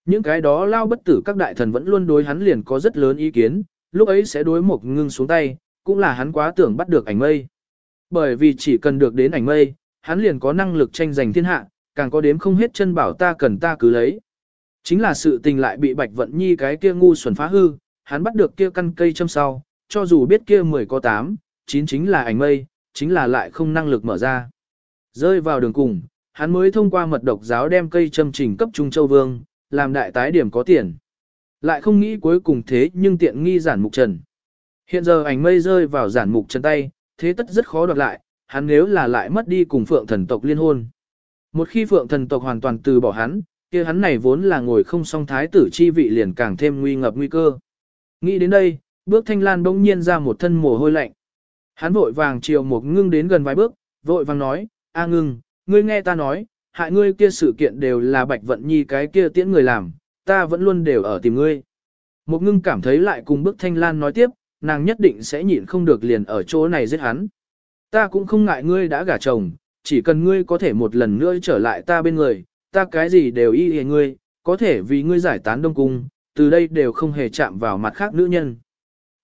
Những cái đó lao bất tử các đại thần vẫn luôn đối hắn liền có rất lớn ý kiến, lúc ấy sẽ đối một ngưng xuống tay, cũng là hắn quá tưởng bắt được ảnh mây. Bởi vì chỉ cần được đến ảnh mây, hắn liền có năng lực tranh giành thiên hạ, càng có đếm không hết chân bảo ta cần ta cứ lấy. Chính là sự tình lại bị Bạch Vận Nhi cái kia ngu xuẩn phá hư, hắn bắt được kia căn cây châm sau, cho dù biết kia 10 có 8, 9 chính là ảnh mây, chính là lại không năng lực mở ra. Rơi vào đường cùng, hắn mới thông qua mật độc giáo đem cây châm trình cấp Trung Châu Vương, làm đại tái điểm có tiền. Lại không nghĩ cuối cùng thế nhưng tiện nghi giản mục trần. Hiện giờ ảnh mây rơi vào giản mục trần tay, thế tất rất khó đoạt lại, hắn nếu là lại mất đi cùng phượng thần tộc liên hôn. Một khi phượng thần tộc hoàn toàn từ bỏ hắn, kia hắn này vốn là ngồi không song thái tử chi vị liền càng thêm nguy ngập nguy cơ. Nghĩ đến đây, bước thanh lan bỗng nhiên ra một thân mồ hôi lạnh. Hắn vội vàng chiều một ngưng đến gần vài bước, vội vàng nói, a ngưng, ngươi nghe ta nói, hại ngươi kia sự kiện đều là bạch vận nhi cái kia tiễn người làm, ta vẫn luôn đều ở tìm ngươi. Một ngưng cảm thấy lại cùng bước thanh lan nói tiếp, nàng nhất định sẽ nhịn không được liền ở chỗ này giết hắn. Ta cũng không ngại ngươi đã gả chồng, chỉ cần ngươi có thể một lần nữa trở lại ta bên người, ta cái gì đều y hề ngươi, có thể vì ngươi giải tán đông cung, từ đây đều không hề chạm vào mặt khác nữ nhân.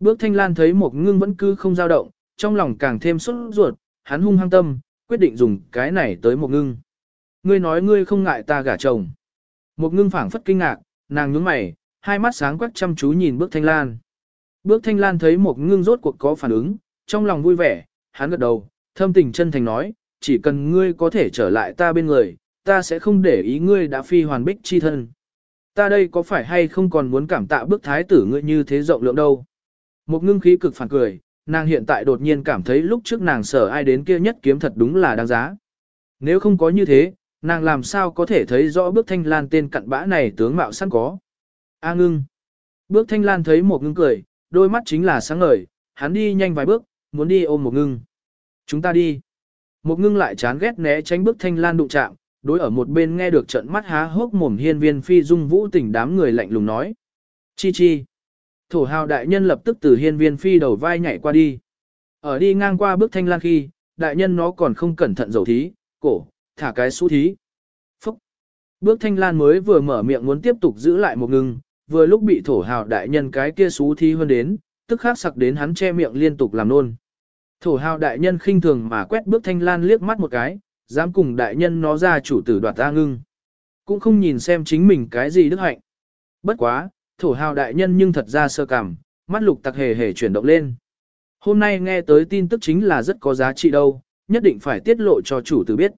Bước thanh lan thấy một ngưng vẫn cứ không dao động, trong lòng càng thêm sốt ruột, hắn hung hăng tâm, quyết định dùng cái này tới một ngưng. Ngươi nói ngươi không ngại ta gả chồng. Một ngưng phảng phất kinh ngạc, nàng nhướng mày, hai mắt sáng quắc chăm chú nhìn bước thanh lan. Bước thanh lan thấy một ngưng rốt cuộc có phản ứng, trong lòng vui vẻ, hắn gật đầu, thâm tình chân thành nói, chỉ cần ngươi có thể trở lại ta bên người, ta sẽ không để ý ngươi đã phi hoàn bích chi thân. Ta đây có phải hay không còn muốn cảm tạ bước thái tử ngươi như thế rộng lượng đâu. Một ngưng khí cực phản cười, nàng hiện tại đột nhiên cảm thấy lúc trước nàng sở ai đến kia nhất kiếm thật đúng là đáng giá. Nếu không có như thế, nàng làm sao có thể thấy rõ bước thanh lan tên cặn bã này tướng mạo sẵn có. A à, ngưng. Bước thanh lan thấy một ngưng cười, đôi mắt chính là sáng ngời, hắn đi nhanh vài bước, muốn đi ôm một ngưng. Chúng ta đi. Một ngưng lại chán ghét né tránh bước thanh lan đụng chạm, đối ở một bên nghe được trận mắt há hốc mồm hiên viên phi dung vũ tỉnh đám người lạnh lùng nói. Chi chi. Thổ hào đại nhân lập tức từ hiên viên phi đầu vai nhảy qua đi. Ở đi ngang qua bước thanh lan khi, đại nhân nó còn không cẩn thận dầu thí, cổ, thả cái xú thí. Phúc. Bước thanh lan mới vừa mở miệng muốn tiếp tục giữ lại một ngưng, vừa lúc bị thổ hào đại nhân cái kia xú thí hơn đến, tức khắc sặc đến hắn che miệng liên tục làm nôn. Thổ hào đại nhân khinh thường mà quét bước thanh lan liếc mắt một cái, dám cùng đại nhân nó ra chủ tử đoạt ta ngưng. Cũng không nhìn xem chính mình cái gì đức hạnh. Bất quá, thổ hào đại nhân nhưng thật ra sơ cảm, mắt lục tặc hề hề chuyển động lên. Hôm nay nghe tới tin tức chính là rất có giá trị đâu, nhất định phải tiết lộ cho chủ tử biết.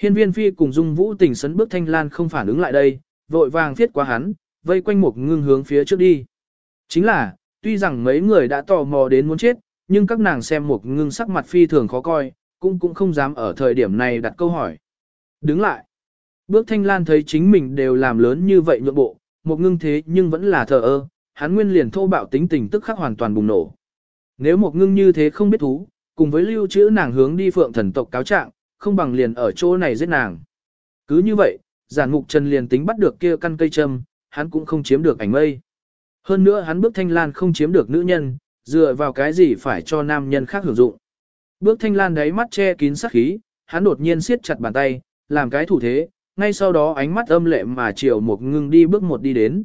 Hiên viên phi cùng dung vũ tình sấn bước thanh lan không phản ứng lại đây, vội vàng viết qua hắn, vây quanh một ngưng hướng phía trước đi. Chính là, tuy rằng mấy người đã tò mò đến muốn chết, nhưng các nàng xem một ngưng sắc mặt phi thường khó coi, cũng cũng không dám ở thời điểm này đặt câu hỏi. Đứng lại. Bước thanh lan thấy chính mình đều làm lớn như vậy nhượng bộ, một ngưng thế nhưng vẫn là thờ ơ, hắn nguyên liền thô bạo tính tình tức khắc hoàn toàn bùng nổ. Nếu một ngưng như thế không biết thú, cùng với lưu trữ nàng hướng đi phượng thần tộc cáo trạng, không bằng liền ở chỗ này giết nàng. Cứ như vậy, giản mục trần liền tính bắt được kia căn cây châm, hắn cũng không chiếm được ảnh mây. Hơn nữa hắn bước thanh lan không chiếm được nữ nhân, dựa vào cái gì phải cho nam nhân khác hưởng dụng. Bước thanh lan đáy mắt che kín sắc khí, hắn đột nhiên siết chặt bàn tay, làm cái thủ thế, ngay sau đó ánh mắt âm lệ mà chiều một ngưng đi bước một đi đến.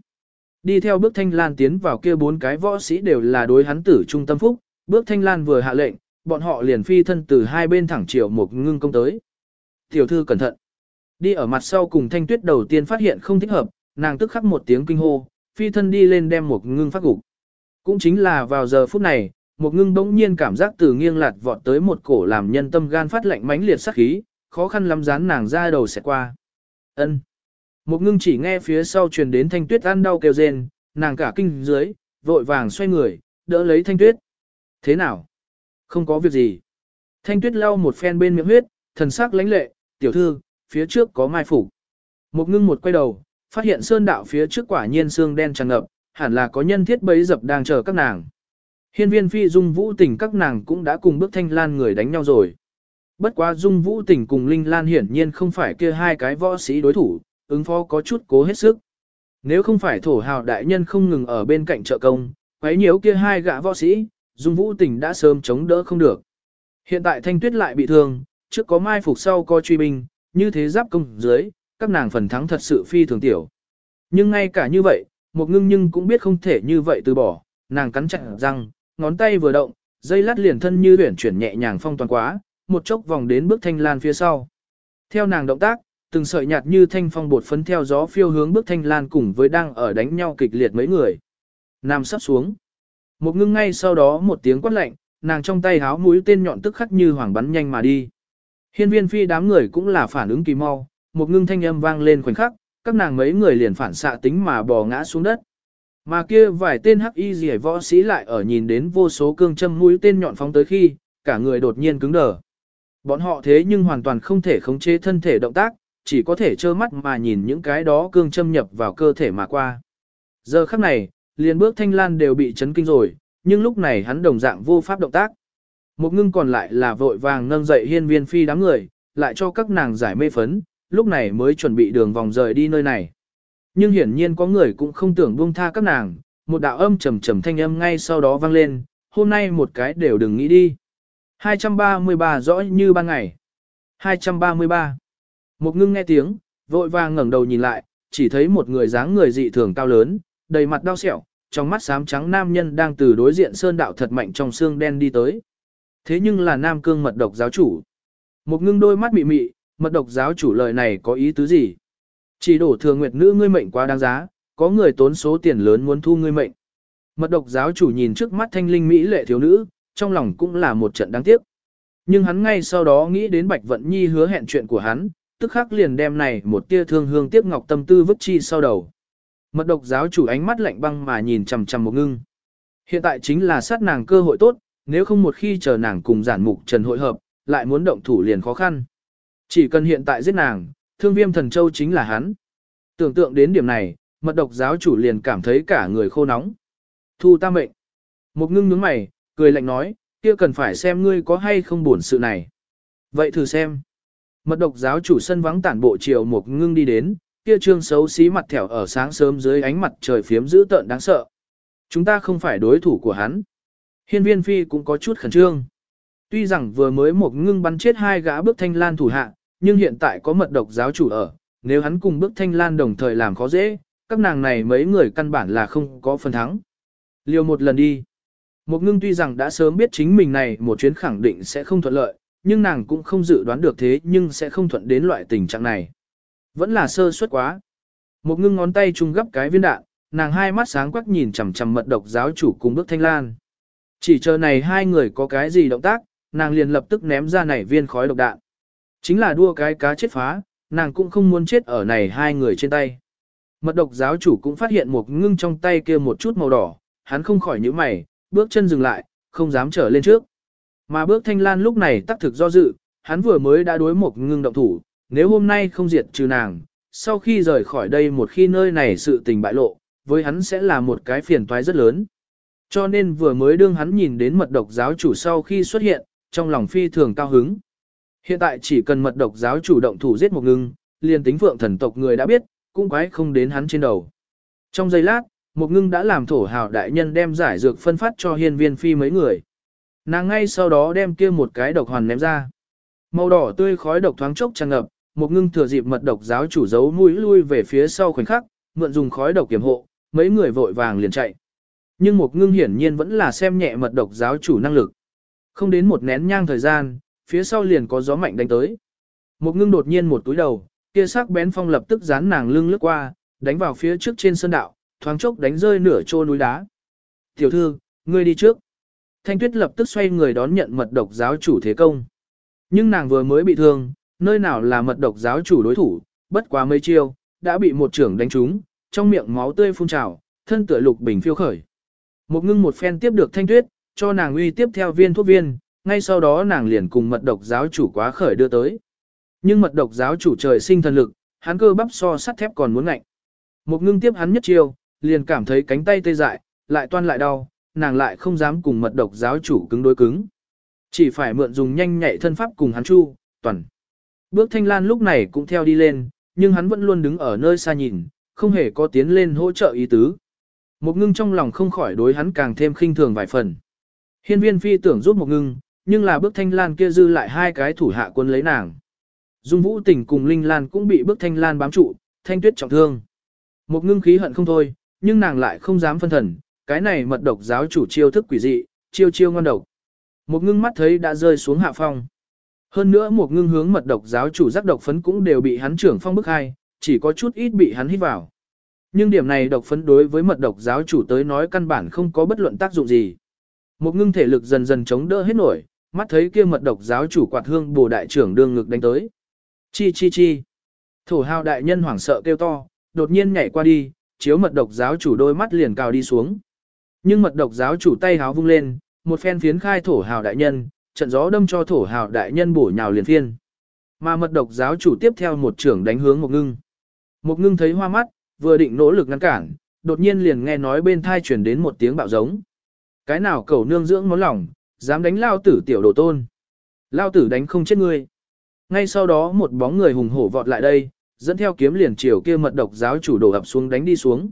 Đi theo bước thanh lan tiến vào kia bốn cái võ sĩ đều là đối hắn tử trung tâm phúc, bước thanh lan vừa hạ lệnh, bọn họ liền phi thân từ hai bên thẳng chiều một ngưng công tới. Tiểu thư cẩn thận. Đi ở mặt sau cùng thanh tuyết đầu tiên phát hiện không thích hợp, nàng tức khắc một tiếng kinh hô, phi thân đi lên đem một ngưng phát gục. Cũng chính là vào giờ phút này, một ngưng bỗng nhiên cảm giác từ nghiêng lạt vọt tới một cổ làm nhân tâm gan phát lạnh mãnh liệt sắc khí, khó khăn lắm dán nàng ra đầu sẽ qua ân Một ngưng chỉ nghe phía sau truyền đến thanh tuyết ăn đau kêu rên, nàng cả kinh dưới, vội vàng xoay người, đỡ lấy thanh tuyết. Thế nào? Không có việc gì. Thanh tuyết lau một phen bên miệng huyết, thần sắc lãnh lệ, tiểu thư, phía trước có mai phủ. Một ngưng một quay đầu, phát hiện sơn đạo phía trước quả nhiên xương đen tràn ngập, hẳn là có nhân thiết bấy dập đang chờ các nàng. Hiên viên phi dung vũ tình các nàng cũng đã cùng bước thanh lan người đánh nhau rồi. Bất quá dung vũ tình cùng linh lan hiển nhiên không phải kia hai cái võ sĩ đối thủ, ứng phó có chút cố hết sức. Nếu không phải thổ hào đại nhân không ngừng ở bên cạnh trợ công, quấy nhiễu kia hai gã võ sĩ, dung vũ tình đã sớm chống đỡ không được. Hiện tại thanh tuyết lại bị thương, trước có mai phục sau có truy binh, như thế giáp công dưới, các nàng phần thắng thật sự phi thường tiểu. Nhưng ngay cả như vậy, một ngưng nhưng cũng biết không thể như vậy từ bỏ, nàng cắn chặt răng, ngón tay vừa động, dây lát liền thân như tuyển chuyển nhẹ nhàng phong toàn quá, một chốc vòng đến bước thanh lan phía sau. Theo nàng động tác, từng sợi nhạt như thanh phong bột phấn theo gió phiêu hướng bước thanh lan cùng với đang ở đánh nhau kịch liệt mấy người. Nam sắp xuống. Một ngưng ngay sau đó một tiếng quát lạnh, nàng trong tay háo mũi tên nhọn tức khắc như hoàng bắn nhanh mà đi. Hiên viên phi đám người cũng là phản ứng kỳ mau, một ngưng thanh âm vang lên khoảnh khắc, các nàng mấy người liền phản xạ tính mà bò ngã xuống đất. Mà kia vài tên hắc y rỉa võ sĩ lại ở nhìn đến vô số cương châm mũi tên nhọn phóng tới khi, cả người đột nhiên cứng đờ. Bọn họ thế nhưng hoàn toàn không thể khống chế thân thể động tác, chỉ có thể trơ mắt mà nhìn những cái đó cương châm nhập vào cơ thể mà qua. Giờ khắc này, liền bước thanh lan đều bị chấn kinh rồi, nhưng lúc này hắn đồng dạng vô pháp động tác. Một ngưng còn lại là vội vàng nâng dậy hiên viên phi đám người, lại cho các nàng giải mê phấn, lúc này mới chuẩn bị đường vòng rời đi nơi này. Nhưng hiển nhiên có người cũng không tưởng buông tha các nàng, một đạo âm trầm trầm thanh âm ngay sau đó vang lên, hôm nay một cái đều đừng nghĩ đi. 233 rõ như ban ngày. 233. Một ngưng nghe tiếng, vội vàng ngẩng đầu nhìn lại, chỉ thấy một người dáng người dị thường cao lớn, đầy mặt đau sẹo, trong mắt xám trắng nam nhân đang từ đối diện sơn đạo thật mạnh trong xương đen đi tới. Thế nhưng là nam cương mật độc giáo chủ. Một ngưng đôi mắt mị mị, mật độc giáo chủ lời này có ý tứ gì? Chỉ đổ thường nguyệt nữ ngươi mệnh quá đáng giá, có người tốn số tiền lớn muốn thu ngươi mệnh. Mật độc giáo chủ nhìn trước mắt thanh linh mỹ lệ thiếu nữ, trong lòng cũng là một trận đáng tiếc. Nhưng hắn ngay sau đó nghĩ đến Bạch Vận Nhi hứa hẹn chuyện của hắn, tức khắc liền đem này một tia thương hương tiếc ngọc tâm tư vứt chi sau đầu. Mật độc giáo chủ ánh mắt lạnh băng mà nhìn chằm chằm một ngưng. Hiện tại chính là sát nàng cơ hội tốt, nếu không một khi chờ nàng cùng giản mục trần hội hợp, lại muốn động thủ liền khó khăn. Chỉ cần hiện tại giết nàng, thương viêm thần châu chính là hắn. Tưởng tượng đến điểm này, mật độc giáo chủ liền cảm thấy cả người khô nóng. Thu ta mệnh. Một ngưng nhướng mày, cười lạnh nói, kia cần phải xem ngươi có hay không buồn sự này. Vậy thử xem. Mật độc giáo chủ sân vắng tản bộ chiều một ngưng đi đến, kia trương xấu xí mặt thẻo ở sáng sớm dưới ánh mặt trời phiếm dữ tợn đáng sợ. Chúng ta không phải đối thủ của hắn. Hiên viên phi cũng có chút khẩn trương. Tuy rằng vừa mới một ngưng bắn chết hai gã bước thanh lan thủ hạ, nhưng hiện tại có mật độc giáo chủ ở, nếu hắn cùng bước thanh lan đồng thời làm khó dễ, các nàng này mấy người căn bản là không có phần thắng. Liều một lần đi. Một ngưng tuy rằng đã sớm biết chính mình này một chuyến khẳng định sẽ không thuận lợi, nhưng nàng cũng không dự đoán được thế nhưng sẽ không thuận đến loại tình trạng này. Vẫn là sơ suất quá. Một ngưng ngón tay chung gấp cái viên đạn, nàng hai mắt sáng quắc nhìn chằm chằm mật độc giáo chủ cùng bước thanh lan. Chỉ chờ này hai người có cái gì động tác, nàng liền lập tức ném ra này viên khói độc đạn. Chính là đua cái cá chết phá, nàng cũng không muốn chết ở này hai người trên tay. Mật độc giáo chủ cũng phát hiện một ngưng trong tay kia một chút màu đỏ, hắn không khỏi nhíu mày, bước chân dừng lại, không dám trở lên trước. Mà bước thanh lan lúc này tắc thực do dự, hắn vừa mới đã đối một ngưng động thủ, nếu hôm nay không diệt trừ nàng, sau khi rời khỏi đây một khi nơi này sự tình bại lộ, với hắn sẽ là một cái phiền toái rất lớn. Cho nên vừa mới đương hắn nhìn đến mật độc giáo chủ sau khi xuất hiện, trong lòng phi thường cao hứng. Hiện tại chỉ cần mật độc giáo chủ động thủ giết một ngưng, liền tính phượng thần tộc người đã biết, cũng quái không đến hắn trên đầu. Trong giây lát, một ngưng đã làm thổ hào đại nhân đem giải dược phân phát cho hiên viên phi mấy người. Nàng ngay sau đó đem kia một cái độc hoàn ném ra. Màu đỏ tươi khói độc thoáng chốc tràn ngập, một ngưng thừa dịp mật độc giáo chủ giấu mũi lui về phía sau khoảnh khắc, mượn dùng khói độc kiểm hộ, mấy người vội vàng liền chạy. Nhưng một ngưng hiển nhiên vẫn là xem nhẹ mật độc giáo chủ năng lực. Không đến một nén nhang thời gian, phía sau liền có gió mạnh đánh tới. Một ngưng đột nhiên một túi đầu, kia sắc bén phong lập tức dán nàng lưng lướt qua, đánh vào phía trước trên sân đạo, thoáng chốc đánh rơi nửa trô núi đá. Tiểu thư, ngươi đi trước. Thanh tuyết lập tức xoay người đón nhận mật độc giáo chủ thế công. Nhưng nàng vừa mới bị thương, nơi nào là mật độc giáo chủ đối thủ, bất quá mấy chiêu, đã bị một trưởng đánh trúng, trong miệng máu tươi phun trào, thân tựa lục bình phiêu khởi. Một ngưng một phen tiếp được thanh tuyết, cho nàng uy tiếp theo viên thuốc viên, ngay sau đó nàng liền cùng mật độc giáo chủ quá khởi đưa tới. Nhưng mật độc giáo chủ trời sinh thần lực, hắn cơ bắp so sắt thép còn muốn ngạnh. Một ngưng tiếp hắn nhất chiêu, liền cảm thấy cánh tay tê dại, lại toan lại đau, nàng lại không dám cùng mật độc giáo chủ cứng đối cứng. Chỉ phải mượn dùng nhanh nhạy thân pháp cùng hắn chu, toàn. Bước thanh lan lúc này cũng theo đi lên, nhưng hắn vẫn luôn đứng ở nơi xa nhìn, không hề có tiến lên hỗ trợ ý tứ. Một ngưng trong lòng không khỏi đối hắn càng thêm khinh thường vài phần. Hiên viên phi tưởng giúp một ngưng, nhưng là bước thanh lan kia dư lại hai cái thủ hạ quân lấy nàng. Dung vũ tình cùng linh lan cũng bị bước thanh lan bám trụ, thanh tuyết trọng thương. Một ngưng khí hận không thôi, nhưng nàng lại không dám phân thần, cái này mật độc giáo chủ chiêu thức quỷ dị, chiêu chiêu ngon độc. Một ngưng mắt thấy đã rơi xuống hạ phong. Hơn nữa một ngưng hướng mật độc giáo chủ giác độc phấn cũng đều bị hắn trưởng phong bức hai, chỉ có chút ít bị hắn hít vào. Nhưng điểm này độc phấn đối với mật độc giáo chủ tới nói căn bản không có bất luận tác dụng gì. Một ngưng thể lực dần dần chống đỡ hết nổi, mắt thấy kia mật độc giáo chủ quạt hương bồ đại trưởng đương ngực đánh tới. Chi chi chi. Thổ hào đại nhân hoảng sợ kêu to, đột nhiên nhảy qua đi, chiếu mật độc giáo chủ đôi mắt liền cào đi xuống. Nhưng mật độc giáo chủ tay háo vung lên, một phen phiến khai thổ hào đại nhân, trận gió đâm cho thổ hào đại nhân bổ nhào liền phiên. Mà mật độc giáo chủ tiếp theo một trưởng đánh hướng một ngưng. Một ngưng thấy hoa mắt, vừa định nỗ lực ngăn cản, đột nhiên liền nghe nói bên thai chuyển đến một tiếng bạo giống. Cái nào cầu nương dưỡng món lòng, dám đánh lao tử tiểu đồ tôn. Lao tử đánh không chết ngươi. Ngay sau đó một bóng người hùng hổ vọt lại đây, dẫn theo kiếm liền chiều kia mật độc giáo chủ đổ ập xuống đánh đi xuống.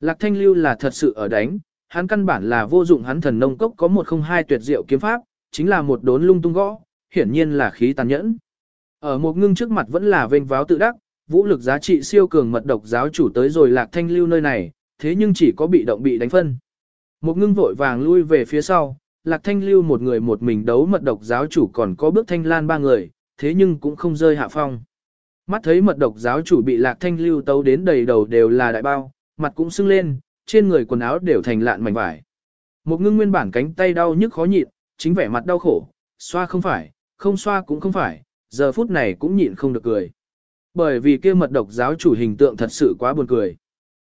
Lạc thanh lưu là thật sự ở đánh, hắn căn bản là vô dụng hắn thần nông cốc có một không hai tuyệt diệu kiếm pháp, chính là một đốn lung tung gõ, hiển nhiên là khí tàn nhẫn. Ở một ngưng trước mặt vẫn là vênh váo tự đắc, vũ lực giá trị siêu cường mật độc giáo chủ tới rồi lạc thanh lưu nơi này, thế nhưng chỉ có bị động bị đánh phân. Một ngưng vội vàng lui về phía sau, lạc thanh lưu một người một mình đấu mật độc giáo chủ còn có bước thanh lan ba người, thế nhưng cũng không rơi hạ phong. Mắt thấy mật độc giáo chủ bị lạc thanh lưu tấu đến đầy đầu đều là đại bao, mặt cũng sưng lên, trên người quần áo đều thành lạn mảnh vải. Một ngưng nguyên bản cánh tay đau nhức khó nhịn, chính vẻ mặt đau khổ, xoa không phải, không xoa cũng không phải, giờ phút này cũng nhịn không được cười. Bởi vì kia mật độc giáo chủ hình tượng thật sự quá buồn cười.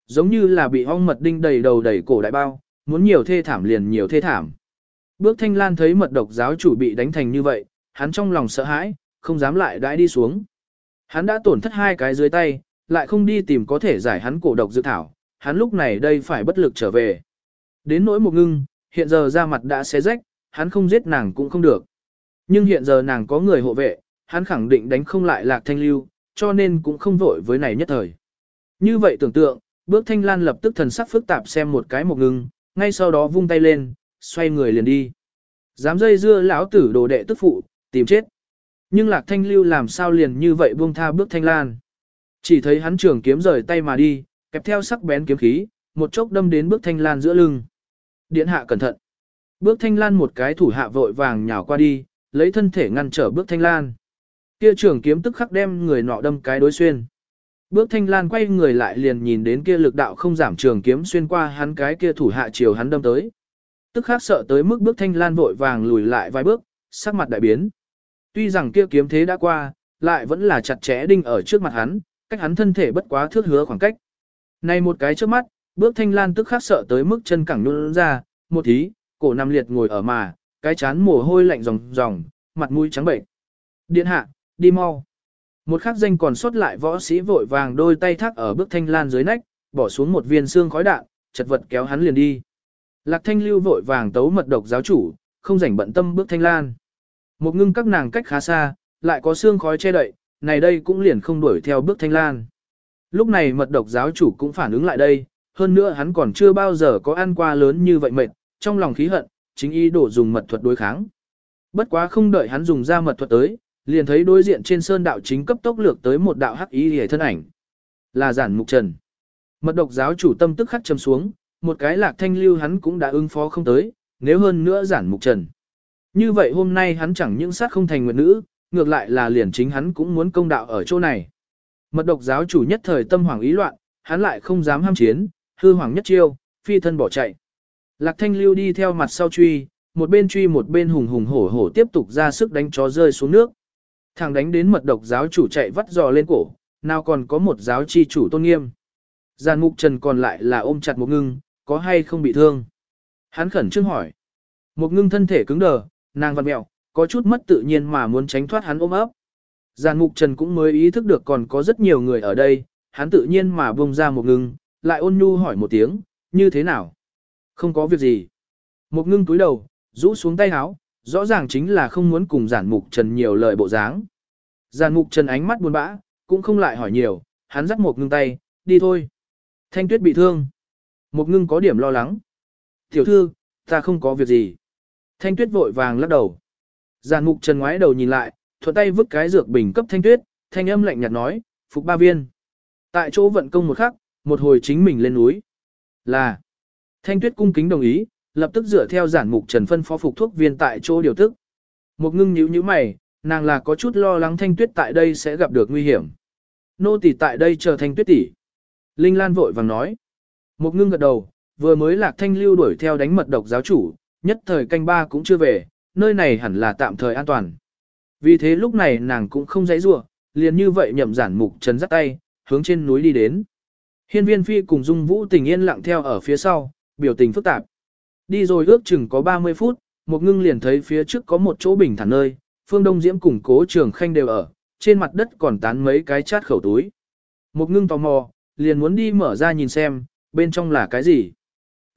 Giống như là bị ong mật đinh đầy đầu đầy cổ đại bao, muốn nhiều thê thảm liền nhiều thê thảm. Bước thanh lan thấy mật độc giáo chủ bị đánh thành như vậy, hắn trong lòng sợ hãi, không dám lại đãi đi xuống. Hắn đã tổn thất hai cái dưới tay, lại không đi tìm có thể giải hắn cổ độc dự thảo, hắn lúc này đây phải bất lực trở về. Đến nỗi một ngưng, hiện giờ ra mặt đã xé rách, hắn không giết nàng cũng không được. Nhưng hiện giờ nàng có người hộ vệ, hắn khẳng định đánh không lại lạc thanh lưu, cho nên cũng không vội với này nhất thời. Như vậy tưởng tượng, bước thanh lan lập tức thần sắc phức tạp xem một cái một ngưng, ngay sau đó vung tay lên, xoay người liền đi. Dám dây dưa lão tử đồ đệ tức phụ, tìm chết. Nhưng lạc thanh lưu làm sao liền như vậy buông tha bước thanh lan. Chỉ thấy hắn trường kiếm rời tay mà đi, kẹp theo sắc bén kiếm khí, một chốc đâm đến bước thanh lan giữa lưng. Điện hạ cẩn thận. Bước thanh lan một cái thủ hạ vội vàng nhào qua đi, lấy thân thể ngăn trở bước thanh lan. Kia trường kiếm tức khắc đem người nọ đâm cái đối xuyên. Bước thanh lan quay người lại liền nhìn đến kia lực đạo không giảm trường kiếm xuyên qua hắn cái kia thủ hạ chiều hắn đâm tới. Tức khắc sợ tới mức bước thanh lan vội vàng lùi lại vài bước, sắc mặt đại biến. Tuy rằng kia kiếm thế đã qua, lại vẫn là chặt chẽ đinh ở trước mặt hắn, cách hắn thân thể bất quá thước hứa khoảng cách. Này một cái trước mắt, bước thanh lan tức khắc sợ tới mức chân cẳng nôn ra, một tí, cổ nằm liệt ngồi ở mà, cái chán mồ hôi lạnh ròng ròng, mặt mũi trắng bệnh. Điện hạ, đi mau. Một khắc danh còn sót lại võ sĩ vội vàng đôi tay thác ở bước thanh lan dưới nách, bỏ xuống một viên xương khói đạn, chật vật kéo hắn liền đi. Lạc thanh lưu vội vàng tấu mật độc giáo chủ, không rảnh bận tâm bước thanh lan. Một ngưng các nàng cách khá xa, lại có xương khói che đậy, này đây cũng liền không đuổi theo bước thanh lan. Lúc này mật độc giáo chủ cũng phản ứng lại đây, hơn nữa hắn còn chưa bao giờ có ăn qua lớn như vậy mệt, trong lòng khí hận, chính ý đổ dùng mật thuật đối kháng. Bất quá không đợi hắn dùng ra mật thuật tới, liền thấy đối diện trên sơn đạo chính cấp tốc lược tới một đạo hắc ý hề thân ảnh. Là giản mục trần. Mật độc giáo chủ tâm tức khắc châm xuống, một cái lạc thanh lưu hắn cũng đã ứng phó không tới, nếu hơn nữa giản mục trần. Như vậy hôm nay hắn chẳng những sát không thành nguyện nữ, ngược lại là liền chính hắn cũng muốn công đạo ở chỗ này. Mật độc giáo chủ nhất thời tâm hoàng ý loạn, hắn lại không dám ham chiến, hư hoàng nhất chiêu, phi thân bỏ chạy. Lạc thanh lưu đi theo mặt sau truy, một bên truy một bên hùng hùng hổ hổ tiếp tục ra sức đánh chó rơi xuống nước. Thằng đánh đến mật độc giáo chủ chạy vắt giò lên cổ, nào còn có một giáo chi chủ tôn nghiêm. Giàn mục trần còn lại là ôm chặt một ngưng, có hay không bị thương. Hắn khẩn trương hỏi. Một ngưng thân thể cứng đờ, nàng văn mẹo, có chút mất tự nhiên mà muốn tránh thoát hắn ôm ấp. Giàn mục trần cũng mới ý thức được còn có rất nhiều người ở đây, hắn tự nhiên mà buông ra một ngưng, lại ôn nhu hỏi một tiếng, như thế nào? Không có việc gì. Một ngưng túi đầu, rũ xuống tay áo, rõ ràng chính là không muốn cùng giản mục trần nhiều lời bộ dáng. Giản mục trần ánh mắt buồn bã, cũng không lại hỏi nhiều, hắn dắt một ngưng tay, đi thôi. Thanh tuyết bị thương. Một ngưng có điểm lo lắng. Tiểu thư, ta không có việc gì. Thanh tuyết vội vàng lắc đầu. Giản mục trần ngoái đầu nhìn lại, thuận tay vứt cái dược bình cấp thanh tuyết, thanh âm lạnh nhạt nói, phục ba viên. Tại chỗ vận công một khắc, một hồi chính mình lên núi. Là. Thanh tuyết cung kính đồng ý, lập tức dựa theo giản mục trần phân phó phục thuốc viên tại chỗ điều tức. Một ngưng nhíu nhíu mày, Nàng là có chút lo lắng thanh tuyết tại đây sẽ gặp được nguy hiểm. Nô tỳ tại đây chờ thanh tuyết tỷ. Linh Lan vội vàng nói. Một ngưng gật đầu, vừa mới lạc thanh lưu đuổi theo đánh mật độc giáo chủ, nhất thời canh ba cũng chưa về, nơi này hẳn là tạm thời an toàn. Vì thế lúc này nàng cũng không dãy rủa, liền như vậy nhậm giản mục trần dắt tay, hướng trên núi đi đến. Hiên viên phi cùng dung vũ tình yên lặng theo ở phía sau, biểu tình phức tạp. Đi rồi ước chừng có 30 phút, một ngưng liền thấy phía trước có một chỗ bình thản nơi, phương đông diễm cùng cố trường khanh đều ở, trên mặt đất còn tán mấy cái chát khẩu túi. Một ngưng tò mò, liền muốn đi mở ra nhìn xem, bên trong là cái gì.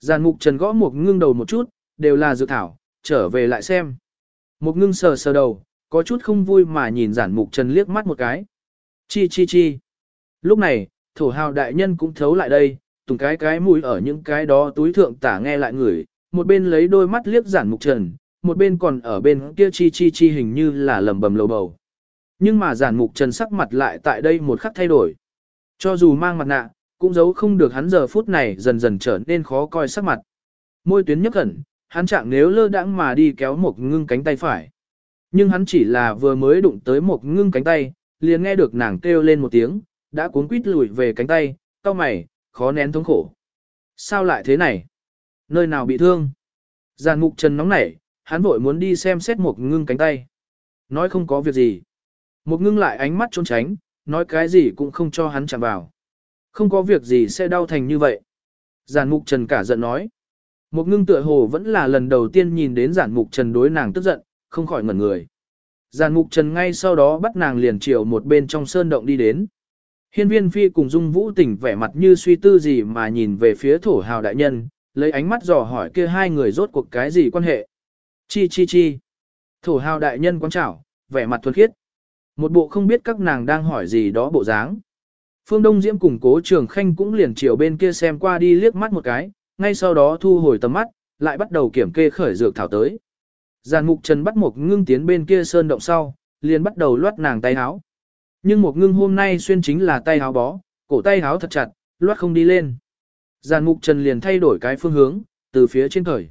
Giàn mục trần gõ một ngưng đầu một chút, đều là dược thảo, trở về lại xem. Một ngưng sờ sờ đầu, có chút không vui mà nhìn giản mục trần liếc mắt một cái. Chi chi chi. Lúc này, thổ hào đại nhân cũng thấu lại đây, tùng cái cái mũi ở những cái đó túi thượng tả nghe lại người, một bên lấy đôi mắt liếc giản mục trần, một bên còn ở bên kia chi chi chi hình như là lầm bầm lầu bầu. Nhưng mà giản mục trần sắc mặt lại tại đây một khắc thay đổi. Cho dù mang mặt nạ, cũng giấu không được hắn giờ phút này dần dần trở nên khó coi sắc mặt. Môi tuyến nhấp khẩn, hắn chẳng nếu lơ đãng mà đi kéo một ngưng cánh tay phải. Nhưng hắn chỉ là vừa mới đụng tới một ngưng cánh tay, liền nghe được nàng kêu lên một tiếng, đã cuốn quýt lùi về cánh tay, cau mày, khó nén thống khổ. Sao lại thế này? Nơi nào bị thương? Giàn mục trần nóng nảy, hắn vội muốn đi xem xét một ngưng cánh tay. Nói không có việc gì. Một ngưng lại ánh mắt trốn tránh, nói cái gì cũng không cho hắn chạm vào. Không có việc gì sẽ đau thành như vậy. Giản mục trần cả giận nói. Một ngưng tựa hồ vẫn là lần đầu tiên nhìn đến giản mục trần đối nàng tức giận, không khỏi ngẩn người. Giản mục trần ngay sau đó bắt nàng liền chiều một bên trong sơn động đi đến. Hiên viên phi cùng dung vũ tỉnh vẻ mặt như suy tư gì mà nhìn về phía thổ hào đại nhân, lấy ánh mắt dò hỏi kia hai người rốt cuộc cái gì quan hệ. Chi chi chi. Thổ hào đại nhân quan trảo, vẻ mặt thuần khiết. Một bộ không biết các nàng đang hỏi gì đó bộ dáng. Phương Đông Diễm cùng cố trường khanh cũng liền chiều bên kia xem qua đi liếc mắt một cái, ngay sau đó thu hồi tầm mắt, lại bắt đầu kiểm kê khởi dược thảo tới. Giàn mục trần bắt một ngưng tiến bên kia sơn động sau, liền bắt đầu loát nàng tay áo. Nhưng một ngưng hôm nay xuyên chính là tay áo bó, cổ tay áo thật chặt, loát không đi lên. Giàn mục trần liền thay đổi cái phương hướng, từ phía trên khởi.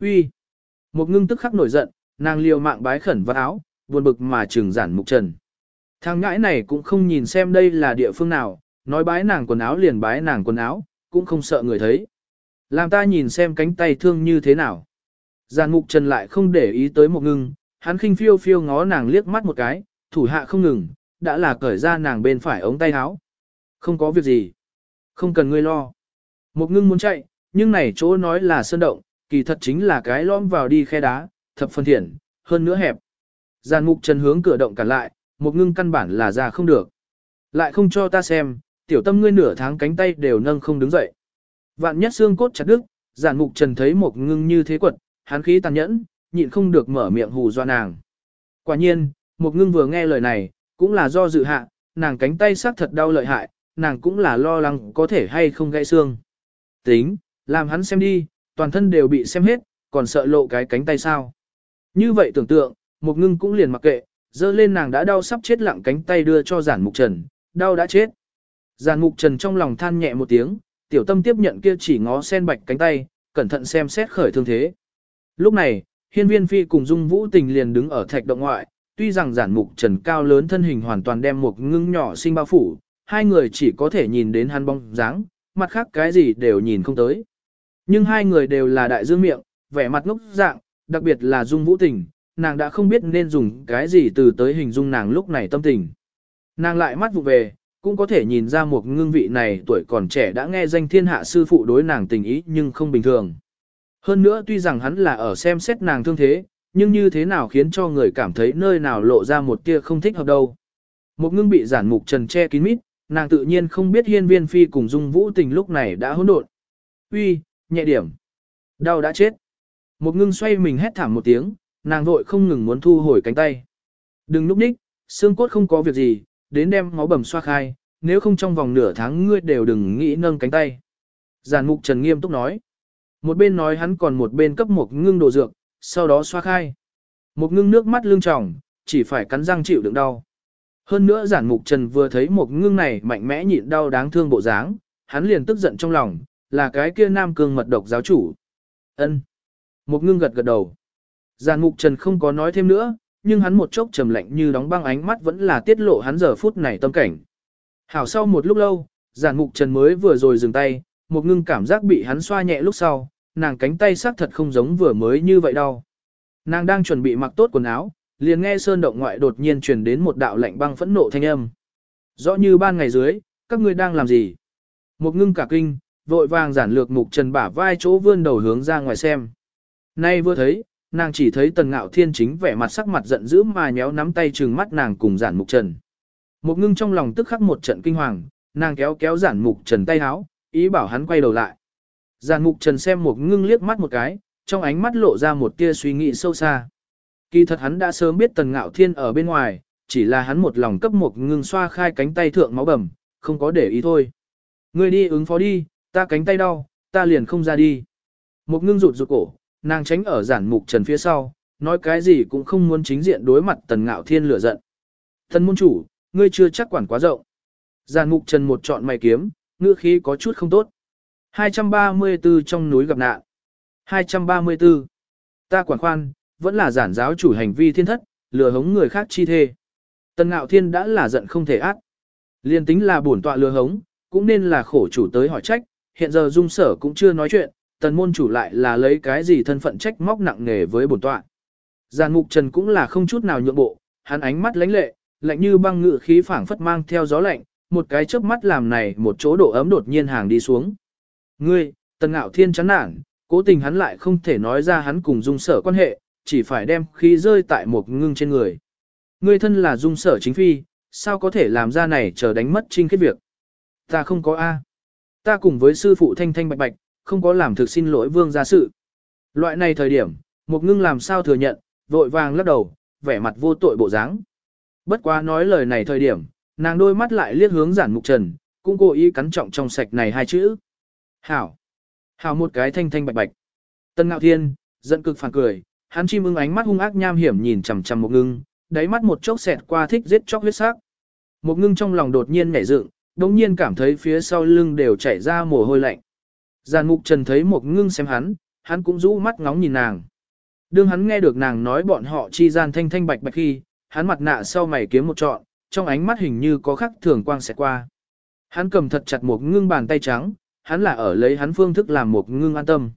Uy, Một ngưng tức khắc nổi giận, nàng liều mạng bái khẩn vào áo, buồn bực mà trừng giản mục trần. Thằng ngãi này cũng không nhìn xem đây là địa phương nào, nói bái nàng quần áo liền bái nàng quần áo, cũng không sợ người thấy. Làm ta nhìn xem cánh tay thương như thế nào. Giàn mục trần lại không để ý tới một ngưng, hắn khinh phiêu phiêu ngó nàng liếc mắt một cái, thủ hạ không ngừng, đã là cởi ra nàng bên phải ống tay áo. Không có việc gì. Không cần ngươi lo. Một ngưng muốn chạy, nhưng này chỗ nói là sơn động, kỳ thật chính là cái lõm vào đi khe đá, thập phân thiện, hơn nữa hẹp. Giàn mục trần hướng cửa động cản lại, một ngưng căn bản là ra không được. Lại không cho ta xem, tiểu tâm ngươi nửa tháng cánh tay đều nâng không đứng dậy. Vạn nhất xương cốt chặt đứt, giản mục trần thấy một ngưng như thế quật, hắn khí tàn nhẫn, nhịn không được mở miệng hù doa nàng. Quả nhiên, một ngưng vừa nghe lời này, cũng là do dự hạ, nàng cánh tay xác thật đau lợi hại, nàng cũng là lo lắng có thể hay không gãy xương. Tính, làm hắn xem đi, toàn thân đều bị xem hết, còn sợ lộ cái cánh tay sao. Như vậy tưởng tượng, một ngưng cũng liền mặc kệ, dơ lên nàng đã đau sắp chết lặng cánh tay đưa cho giản mục trần, đau đã chết. Giản mục trần trong lòng than nhẹ một tiếng, tiểu tâm tiếp nhận kia chỉ ngó sen bạch cánh tay, cẩn thận xem xét khởi thương thế. Lúc này, hiên viên phi cùng dung vũ tình liền đứng ở thạch động ngoại, tuy rằng giản mục trần cao lớn thân hình hoàn toàn đem một ngưng nhỏ sinh bao phủ, hai người chỉ có thể nhìn đến hắn bóng dáng, mặt khác cái gì đều nhìn không tới. Nhưng hai người đều là đại dương miệng, vẻ mặt ngốc dạng, đặc biệt là dung vũ tình, nàng đã không biết nên dùng cái gì từ tới hình dung nàng lúc này tâm tình. Nàng lại mắt vụ về, cũng có thể nhìn ra một ngưng vị này tuổi còn trẻ đã nghe danh thiên hạ sư phụ đối nàng tình ý nhưng không bình thường. Hơn nữa tuy rằng hắn là ở xem xét nàng thương thế, nhưng như thế nào khiến cho người cảm thấy nơi nào lộ ra một tia không thích hợp đâu. Một ngưng bị giản mục trần che kín mít, nàng tự nhiên không biết hiên viên phi cùng dung vũ tình lúc này đã hỗn độn. Uy, nhẹ điểm. Đau đã chết. Một ngưng xoay mình hét thảm một tiếng, nàng vội không ngừng muốn thu hồi cánh tay. Đừng núp ních, xương cốt không có việc gì, đến đem máu bầm xoa khai, nếu không trong vòng nửa tháng ngươi đều đừng nghĩ nâng cánh tay. Giản mục trần nghiêm túc nói. Một bên nói hắn còn một bên cấp một ngưng đồ dược, sau đó xoa khai. Một ngưng nước mắt lưng tròng, chỉ phải cắn răng chịu đựng đau. Hơn nữa giản mục trần vừa thấy một ngưng này mạnh mẽ nhịn đau đáng thương bộ dáng, hắn liền tức giận trong lòng, là cái kia nam cương mật độc giáo chủ. ân Một ngưng gật gật đầu. Giản mục trần không có nói thêm nữa, nhưng hắn một chốc trầm lạnh như đóng băng ánh mắt vẫn là tiết lộ hắn giờ phút này tâm cảnh. Hảo sau một lúc lâu, giản mục trần mới vừa rồi dừng tay, một ngưng cảm giác bị hắn xoa nhẹ lúc sau, nàng cánh tay xác thật không giống vừa mới như vậy đâu. Nàng đang chuẩn bị mặc tốt quần áo, liền nghe sơn động ngoại đột nhiên truyền đến một đạo lạnh băng phẫn nộ thanh âm. Rõ như ban ngày dưới, các ngươi đang làm gì? Một ngưng cả kinh, vội vàng giản lược mục trần bả vai chỗ vươn đầu hướng ra ngoài xem. Nay vừa thấy, nàng chỉ thấy tần ngạo thiên chính vẻ mặt sắc mặt giận dữ mà nhéo nắm tay trừng mắt nàng cùng giản mục trần. Một ngưng trong lòng tức khắc một trận kinh hoàng, nàng kéo kéo giản mục trần tay háo, ý bảo hắn quay đầu lại. Giản mục trần xem một ngưng liếc mắt một cái, trong ánh mắt lộ ra một tia suy nghĩ sâu xa. Kỳ thật hắn đã sớm biết tần ngạo thiên ở bên ngoài, chỉ là hắn một lòng cấp một ngưng xoa khai cánh tay thượng máu bầm, không có để ý thôi. Ngươi đi ứng phó đi, ta cánh tay đau, ta liền không ra đi. Một ngưng rụt rụt cổ, nàng tránh ở giản mục trần phía sau, nói cái gì cũng không muốn chính diện đối mặt tần ngạo thiên lửa giận. Thần môn chủ, ngươi chưa chắc quản quá rộng. Giản mục trần một trọn mày kiếm, ngữ khí có chút không tốt. 234 trong núi gặp nạn. 234. Ta quản khoan, vẫn là giản giáo chủ hành vi thiên thất, lừa hống người khác chi thê. Tần ngạo thiên đã là giận không thể ác. Liên tính là bổn tọa lừa hống, cũng nên là khổ chủ tới hỏi trách, hiện giờ dung sở cũng chưa nói chuyện, tần môn chủ lại là lấy cái gì thân phận trách móc nặng nề với bổn tọa. Giàn mục trần cũng là không chút nào nhượng bộ, hắn ánh mắt lánh lệ, lạnh như băng ngự khí phảng phất mang theo gió lạnh, một cái chớp mắt làm này một chỗ độ ấm đột nhiên hàng đi xuống. Ngươi, tần ngạo thiên chán nản, cố tình hắn lại không thể nói ra hắn cùng dung sở quan hệ, chỉ phải đem khí rơi tại một ngưng trên người. Ngươi thân là dung sở chính phi, sao có thể làm ra này chờ đánh mất trinh kết việc. Ta không có A. Ta cùng với sư phụ thanh thanh bạch bạch, không có làm thực xin lỗi vương gia sự. Loại này thời điểm, một ngưng làm sao thừa nhận, vội vàng lắc đầu, vẻ mặt vô tội bộ dáng. Bất quá nói lời này thời điểm, nàng đôi mắt lại liếc hướng giản mục trần, cũng cố ý cắn trọng trong sạch này hai chữ. Hảo. Hảo một cái thanh thanh bạch bạch. Tân ngạo thiên, giận cực phản cười, hắn chim ưng ánh mắt hung ác nham hiểm nhìn chằm chằm một ngưng, đáy mắt một chốc xẹt qua thích giết chóc huyết sắc. Một ngưng trong lòng đột nhiên nhảy dựng, đống nhiên cảm thấy phía sau lưng đều chảy ra mồ hôi lạnh. Giàn mục trần thấy một ngưng xem hắn, hắn cũng rũ mắt ngóng nhìn nàng. Đương hắn nghe được nàng nói bọn họ chi gian thanh thanh bạch bạch khi, hắn mặt nạ sau mày kiếm một trọn, trong ánh mắt hình như có khắc thường quang sẽ qua. Hắn cầm thật chặt một ngưng bàn tay trắng, hắn là ở lấy hắn phương thức làm một ngưng an tâm.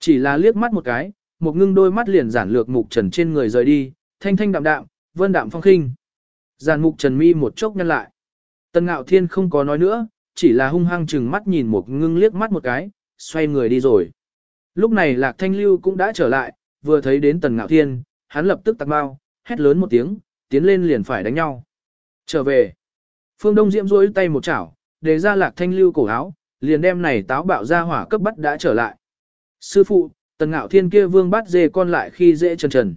Chỉ là liếc mắt một cái, một ngưng đôi mắt liền giản lược mục trần trên người rời đi, thanh thanh đạm đạm, vân đạm phong khinh. Giàn mục trần mi một chốc nhân lại. Tân ngạo thiên không có nói nữa, chỉ là hung hăng chừng mắt nhìn một ngưng liếc mắt một cái, xoay người đi rồi. Lúc này lạc thanh lưu cũng đã trở lại, vừa thấy đến tần ngạo thiên, hắn lập tức tạc bao, hét lớn một tiếng, tiến lên liền phải đánh nhau. Trở về. Phương Đông Diễm rối tay một chảo, để ra lạc thanh lưu cổ áo, liền đem này táo bạo ra hỏa cấp bắt đã trở lại. Sư phụ, tần ngạo thiên kia vương bắt dê con lại khi dễ trần trần.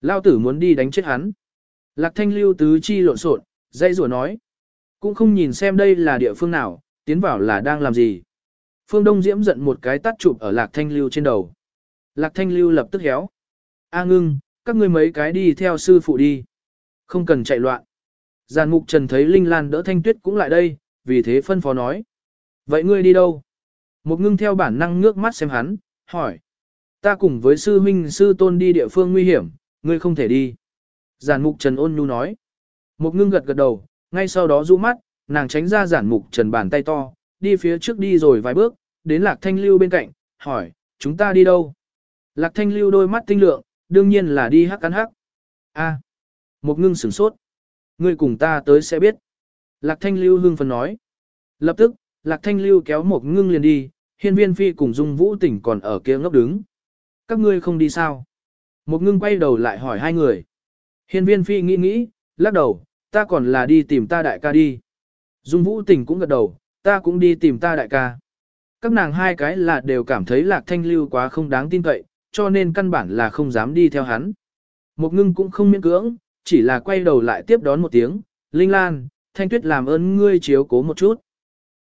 Lao tử muốn đi đánh chết hắn. Lạc thanh lưu tứ chi lộn xộn, dây rủa nói. Cũng không nhìn xem đây là địa phương nào, tiến vào là đang làm gì. Phương Đông Diễm giận một cái tắt chụp ở Lạc Thanh Lưu trên đầu. Lạc Thanh Lưu lập tức héo. A ngưng, các ngươi mấy cái đi theo sư phụ đi. Không cần chạy loạn. Giàn mục trần thấy Linh Lan đỡ Thanh Tuyết cũng lại đây, vì thế phân phó nói. Vậy ngươi đi đâu? Một ngưng theo bản năng ngước mắt xem hắn, hỏi. Ta cùng với sư huynh sư tôn đi địa phương nguy hiểm, ngươi không thể đi. Giàn mục trần ôn nhu nói. Một ngưng gật gật đầu, ngay sau đó rũ mắt, nàng tránh ra giản mục trần bàn tay to, đi phía trước đi rồi vài bước, đến lạc thanh lưu bên cạnh, hỏi, chúng ta đi đâu? Lạc thanh lưu đôi mắt tinh lượng, đương nhiên là đi hắc cắn hắc. A, một ngưng sửng sốt. Ngươi cùng ta tới sẽ biết. Lạc thanh lưu hương phân nói. Lập tức, lạc thanh lưu kéo một ngưng liền đi, hiên viên phi cùng dung vũ tỉnh còn ở kia ngốc đứng. Các ngươi không đi sao? Một ngưng quay đầu lại hỏi hai người. Hiên viên phi nghĩ nghĩ, lắc đầu, ta còn là đi tìm ta đại ca đi. Dung Vũ Tình cũng gật đầu, ta cũng đi tìm ta đại ca. Các nàng hai cái là đều cảm thấy lạc thanh lưu quá không đáng tin cậy, cho nên căn bản là không dám đi theo hắn. Một ngưng cũng không miễn cưỡng, chỉ là quay đầu lại tiếp đón một tiếng, Linh Lan, Thanh Tuyết làm ơn ngươi chiếu cố một chút.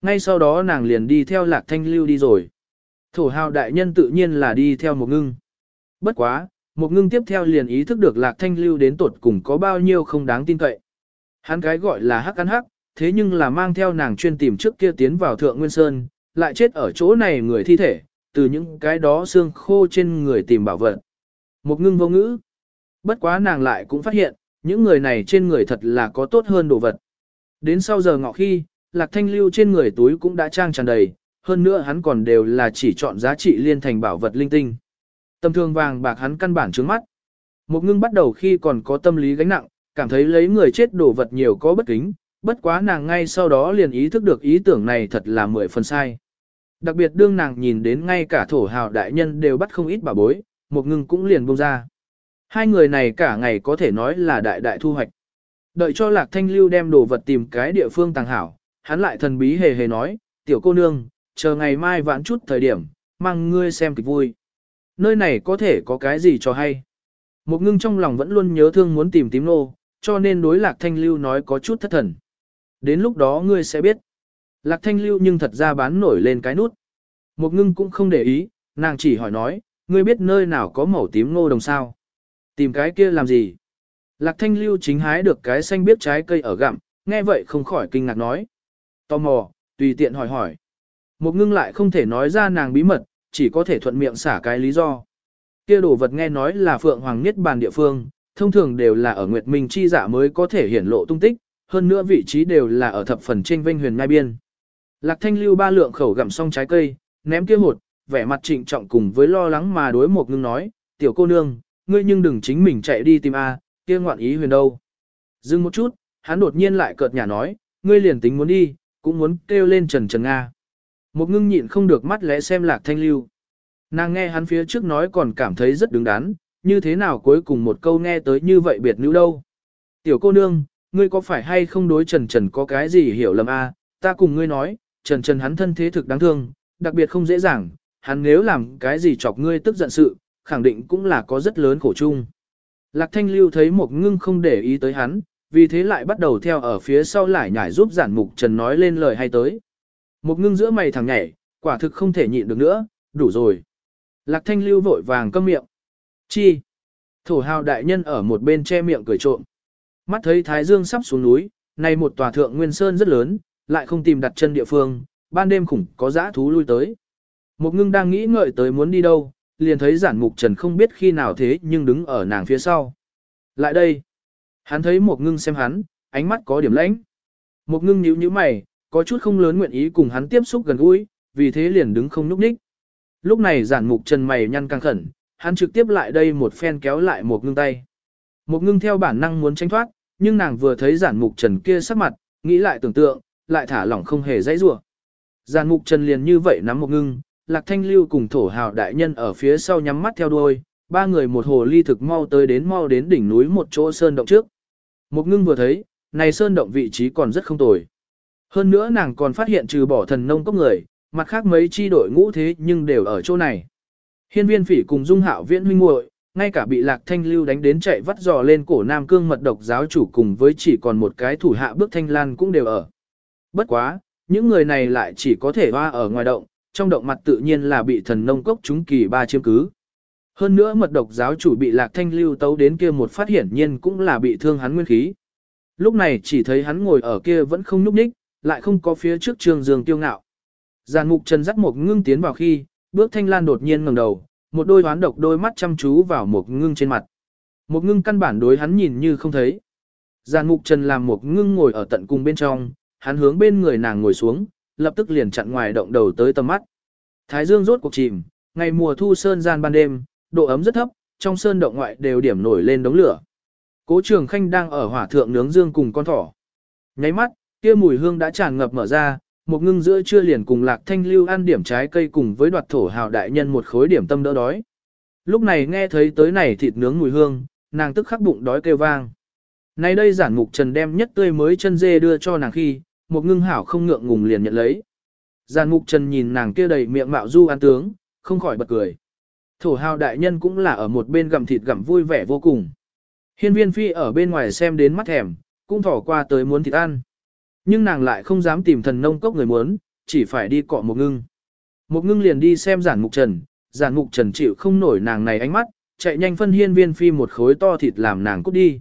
Ngay sau đó nàng liền đi theo lạc thanh lưu đi rồi. Thổ hào đại nhân tự nhiên là đi theo một ngưng. Bất quá, một ngưng tiếp theo liền ý thức được lạc thanh lưu đến tột cùng có bao nhiêu không đáng tin cậy. Hắn cái gọi là hắc ăn hắc, thế nhưng là mang theo nàng chuyên tìm trước kia tiến vào thượng nguyên sơn, lại chết ở chỗ này người thi thể, từ những cái đó xương khô trên người tìm bảo vật. Một ngưng vô ngữ. Bất quá nàng lại cũng phát hiện, những người này trên người thật là có tốt hơn đồ vật. Đến sau giờ ngọ khi, lạc thanh lưu trên người túi cũng đã trang tràn đầy, hơn nữa hắn còn đều là chỉ chọn giá trị liên thành bảo vật linh tinh. Tâm thương vàng bạc hắn căn bản trướng mắt. Một ngưng bắt đầu khi còn có tâm lý gánh nặng, cảm thấy lấy người chết đồ vật nhiều có bất kính, bất quá nàng ngay sau đó liền ý thức được ý tưởng này thật là mười phần sai. Đặc biệt đương nàng nhìn đến ngay cả thổ hào đại nhân đều bắt không ít bà bối, một ngưng cũng liền buông ra. Hai người này cả ngày có thể nói là đại đại thu hoạch. Đợi cho lạc thanh lưu đem đồ vật tìm cái địa phương tàng hảo, hắn lại thần bí hề hề nói, tiểu cô nương, chờ ngày mai vãn chút thời điểm, mang ngươi xem kịch vui. Nơi này có thể có cái gì cho hay. Một ngưng trong lòng vẫn luôn nhớ thương muốn tìm tím nô, cho nên đối lạc thanh lưu nói có chút thất thần. Đến lúc đó ngươi sẽ biết. Lạc thanh lưu nhưng thật ra bán nổi lên cái nút. Một ngưng cũng không để ý, nàng chỉ hỏi nói, ngươi biết nơi nào có màu tím ngô đồng sao? Tìm cái kia làm gì? Lạc thanh lưu chính hái được cái xanh biết trái cây ở gặm, nghe vậy không khỏi kinh ngạc nói. Tò mò, tùy tiện hỏi hỏi. Một ngưng lại không thể nói ra nàng bí mật, chỉ có thể thuận miệng xả cái lý do. Kia đồ vật nghe nói là Phượng Hoàng Niết Bàn địa phương, thông thường đều là ở Nguyệt Minh chi dạ mới có thể hiển lộ tung tích, hơn nữa vị trí đều là ở thập phần trên vinh huyền ngai biên. Lạc Thanh Lưu ba lượng khẩu gặm xong trái cây, ném kia hột, vẻ mặt trịnh trọng cùng với lo lắng mà đối một ngưng nói, tiểu cô nương, ngươi nhưng đừng chính mình chạy đi tìm A, kia ngoạn ý huyền đâu. Dừng một chút, hắn đột nhiên lại cợt nhả nói, ngươi liền tính muốn đi, cũng muốn kêu lên trần trần Nga. Một ngưng nhịn không được mắt lẽ xem lạc thanh lưu. Nàng nghe hắn phía trước nói còn cảm thấy rất đứng đắn, như thế nào cuối cùng một câu nghe tới như vậy biệt nữ đâu. Tiểu cô nương, ngươi có phải hay không đối trần trần có cái gì hiểu lầm a? ta cùng ngươi nói, trần trần hắn thân thế thực đáng thương, đặc biệt không dễ dàng, hắn nếu làm cái gì chọc ngươi tức giận sự, khẳng định cũng là có rất lớn khổ chung. Lạc thanh lưu thấy một ngưng không để ý tới hắn, vì thế lại bắt đầu theo ở phía sau lại nhảy giúp giản mục trần nói lên lời hay tới. Một ngưng giữa mày thằng nhảy, quả thực không thể nhịn được nữa, đủ rồi. Lạc thanh lưu vội vàng câm miệng. Chi? Thổ hào đại nhân ở một bên che miệng cười trộm. Mắt thấy Thái Dương sắp xuống núi, này một tòa thượng nguyên sơn rất lớn, lại không tìm đặt chân địa phương, ban đêm khủng có dã thú lui tới. Một ngưng đang nghĩ ngợi tới muốn đi đâu, liền thấy giản mục trần không biết khi nào thế nhưng đứng ở nàng phía sau. Lại đây. Hắn thấy một ngưng xem hắn, ánh mắt có điểm lãnh. Một ngưng nhíu nhíu mày, có chút không lớn nguyện ý cùng hắn tiếp xúc gần gũi, vì thế liền đứng không nhúc nhích. Lúc này giản mục trần mày nhăn căng khẩn, hắn trực tiếp lại đây một phen kéo lại một ngưng tay. Một ngưng theo bản năng muốn tránh thoát, nhưng nàng vừa thấy giản mục trần kia sắc mặt, nghĩ lại tưởng tượng, lại thả lỏng không hề dãy rủa. Giản mục trần liền như vậy nắm một ngưng, lạc thanh lưu cùng thổ hào đại nhân ở phía sau nhắm mắt theo đuôi, ba người một hồ ly thực mau tới đến mau đến đỉnh núi một chỗ sơn động trước. Một ngưng vừa thấy, này sơn động vị trí còn rất không tồi. Hơn nữa nàng còn phát hiện trừ bỏ thần nông cốc người, mặt khác mấy chi đội ngũ thế nhưng đều ở chỗ này. Hiên viên phỉ cùng dung hạo viễn huynh muội ngay cả bị lạc thanh lưu đánh đến chạy vắt dò lên cổ nam cương mật độc giáo chủ cùng với chỉ còn một cái thủ hạ bước thanh lan cũng đều ở. Bất quá, những người này lại chỉ có thể hoa ở ngoài động, trong động mặt tự nhiên là bị thần nông cốc chúng kỳ ba chiếm cứ. Hơn nữa mật độc giáo chủ bị lạc thanh lưu tấu đến kia một phát hiển nhiên cũng là bị thương hắn nguyên khí. Lúc này chỉ thấy hắn ngồi ở kia vẫn không nhúc nhích, lại không có phía trước trường dương tiêu ngạo. Giàn mục trần dắt một ngưng tiến vào khi, bước thanh lan đột nhiên ngẩng đầu, một đôi hoán độc đôi mắt chăm chú vào một ngưng trên mặt. Một ngưng căn bản đối hắn nhìn như không thấy. Giàn mục trần làm một ngưng ngồi ở tận cùng bên trong, hắn hướng bên người nàng ngồi xuống, lập tức liền chặn ngoài động đầu tới tầm mắt. Thái dương rốt cuộc chìm, ngày mùa thu sơn gian ban đêm, độ ấm rất thấp, trong sơn động ngoại đều điểm nổi lên đống lửa. Cố trường khanh đang ở hỏa thượng nướng dương cùng con thỏ. Nháy mắt, kia mùi hương đã tràn ngập mở ra, một ngưng giữa trưa liền cùng lạc thanh lưu ăn điểm trái cây cùng với đoạt thổ hào đại nhân một khối điểm tâm đỡ đói. Lúc này nghe thấy tới này thịt nướng mùi hương, nàng tức khắc bụng đói kêu vang. Nay đây giản mục trần đem nhất tươi mới chân dê đưa cho nàng khi, một ngưng hảo không ngượng ngùng liền nhận lấy. Giản mục trần nhìn nàng kia đầy miệng mạo du ăn tướng, không khỏi bật cười. Thổ hào đại nhân cũng là ở một bên gặm thịt gặm vui vẻ vô cùng. Hiên viên phi ở bên ngoài xem đến mắt thèm, cũng thỏ qua tới muốn thịt ăn. Nhưng nàng lại không dám tìm thần nông cốc người muốn, chỉ phải đi cọ một ngưng. Một ngưng liền đi xem giản mục trần, giản mục trần chịu không nổi nàng này ánh mắt, chạy nhanh phân hiên viên phi một khối to thịt làm nàng cút đi.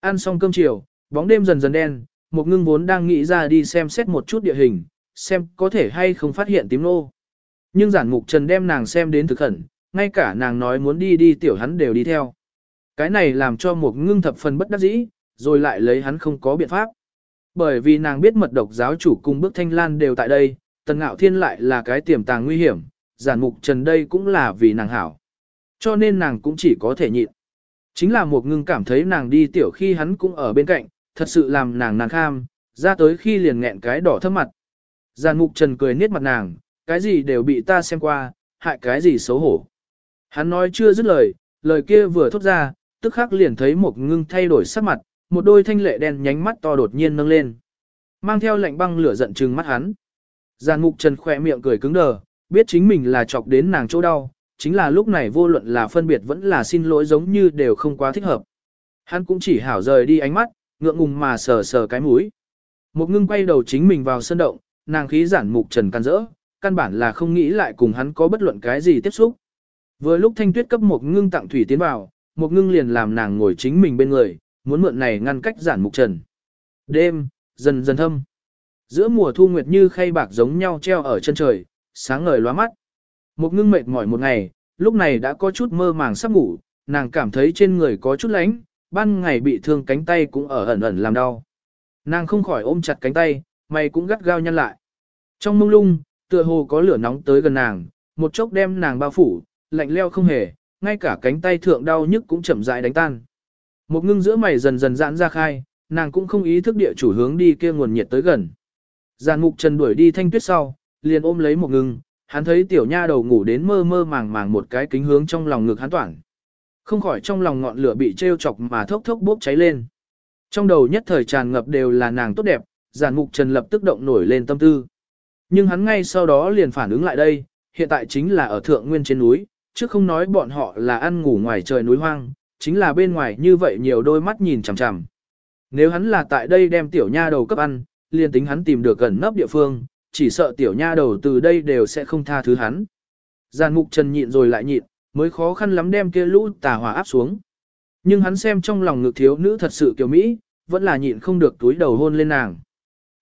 Ăn xong cơm chiều, bóng đêm dần dần đen, một ngưng vốn đang nghĩ ra đi xem xét một chút địa hình, xem có thể hay không phát hiện tím nô. Nhưng giản mục trần đem nàng xem đến thực khẩn, ngay cả nàng nói muốn đi đi tiểu hắn đều đi theo. Cái này làm cho một ngưng thập phần bất đắc dĩ, rồi lại lấy hắn không có biện pháp. Bởi vì nàng biết mật độc giáo chủ cùng bước thanh lan đều tại đây, tần ngạo thiên lại là cái tiềm tàng nguy hiểm, giản mục trần đây cũng là vì nàng hảo. Cho nên nàng cũng chỉ có thể nhịn. Chính là một ngưng cảm thấy nàng đi tiểu khi hắn cũng ở bên cạnh, thật sự làm nàng nàng kham, ra tới khi liền nghẹn cái đỏ thấp mặt. Giàn mục trần cười niết mặt nàng, cái gì đều bị ta xem qua, hại cái gì xấu hổ. Hắn nói chưa dứt lời, lời kia vừa thốt ra, tức khắc liền thấy một ngưng thay đổi sắc mặt, một đôi thanh lệ đen nhánh mắt to đột nhiên nâng lên. Mang theo lạnh băng lửa giận trừng mắt hắn. Giàn mục trần khỏe miệng cười cứng đờ, biết chính mình là chọc đến nàng chỗ đau, chính là lúc này vô luận là phân biệt vẫn là xin lỗi giống như đều không quá thích hợp. Hắn cũng chỉ hảo rời đi ánh mắt, ngượng ngùng mà sờ sờ cái mũi. Một ngưng quay đầu chính mình vào sân động, nàng khí giản mục trần căn rỡ, căn bản là không nghĩ lại cùng hắn có bất luận cái gì tiếp xúc. Vừa lúc thanh tuyết cấp một ngưng tặng thủy tiến vào, một ngưng liền làm nàng ngồi chính mình bên người, muốn mượn này ngăn cách giản mục trần. Đêm, dần dần thâm. Giữa mùa thu nguyệt như khay bạc giống nhau treo ở chân trời, sáng ngời lóa mắt. Một ngưng mệt mỏi một ngày, lúc này đã có chút mơ màng sắp ngủ, nàng cảm thấy trên người có chút lánh, ban ngày bị thương cánh tay cũng ở ẩn ẩn làm đau. Nàng không khỏi ôm chặt cánh tay, mày cũng gắt gao nhăn lại. Trong mông lung, tựa hồ có lửa nóng tới gần nàng, một chốc đem nàng bao phủ, lạnh leo không hề, ngay cả cánh tay thượng đau nhức cũng chậm rãi đánh tan. Một ngưng giữa mày dần dần giãn ra khai, nàng cũng không ý thức địa chủ hướng đi kia nguồn nhiệt tới gần. Giàn mục trần đuổi đi thanh tuyết sau, liền ôm lấy một ngưng, hắn thấy tiểu nha đầu ngủ đến mơ mơ màng màng một cái kính hướng trong lòng ngực hắn toản. Không khỏi trong lòng ngọn lửa bị treo chọc mà thốc thốc bốc cháy lên. Trong đầu nhất thời tràn ngập đều là nàng tốt đẹp, giản mục trần lập tức động nổi lên tâm tư. Nhưng hắn ngay sau đó liền phản ứng lại đây, hiện tại chính là ở thượng nguyên trên núi, chứ không nói bọn họ là ăn ngủ ngoài trời núi hoang, chính là bên ngoài như vậy nhiều đôi mắt nhìn chằm chằm. Nếu hắn là tại đây đem tiểu nha đầu cấp ăn, liền tính hắn tìm được gần nấp địa phương, chỉ sợ tiểu nha đầu từ đây đều sẽ không tha thứ hắn. Giàn mục trần nhịn rồi lại nhịn, mới khó khăn lắm đem kia lũ tà hỏa áp xuống. Nhưng hắn xem trong lòng ngực thiếu nữ thật sự kiều Mỹ, vẫn là nhịn không được túi đầu hôn lên nàng.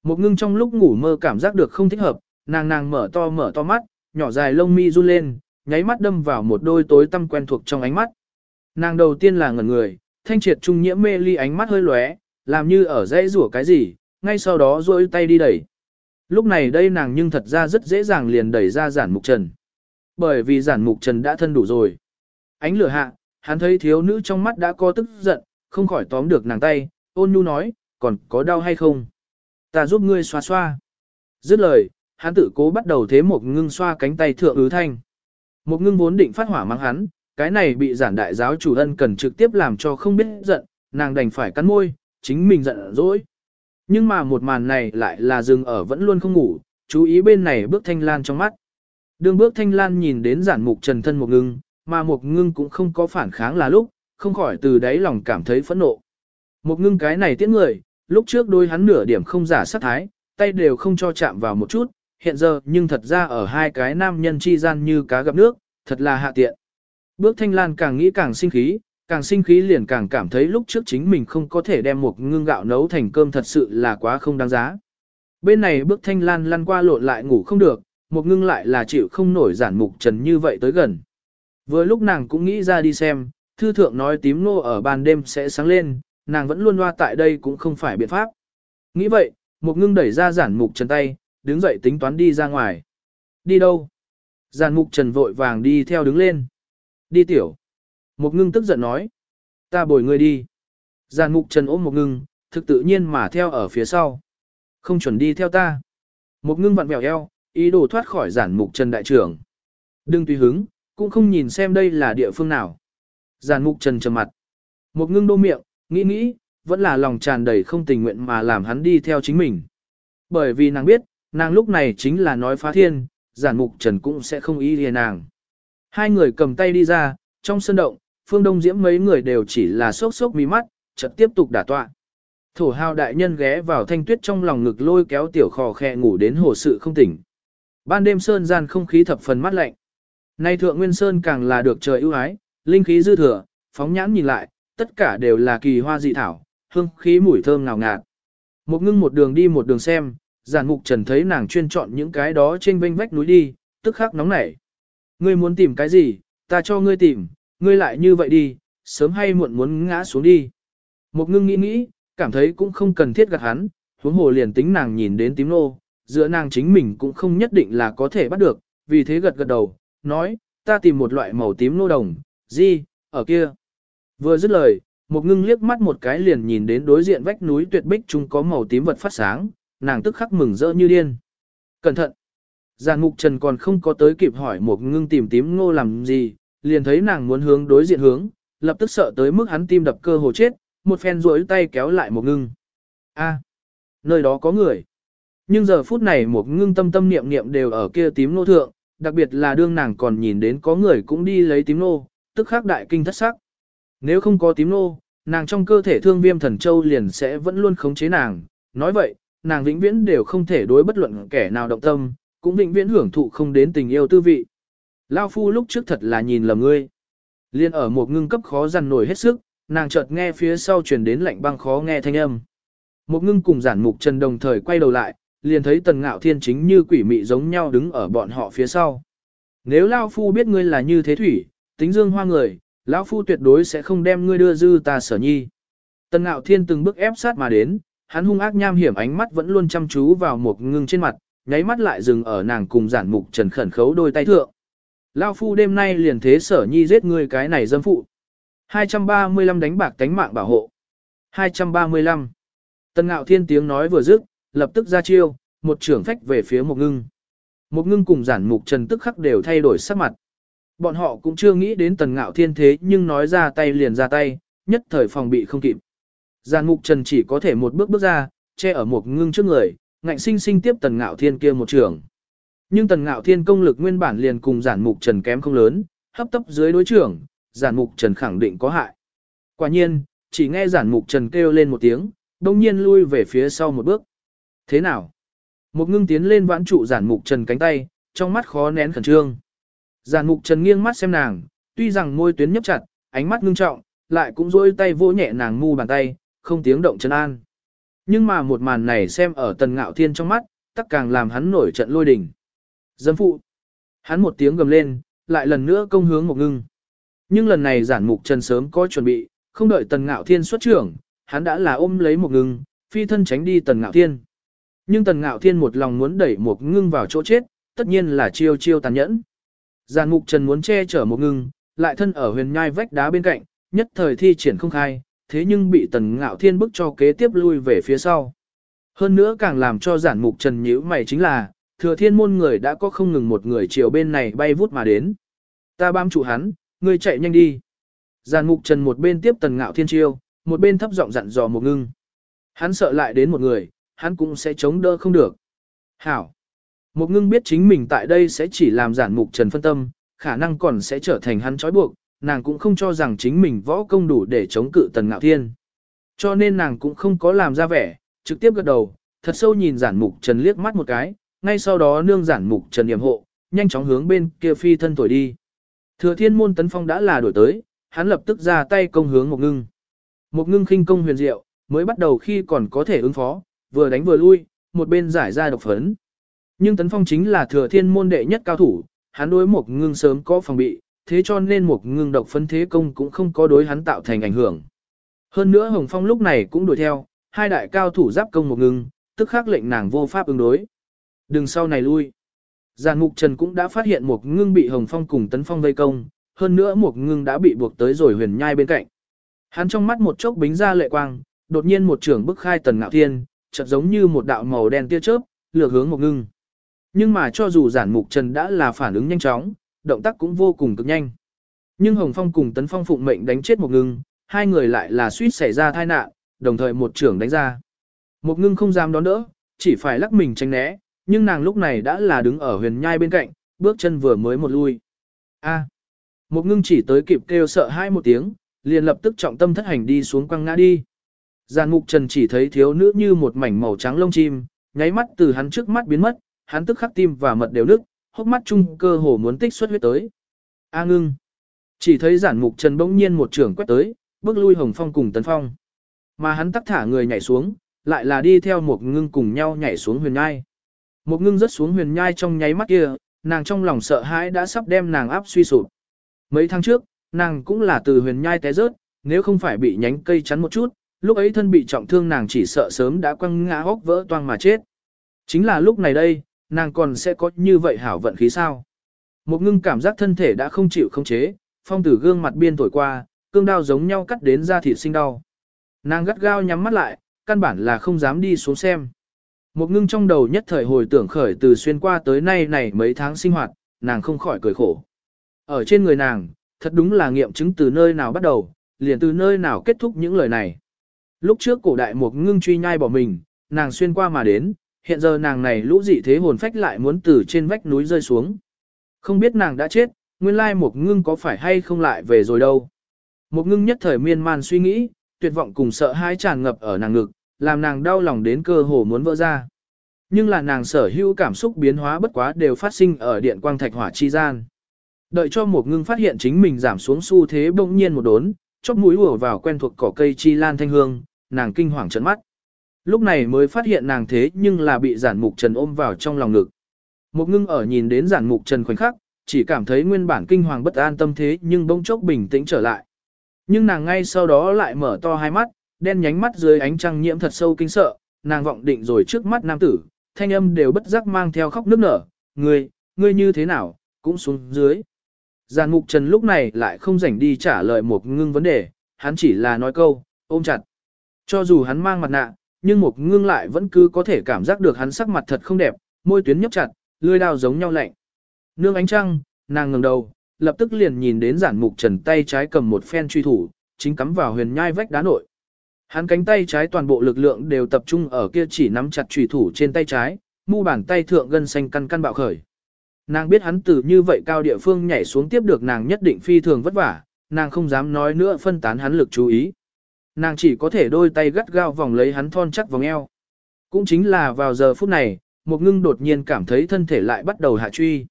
Một ngưng trong lúc ngủ mơ cảm giác được không thích hợp, nàng nàng mở to mở to mắt, nhỏ dài lông mi run lên, nháy mắt đâm vào một đôi tối tăm quen thuộc trong ánh mắt. Nàng đầu tiên là ngẩn người, thanh triệt trung nhiễm mê ly ánh mắt hơi lóe, làm như ở dãy rủa cái gì, ngay sau đó duỗi tay đi đẩy. Lúc này đây nàng nhưng thật ra rất dễ dàng liền đẩy ra giản mục trần. Bởi vì giản mục trần đã thân đủ rồi. Ánh lửa hạ, hắn thấy thiếu nữ trong mắt đã có tức giận, không khỏi tóm được nàng tay, ôn nhu nói, còn có đau hay không? Ta giúp ngươi xoa xoa. Dứt lời, hắn tự cố bắt đầu thế một ngưng xoa cánh tay thượng ứ thanh. Một ngưng vốn định phát hỏa mang hắn, cái này bị giản đại giáo chủ ân cần trực tiếp làm cho không biết giận, nàng đành phải cắn môi, chính mình giận dỗi. Nhưng mà một màn này lại là dừng ở vẫn luôn không ngủ, chú ý bên này bước thanh lan trong mắt. Đường bước thanh lan nhìn đến giản mục trần thân một ngưng, mà một ngưng cũng không có phản kháng là lúc, không khỏi từ đáy lòng cảm thấy phẫn nộ. Một ngưng cái này tiễn người, lúc trước đôi hắn nửa điểm không giả sát thái, tay đều không cho chạm vào một chút, hiện giờ nhưng thật ra ở hai cái nam nhân chi gian như cá gặp nước, thật là hạ tiện. Bước thanh lan càng nghĩ càng sinh khí, càng sinh khí liền càng cảm thấy lúc trước chính mình không có thể đem một ngưng gạo nấu thành cơm thật sự là quá không đáng giá. Bên này bước thanh lan lăn qua lộn lại ngủ không được, một ngưng lại là chịu không nổi giản mục trần như vậy tới gần. Vừa lúc nàng cũng nghĩ ra đi xem, thư thượng nói tím nô ở ban đêm sẽ sáng lên, nàng vẫn luôn loa tại đây cũng không phải biện pháp. Nghĩ vậy, một ngưng đẩy ra giản mục trần tay, đứng dậy tính toán đi ra ngoài. Đi đâu? Giản mục trần vội vàng đi theo đứng lên. Đi tiểu. Một ngưng tức giận nói. Ta bồi ngươi đi. Giàn mục trần ôm một ngưng, thực tự nhiên mà theo ở phía sau. Không chuẩn đi theo ta. Một ngưng vặn vẹo eo, ý đồ thoát khỏi giản mục trần đại trưởng. Đừng tùy hứng, cũng không nhìn xem đây là địa phương nào. Giản mục trần trầm mặt. Một ngưng đô miệng, nghĩ nghĩ, vẫn là lòng tràn đầy không tình nguyện mà làm hắn đi theo chính mình. Bởi vì nàng biết, nàng lúc này chính là nói phá thiên, giản mục trần cũng sẽ không ý lìa nàng. Hai người cầm tay đi ra, trong sân động, phương đông diễm mấy người đều chỉ là sốc sốc mí mắt, chợt tiếp tục đả tọa. Thổ hào đại nhân ghé vào thanh tuyết trong lòng ngực lôi kéo tiểu khò khe ngủ đến hồ sự không tỉnh. Ban đêm sơn gian không khí thập phần mát lạnh. Nay thượng nguyên sơn càng là được trời ưu ái, linh khí dư thừa, phóng nhãn nhìn lại, tất cả đều là kỳ hoa dị thảo, hương khí mùi thơm ngào ngạt. Một ngưng một đường đi một đường xem, giản mục trần thấy nàng chuyên chọn những cái đó trên vênh vách núi đi, tức khắc nóng nảy. Ngươi muốn tìm cái gì, ta cho ngươi tìm, ngươi lại như vậy đi, sớm hay muộn muốn ngã xuống đi. Một ngưng nghĩ nghĩ, cảm thấy cũng không cần thiết gạt hắn, huống hồ liền tính nàng nhìn đến tím nô, giữa nàng chính mình cũng không nhất định là có thể bắt được, vì thế gật gật đầu, nói, ta tìm một loại màu tím nô đồng, gì, ở kia. Vừa dứt lời, một ngưng liếc mắt một cái liền nhìn đến đối diện vách núi tuyệt bích chúng có màu tím vật phát sáng, nàng tức khắc mừng rỡ như điên. Cẩn thận! Giàn mục trần còn không có tới kịp hỏi một ngưng tìm tím ngô làm gì, liền thấy nàng muốn hướng đối diện hướng, lập tức sợ tới mức hắn tim đập cơ hồ chết, một phen rối tay kéo lại một ngưng. A, nơi đó có người. Nhưng giờ phút này một ngưng tâm tâm niệm niệm đều ở kia tím nô thượng, đặc biệt là đương nàng còn nhìn đến có người cũng đi lấy tím nô, tức khắc đại kinh thất sắc. Nếu không có tím nô, nàng trong cơ thể thương viêm thần châu liền sẽ vẫn luôn khống chế nàng. Nói vậy, nàng vĩnh viễn đều không thể đối bất luận kẻ nào động tâm, cũng vĩnh viễn hưởng thụ không đến tình yêu tư vị. Lao phu lúc trước thật là nhìn lầm ngươi. Liên ở một ngưng cấp khó dằn nổi hết sức, nàng chợt nghe phía sau truyền đến lạnh băng khó nghe thanh âm. Một ngưng cùng giản mục trần đồng thời quay đầu lại, liền thấy tần ngạo thiên chính như quỷ mị giống nhau đứng ở bọn họ phía sau. Nếu Lao Phu biết ngươi là như thế thủy, tính dương hoa người, Lão Phu tuyệt đối sẽ không đem ngươi đưa dư ta sở nhi. Tần ngạo thiên từng bước ép sát mà đến, hắn hung ác nham hiểm ánh mắt vẫn luôn chăm chú vào một ngưng trên mặt, nháy mắt lại dừng ở nàng cùng giản mục trần khẩn khấu đôi tay thượng. Lao Phu đêm nay liền thế sở nhi giết ngươi cái này dâm phụ. 235 đánh bạc tánh mạng bảo hộ. 235. Tần ngạo thiên tiếng nói vừa dứt, lập tức ra chiêu, một trưởng phách về phía một ngưng. Một ngưng cùng giản mục trần tức khắc đều thay đổi sắc mặt. Bọn họ cũng chưa nghĩ đến tần ngạo thiên thế nhưng nói ra tay liền ra tay, nhất thời phòng bị không kịp. Giản mục trần chỉ có thể một bước bước ra, che ở một ngưng trước người, ngạnh sinh sinh tiếp tần ngạo thiên kia một trưởng. Nhưng tần ngạo thiên công lực nguyên bản liền cùng giản mục trần kém không lớn, hấp tấp dưới đối trưởng, giản mục trần khẳng định có hại. Quả nhiên, chỉ nghe giản mục trần kêu lên một tiếng, đông nhiên lui về phía sau một bước. Thế nào? Một ngưng tiến lên vãn trụ giản mục trần cánh tay, trong mắt khó nén khẩn trương. Giản mục trần nghiêng mắt xem nàng, tuy rằng môi tuyến nhấp chặt, ánh mắt ngưng trọng, lại cũng dôi tay vỗ nhẹ nàng mu bàn tay, không tiếng động chân an. Nhưng mà một màn này xem ở tần ngạo thiên trong mắt, tất càng làm hắn nổi trận lôi đình. Dâm phụ. Hắn một tiếng gầm lên, lại lần nữa công hướng một ngưng. Nhưng lần này giản mục trần sớm có chuẩn bị, không đợi tần ngạo thiên xuất trưởng, hắn đã là ôm lấy một ngưng, phi thân tránh đi tần ngạo thiên. Nhưng tần ngạo thiên một lòng muốn đẩy một ngưng vào chỗ chết, tất nhiên là chiêu chiêu tàn nhẫn. Giàn mục trần muốn che chở một ngưng, lại thân ở huyền nhai vách đá bên cạnh, nhất thời thi triển không khai, thế nhưng bị tần ngạo thiên bức cho kế tiếp lui về phía sau. Hơn nữa càng làm cho giản mục trần nhữ mày chính là, thừa thiên môn người đã có không ngừng một người chiều bên này bay vút mà đến. Ta bám trụ hắn, ngươi chạy nhanh đi. giản mục trần một bên tiếp tần ngạo thiên chiêu, một bên thấp giọng dặn dò một ngưng. Hắn sợ lại đến một người, hắn cũng sẽ chống đỡ không được. Hảo. Một ngưng biết chính mình tại đây sẽ chỉ làm giản mục trần phân tâm, khả năng còn sẽ trở thành hắn trói buộc, nàng cũng không cho rằng chính mình võ công đủ để chống cự tần ngạo thiên. Cho nên nàng cũng không có làm ra vẻ, trực tiếp gật đầu, thật sâu nhìn giản mục trần liếc mắt một cái, ngay sau đó nương giản mục trần niệm hộ, nhanh chóng hướng bên kia phi thân tuổi đi. Thừa thiên môn tấn phong đã là đổi tới, hắn lập tức ra tay công hướng một ngưng. Một ngưng khinh công huyền diệu, mới bắt đầu khi còn có thể ứng phó, vừa đánh vừa lui, một bên giải ra độc phấn. Nhưng Tấn Phong chính là thừa thiên môn đệ nhất cao thủ, hắn đối một ngưng sớm có phòng bị, thế cho nên một ngưng độc phấn thế công cũng không có đối hắn tạo thành ảnh hưởng. Hơn nữa Hồng Phong lúc này cũng đuổi theo, hai đại cao thủ giáp công một ngưng, tức khắc lệnh nàng vô pháp ứng đối. Đừng sau này lui. Giàn Mục Trần cũng đã phát hiện một ngưng bị Hồng Phong cùng Tấn Phong vây công, hơn nữa một ngưng đã bị buộc tới rồi huyền nhai bên cạnh. Hắn trong mắt một chốc bính ra lệ quang, đột nhiên một trường bức khai tần ngạo thiên, chợt giống như một đạo màu đen tia chớp, lược hướng một ngưng. Nhưng mà cho dù giản mục trần đã là phản ứng nhanh chóng, động tác cũng vô cùng cực nhanh. Nhưng Hồng Phong cùng Tấn Phong phụng mệnh đánh chết một ngưng, hai người lại là suýt xảy ra tai nạn, đồng thời một trưởng đánh ra. Một ngưng không dám đón đỡ, chỉ phải lắc mình tránh né, nhưng nàng lúc này đã là đứng ở huyền nhai bên cạnh, bước chân vừa mới một lui. A. Một ngưng chỉ tới kịp kêu sợ hai một tiếng, liền lập tức trọng tâm thất hành đi xuống quăng ngã đi. Giàn mục trần chỉ thấy thiếu nữ như một mảnh màu trắng lông chim, nháy mắt từ hắn trước mắt biến mất, hắn tức khắc tim và mật đều nức, hốc mắt chung cơ hồ muốn tích xuất huyết tới. A ngưng. Chỉ thấy giản mục trần bỗng nhiên một trường quét tới, bước lui hồng phong cùng tấn phong. Mà hắn tắc thả người nhảy xuống, lại là đi theo một ngưng cùng nhau nhảy xuống huyền nhai. Một ngưng rất xuống huyền nhai trong nháy mắt kia, nàng trong lòng sợ hãi đã sắp đem nàng áp suy sụp. Mấy tháng trước, nàng cũng là từ huyền nhai té rớt, nếu không phải bị nhánh cây chắn một chút, lúc ấy thân bị trọng thương nàng chỉ sợ sớm đã quăng ngã hốc vỡ toang mà chết. Chính là lúc này đây, nàng còn sẽ có như vậy hảo vận khí sao. Một ngưng cảm giác thân thể đã không chịu không chế, phong tử gương mặt biên thổi qua, cương đao giống nhau cắt đến da thịt sinh đau. Nàng gắt gao nhắm mắt lại, căn bản là không dám đi xuống xem. Một ngưng trong đầu nhất thời hồi tưởng khởi từ xuyên qua tới nay này mấy tháng sinh hoạt, nàng không khỏi cười khổ. Ở trên người nàng, thật đúng là nghiệm chứng từ nơi nào bắt đầu, liền từ nơi nào kết thúc những lời này. Lúc trước cổ đại một ngưng truy nhai bỏ mình, nàng xuyên qua mà đến, hiện giờ nàng này lũ dị thế hồn phách lại muốn từ trên vách núi rơi xuống. Không biết nàng đã chết, nguyên lai một ngưng có phải hay không lại về rồi đâu. Một ngưng nhất thời miên man suy nghĩ, tuyệt vọng cùng sợ hãi tràn ngập ở nàng ngực, làm nàng đau lòng đến cơ hồ muốn vỡ ra. Nhưng là nàng sở hữu cảm xúc biến hóa bất quá đều phát sinh ở điện quang thạch hỏa chi gian. Đợi cho một ngưng phát hiện chính mình giảm xuống xu thế bỗng nhiên một đốn, chóp mũi ùa vào quen thuộc cỏ cây chi lan thanh hương, nàng kinh hoàng trợn mắt. Lúc này mới phát hiện nàng thế nhưng là bị giản mục trần ôm vào trong lòng ngực. Một ngưng ở nhìn đến giản mục trần khoảnh khắc, chỉ cảm thấy nguyên bản kinh hoàng bất an tâm thế nhưng bỗng chốc bình tĩnh trở lại. Nhưng nàng ngay sau đó lại mở to hai mắt, đen nhánh mắt dưới ánh trăng nhiễm thật sâu kinh sợ, nàng vọng định rồi trước mắt nam tử, thanh âm đều bất giác mang theo khóc nức nở, ngươi, ngươi như thế nào, cũng xuống dưới. Giàn mục trần lúc này lại không rảnh đi trả lời một ngưng vấn đề, hắn chỉ là nói câu, ôm chặt. Cho dù hắn mang mặt nạ, nhưng một ngưng lại vẫn cứ có thể cảm giác được hắn sắc mặt thật không đẹp, môi tuyến nhấp chặt, lưỡi đao giống nhau lạnh. Nương ánh trăng, nàng ngẩng đầu, lập tức liền nhìn đến giản mục trần tay trái cầm một phen truy thủ, chính cắm vào huyền nhai vách đá nội. Hắn cánh tay trái toàn bộ lực lượng đều tập trung ở kia chỉ nắm chặt truy thủ trên tay trái, mu bàn tay thượng gân xanh căn căn bạo khởi. Nàng biết hắn từ như vậy cao địa phương nhảy xuống tiếp được nàng nhất định phi thường vất vả, nàng không dám nói nữa phân tán hắn lực chú ý. Nàng chỉ có thể đôi tay gắt gao vòng lấy hắn thon chắc vòng eo. Cũng chính là vào giờ phút này, một ngưng đột nhiên cảm thấy thân thể lại bắt đầu hạ truy.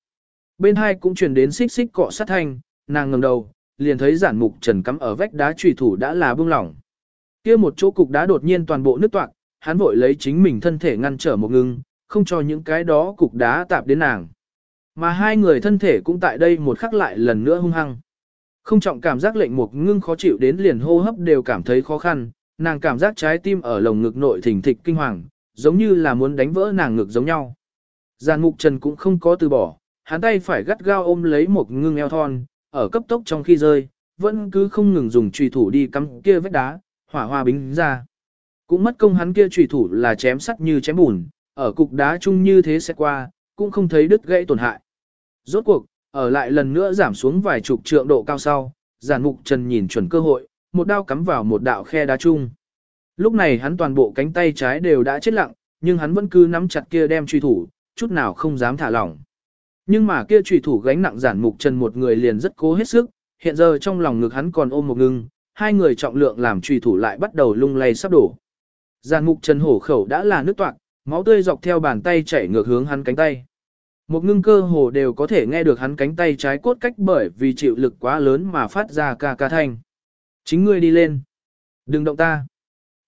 Bên hai cũng truyền đến xích xích cọ sát thanh, nàng ngẩng đầu, liền thấy giản mục trần cắm ở vách đá trùy thủ đã là bưng lỏng. kia một chỗ cục đá đột nhiên toàn bộ nứt toạc, hắn vội lấy chính mình thân thể ngăn trở một ngưng, không cho những cái đó cục đá tạp đến nàng. Mà hai người thân thể cũng tại đây một khắc lại lần nữa hung hăng. Không trọng cảm giác lệnh một ngưng khó chịu đến liền hô hấp đều cảm thấy khó khăn, nàng cảm giác trái tim ở lồng ngực nội thình thịch kinh hoàng, giống như là muốn đánh vỡ nàng ngực giống nhau. Giàn mục trần cũng không có từ bỏ, hắn tay phải gắt gao ôm lấy một ngưng eo thon, ở cấp tốc trong khi rơi, vẫn cứ không ngừng dùng trùy thủ đi cắm kia vết đá, hỏa hoa bính ra. Cũng mất công hắn kia trùy thủ là chém sắt như chém bùn, ở cục đá chung như thế sẽ qua, cũng không thấy đứt gãy tổn hại. Rốt cuộc, ở lại lần nữa giảm xuống vài chục trượng độ cao sau, giản mục trần nhìn chuẩn cơ hội, một đao cắm vào một đạo khe đá chung. Lúc này hắn toàn bộ cánh tay trái đều đã chết lặng, nhưng hắn vẫn cứ nắm chặt kia đem truy thủ, chút nào không dám thả lỏng. Nhưng mà kia truy thủ gánh nặng giản mục trần một người liền rất cố hết sức, hiện giờ trong lòng ngực hắn còn ôm một ngưng, hai người trọng lượng làm truy thủ lại bắt đầu lung lay sắp đổ. Giản mục trần hổ khẩu đã là nước toạc, máu tươi dọc theo bàn tay chảy ngược hướng hắn cánh tay. Một ngưng cơ hồ đều có thể nghe được hắn cánh tay trái cốt cách bởi vì chịu lực quá lớn mà phát ra ca ca thanh. Chính ngươi đi lên. Đừng động ta.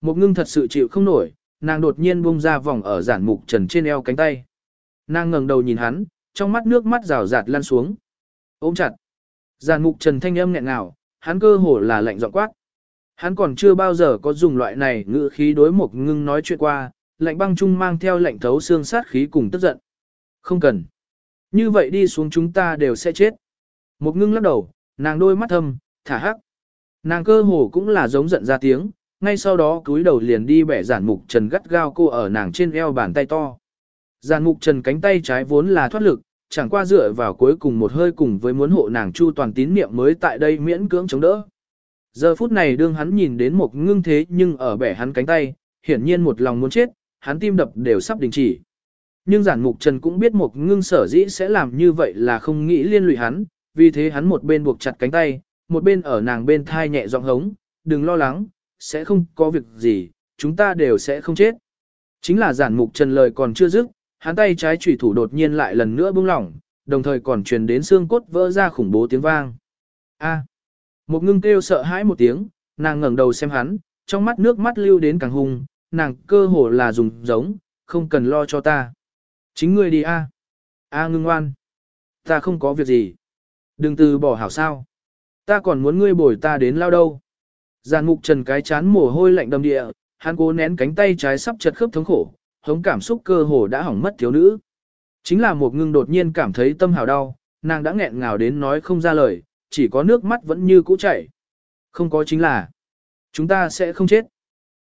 Một ngưng thật sự chịu không nổi, nàng đột nhiên buông ra vòng ở giản mục trần trên eo cánh tay. Nàng ngẩng đầu nhìn hắn, trong mắt nước mắt rào rạt lăn xuống. Ôm chặt. Giản mục trần thanh âm nghẹn ngào, hắn cơ hồ là lạnh giọng quát. Hắn còn chưa bao giờ có dùng loại này ngữ khí đối một ngưng nói chuyện qua, lạnh băng chung mang theo lạnh thấu xương sát khí cùng tức giận. Không cần. Như vậy đi xuống chúng ta đều sẽ chết. Một ngưng lắc đầu, nàng đôi mắt thâm, thả hắc. Nàng cơ hồ cũng là giống giận ra tiếng, ngay sau đó cúi đầu liền đi bẻ giản mục trần gắt gao cô ở nàng trên eo bàn tay to. Giản mục trần cánh tay trái vốn là thoát lực, chẳng qua dựa vào cuối cùng một hơi cùng với muốn hộ nàng chu toàn tín niệm mới tại đây miễn cưỡng chống đỡ. Giờ phút này đương hắn nhìn đến một ngưng thế nhưng ở bẻ hắn cánh tay, hiển nhiên một lòng muốn chết, hắn tim đập đều sắp đình chỉ. Nhưng giản mục trần cũng biết một ngưng sở dĩ sẽ làm như vậy là không nghĩ liên lụy hắn, vì thế hắn một bên buộc chặt cánh tay, một bên ở nàng bên thai nhẹ giọng hống, đừng lo lắng, sẽ không có việc gì, chúng ta đều sẽ không chết. Chính là giản mục trần lời còn chưa dứt, hắn tay trái chủy thủ đột nhiên lại lần nữa buông lỏng, đồng thời còn truyền đến xương cốt vỡ ra khủng bố tiếng vang. A. Một ngưng kêu sợ hãi một tiếng, nàng ngẩng đầu xem hắn, trong mắt nước mắt lưu đến càng hung, nàng cơ hồ là dùng giống, không cần lo cho ta. Chính ngươi đi a. A ngưng ngoan. Ta không có việc gì. Đừng từ bỏ hảo sao. Ta còn muốn ngươi bồi ta đến lao đâu. Giàn mục trần cái chán mồ hôi lạnh đầm địa, hắn cố nén cánh tay trái sắp chật khớp thống khổ, hống cảm xúc cơ hồ đã hỏng mất thiếu nữ. Chính là một ngưng đột nhiên cảm thấy tâm hào đau, nàng đã nghẹn ngào đến nói không ra lời, chỉ có nước mắt vẫn như cũ chảy. Không có chính là, chúng ta sẽ không chết.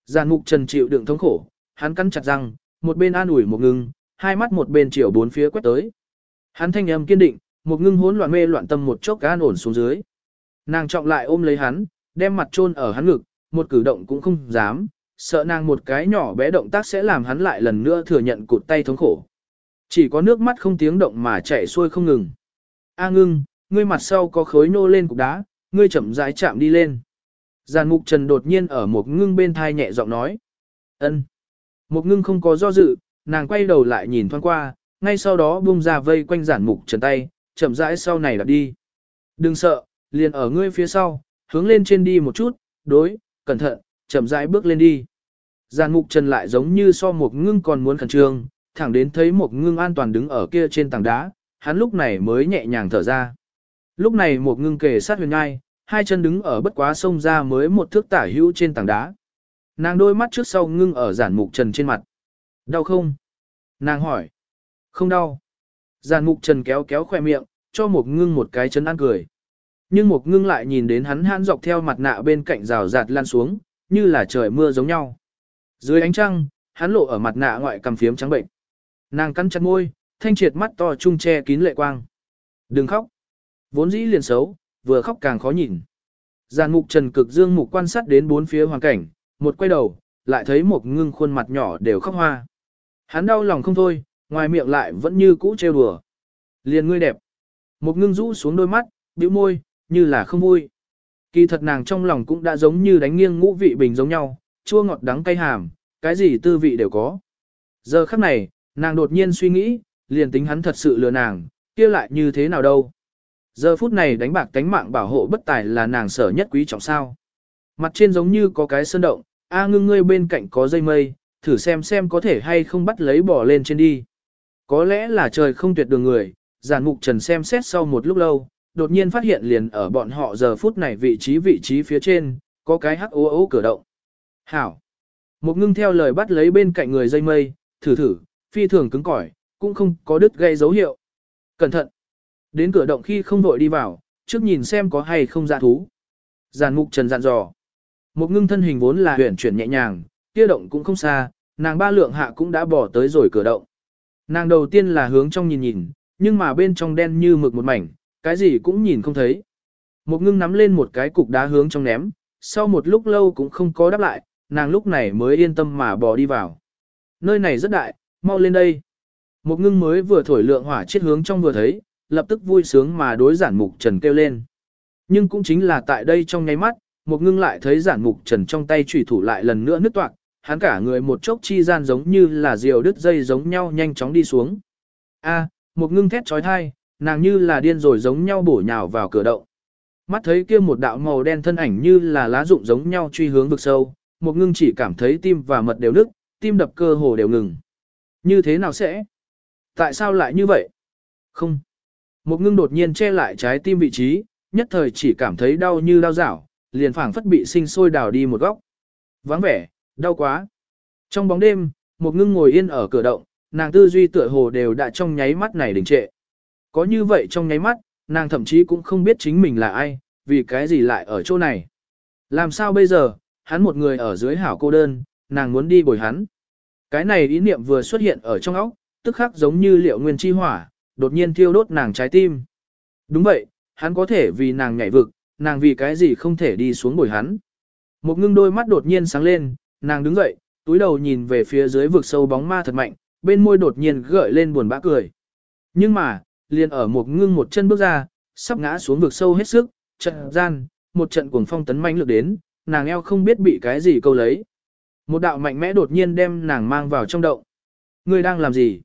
Giàn mục trần chịu đựng thống khổ, hắn cắn chặt răng, một bên an ủi một ngưng, hai mắt một bên chiều bốn phía quét tới. Hắn thanh âm kiên định, một ngưng hỗn loạn mê loạn tâm một chốc an ổn xuống dưới. Nàng trọng lại ôm lấy hắn, đem mặt chôn ở hắn ngực, một cử động cũng không dám, sợ nàng một cái nhỏ bé động tác sẽ làm hắn lại lần nữa thừa nhận cụt tay thống khổ. Chỉ có nước mắt không tiếng động mà chảy xuôi không ngừng. A ngưng, ngươi mặt sau có khối nô lên cục đá, ngươi chậm rãi chạm đi lên. Giàn mục trần đột nhiên ở một ngưng bên thai nhẹ giọng nói. ân. Một ngưng không có do dự, nàng quay đầu lại nhìn thoáng qua, ngay sau đó buông ra vây quanh giản mục trần tay, chậm rãi sau này đạp đi. Đừng sợ, liền ở ngươi phía sau, hướng lên trên đi một chút, đối, cẩn thận, chậm rãi bước lên đi. giản mục trần lại giống như so một ngưng còn muốn khẩn trương, thẳng đến thấy một ngưng an toàn đứng ở kia trên tảng đá, hắn lúc này mới nhẹ nhàng thở ra. Lúc này một ngưng kề sát huyền ngai, hai chân đứng ở bất quá sông ra mới một thước tả hữu trên tảng đá. Nàng đôi mắt trước sau ngưng ở giản mục trần trên mặt. Đau không? Nàng hỏi. Không đau. giàn mục trần kéo kéo khoe miệng, cho một ngưng một cái chân ăn cười. Nhưng một ngưng lại nhìn đến hắn hãn dọc theo mặt nạ bên cạnh rào rạt lan xuống, như là trời mưa giống nhau. Dưới ánh trăng, hắn lộ ở mặt nạ ngoại cầm phiếm trắng bệnh. Nàng cắn chặt môi, thanh triệt mắt to trung che kín lệ quang. Đừng khóc. Vốn dĩ liền xấu, vừa khóc càng khó nhìn. Giàn mục trần cực dương mục quan sát đến bốn phía hoàn cảnh, một quay đầu, lại thấy một ngưng khuôn mặt nhỏ đều khóc hoa. Hắn đau lòng không thôi, ngoài miệng lại vẫn như cũ trêu đùa. Liền ngươi đẹp. Một ngưng rũ xuống đôi mắt, bĩu môi, như là không vui. Kỳ thật nàng trong lòng cũng đã giống như đánh nghiêng ngũ vị bình giống nhau, chua ngọt đắng cay hàm, cái gì tư vị đều có. Giờ khắc này, nàng đột nhiên suy nghĩ, liền tính hắn thật sự lừa nàng, kia lại như thế nào đâu. Giờ phút này đánh bạc tánh mạng bảo hộ bất tài là nàng sở nhất quý trọng sao. Mặt trên giống như có cái sơn động, A ngưng ngươi bên cạnh có dây mây, thử xem xem có thể hay không bắt lấy bỏ lên trên đi. Có lẽ là trời không tuyệt đường người, giản mục trần xem xét sau một lúc lâu, đột nhiên phát hiện liền ở bọn họ giờ phút này vị trí vị trí phía trên, có cái hắc ố ố cửa động. Hảo! Một ngưng theo lời bắt lấy bên cạnh người dây mây, thử thử, phi thường cứng cỏi, cũng không có đứt gây dấu hiệu. Cẩn thận! Đến cửa động khi không vội đi vào, trước nhìn xem có hay không dạ thú. Giàn mục trần dặn dò. Một ngưng thân hình vốn là huyển chuyển nhẹ nhàng, kia động cũng không xa, nàng ba lượng hạ cũng đã bỏ tới rồi cửa động. Nàng đầu tiên là hướng trong nhìn nhìn, nhưng mà bên trong đen như mực một mảnh, cái gì cũng nhìn không thấy. Một ngưng nắm lên một cái cục đá hướng trong ném, sau một lúc lâu cũng không có đáp lại, nàng lúc này mới yên tâm mà bỏ đi vào. Nơi này rất đại, mau lên đây. Một ngưng mới vừa thổi lượng hỏa chiết hướng trong vừa thấy, lập tức vui sướng mà đối giản mục trần kêu lên. Nhưng cũng chính là tại đây trong nháy mắt, một ngưng lại thấy giản mục trần trong tay trùy thủ lại lần nữa nứt toạc, hắn cả người một chốc chi gian giống như là diều đứt dây giống nhau nhanh chóng đi xuống. A, một ngưng thét trói thai, nàng như là điên rồi giống nhau bổ nhào vào cửa động. Mắt thấy kia một đạo màu đen thân ảnh như là lá rụng giống nhau truy hướng vực sâu, một ngưng chỉ cảm thấy tim và mật đều nức, tim đập cơ hồ đều ngừng. Như thế nào sẽ? Tại sao lại như vậy? Không. Một ngưng đột nhiên che lại trái tim vị trí, nhất thời chỉ cảm thấy đau như đau dảo, liền phảng phất bị sinh sôi đào đi một góc. Vắng vẻ, đau quá. Trong bóng đêm, một ngưng ngồi yên ở cửa động, nàng tư duy tựa hồ đều đã trong nháy mắt này đình trệ. Có như vậy trong nháy mắt, nàng thậm chí cũng không biết chính mình là ai, vì cái gì lại ở chỗ này. Làm sao bây giờ, hắn một người ở dưới hảo cô đơn, nàng muốn đi bồi hắn. Cái này ý niệm vừa xuất hiện ở trong óc, tức khắc giống như liệu nguyên chi hỏa, đột nhiên thiêu đốt nàng trái tim. Đúng vậy, hắn có thể vì nàng nhảy vực, nàng vì cái gì không thể đi xuống bồi hắn. Một ngưng đôi mắt đột nhiên sáng lên, nàng đứng dậy, túi đầu nhìn về phía dưới vực sâu bóng ma thật mạnh, bên môi đột nhiên gợi lên buồn bã cười. Nhưng mà, liền ở một ngưng một chân bước ra, sắp ngã xuống vực sâu hết sức, trận gian, một trận cuồng phong tấn manh lực đến, nàng eo không biết bị cái gì câu lấy. Một đạo mạnh mẽ đột nhiên đem nàng mang vào trong động. Ngươi đang làm gì?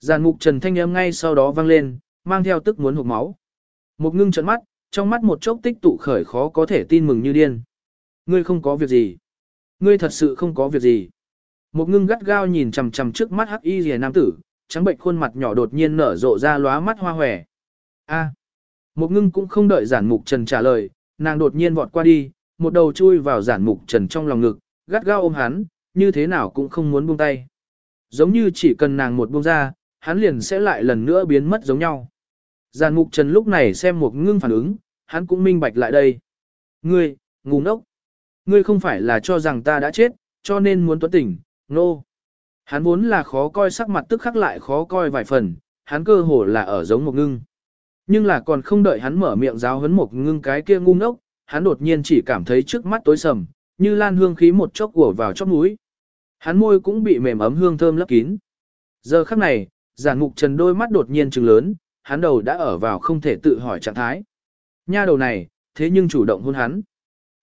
Giàn mục trần thanh âm ngay sau đó vang lên, mang theo tức muốn hụt máu. Một ngưng trận mắt, trong mắt một chốc tích tụ khởi khó có thể tin mừng như điên. Ngươi không có việc gì. Ngươi thật sự không có việc gì. Một ngưng gắt gao nhìn chằm chằm trước mắt hắc y rìa nam tử, trắng bệnh khuôn mặt nhỏ đột nhiên nở rộ ra lóa mắt hoa hòe. A. À. Một ngưng cũng không đợi giản mục trần trả lời, nàng đột nhiên vọt qua đi, một đầu chui vào giản mục trần trong lòng ngực, gắt gao ôm hắn, như thế nào cũng không muốn buông tay. Giống như chỉ cần nàng một buông ra, hắn liền sẽ lại lần nữa biến mất giống nhau. Giản mục trần lúc này xem một ngưng phản ứng, hắn cũng minh bạch lại đây. Ngươi, ngu ngốc. Ngươi không phải là cho rằng ta đã chết, cho nên muốn tuấn tỉnh, nô. No. Hắn vốn là khó coi sắc mặt tức khắc lại khó coi vài phần, hắn cơ hồ là ở giống một ngưng. Nhưng là còn không đợi hắn mở miệng giáo hấn một ngưng cái kia ngu ngốc, hắn đột nhiên chỉ cảm thấy trước mắt tối sầm, như lan hương khí một chốc của vào chóp mũi. Hắn môi cũng bị mềm ấm hương thơm lấp kín. Giờ khắc này, giản ngục trần đôi mắt đột nhiên trừng lớn, hắn đầu đã ở vào không thể tự hỏi trạng thái. Nha đầu này, thế nhưng chủ động hôn hắn.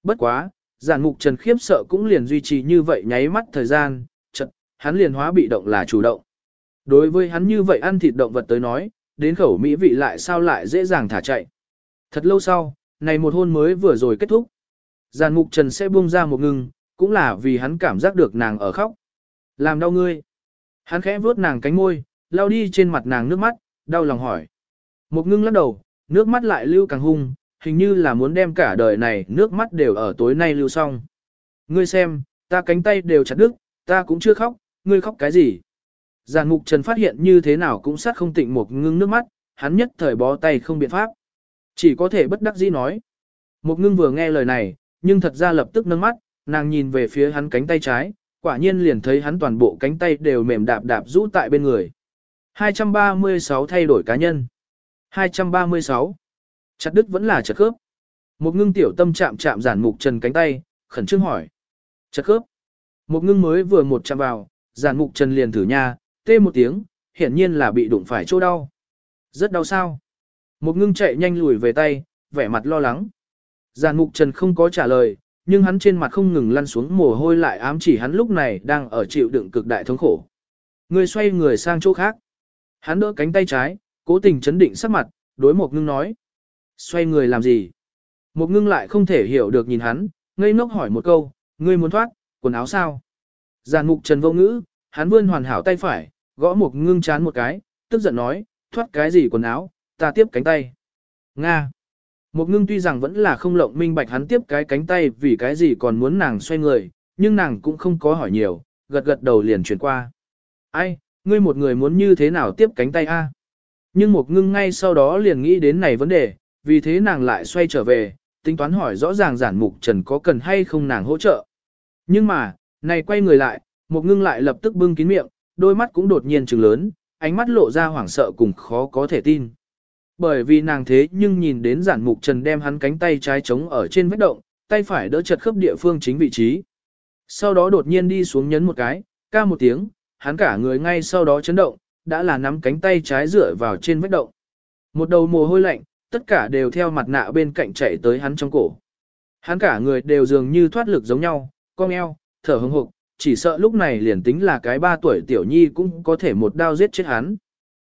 Bất quá, giản mục trần khiếp sợ cũng liền duy trì như vậy nháy mắt thời gian, chật, hắn liền hóa bị động là chủ động. Đối với hắn như vậy ăn thịt động vật tới nói, đến khẩu mỹ vị lại sao lại dễ dàng thả chạy. Thật lâu sau, này một hôn mới vừa rồi kết thúc. Giàn mục trần sẽ buông ra một ngừng, cũng là vì hắn cảm giác được nàng ở khóc. Làm đau ngươi. Hắn khẽ vuốt nàng cánh môi, lau đi trên mặt nàng nước mắt, đau lòng hỏi. Một ngưng lắc đầu, nước mắt lại lưu càng hung, hình như là muốn đem cả đời này nước mắt đều ở tối nay lưu xong. Ngươi xem, ta cánh tay đều chặt đứt, ta cũng chưa khóc, ngươi khóc cái gì? Giàn mục trần phát hiện như thế nào cũng sát không tịnh một ngưng nước mắt, hắn nhất thời bó tay không biện pháp. Chỉ có thể bất đắc dĩ nói. Một ngưng vừa nghe lời này, nhưng thật ra lập tức nâng mắt, nàng nhìn về phía hắn cánh tay trái, quả nhiên liền thấy hắn toàn bộ cánh tay đều mềm đạp đạp rũ tại bên người. 236 thay đổi cá nhân. 236. Chặt đứt vẫn là chặt khớp. Một ngưng tiểu tâm chạm chạm giản mục trần cánh tay, khẩn trương hỏi. Chặt khớp. Một ngưng mới vừa một chạm vào, giản mục trần liền thử nha, tê một tiếng, hiển nhiên là bị đụng phải chỗ đau. Rất đau sao. Một ngưng chạy nhanh lùi về tay, vẻ mặt lo lắng. Giản mục trần không có trả lời, nhưng hắn trên mặt không ngừng lăn xuống mồ hôi lại ám chỉ hắn lúc này đang ở chịu đựng cực đại thống khổ. Người xoay người sang chỗ khác. Hắn đỡ cánh tay trái, cố tình chấn định sắc mặt, đối một ngưng nói. Xoay người làm gì? Một ngưng lại không thể hiểu được nhìn hắn, ngây ngốc hỏi một câu, ngươi muốn thoát, quần áo sao? Giàn mục trần vô ngữ, hắn vươn hoàn hảo tay phải, gõ một ngưng chán một cái, tức giận nói, thoát cái gì quần áo, ta tiếp cánh tay. Nga. Một ngưng tuy rằng vẫn là không lộng minh bạch hắn tiếp cái cánh tay vì cái gì còn muốn nàng xoay người, nhưng nàng cũng không có hỏi nhiều, gật gật đầu liền chuyển qua. Ai, ngươi một người muốn như thế nào tiếp cánh tay a? Nhưng một ngưng ngay sau đó liền nghĩ đến này vấn đề, vì thế nàng lại xoay trở về, tính toán hỏi rõ ràng giản mục trần có cần hay không nàng hỗ trợ. Nhưng mà, này quay người lại, một ngưng lại lập tức bưng kín miệng, đôi mắt cũng đột nhiên trừng lớn, ánh mắt lộ ra hoảng sợ cùng khó có thể tin. Bởi vì nàng thế nhưng nhìn đến giản mục trần đem hắn cánh tay trái trống ở trên vết động, tay phải đỡ chật khớp địa phương chính vị trí. Sau đó đột nhiên đi xuống nhấn một cái, ca một tiếng, hắn cả người ngay sau đó chấn động, đã là nắm cánh tay trái dựa vào trên vết động. Một đầu mồ hôi lạnh, tất cả đều theo mặt nạ bên cạnh chạy tới hắn trong cổ. Hắn cả người đều dường như thoát lực giống nhau, cong eo, thở hững hục, chỉ sợ lúc này liền tính là cái ba tuổi tiểu nhi cũng có thể một đao giết chết hắn.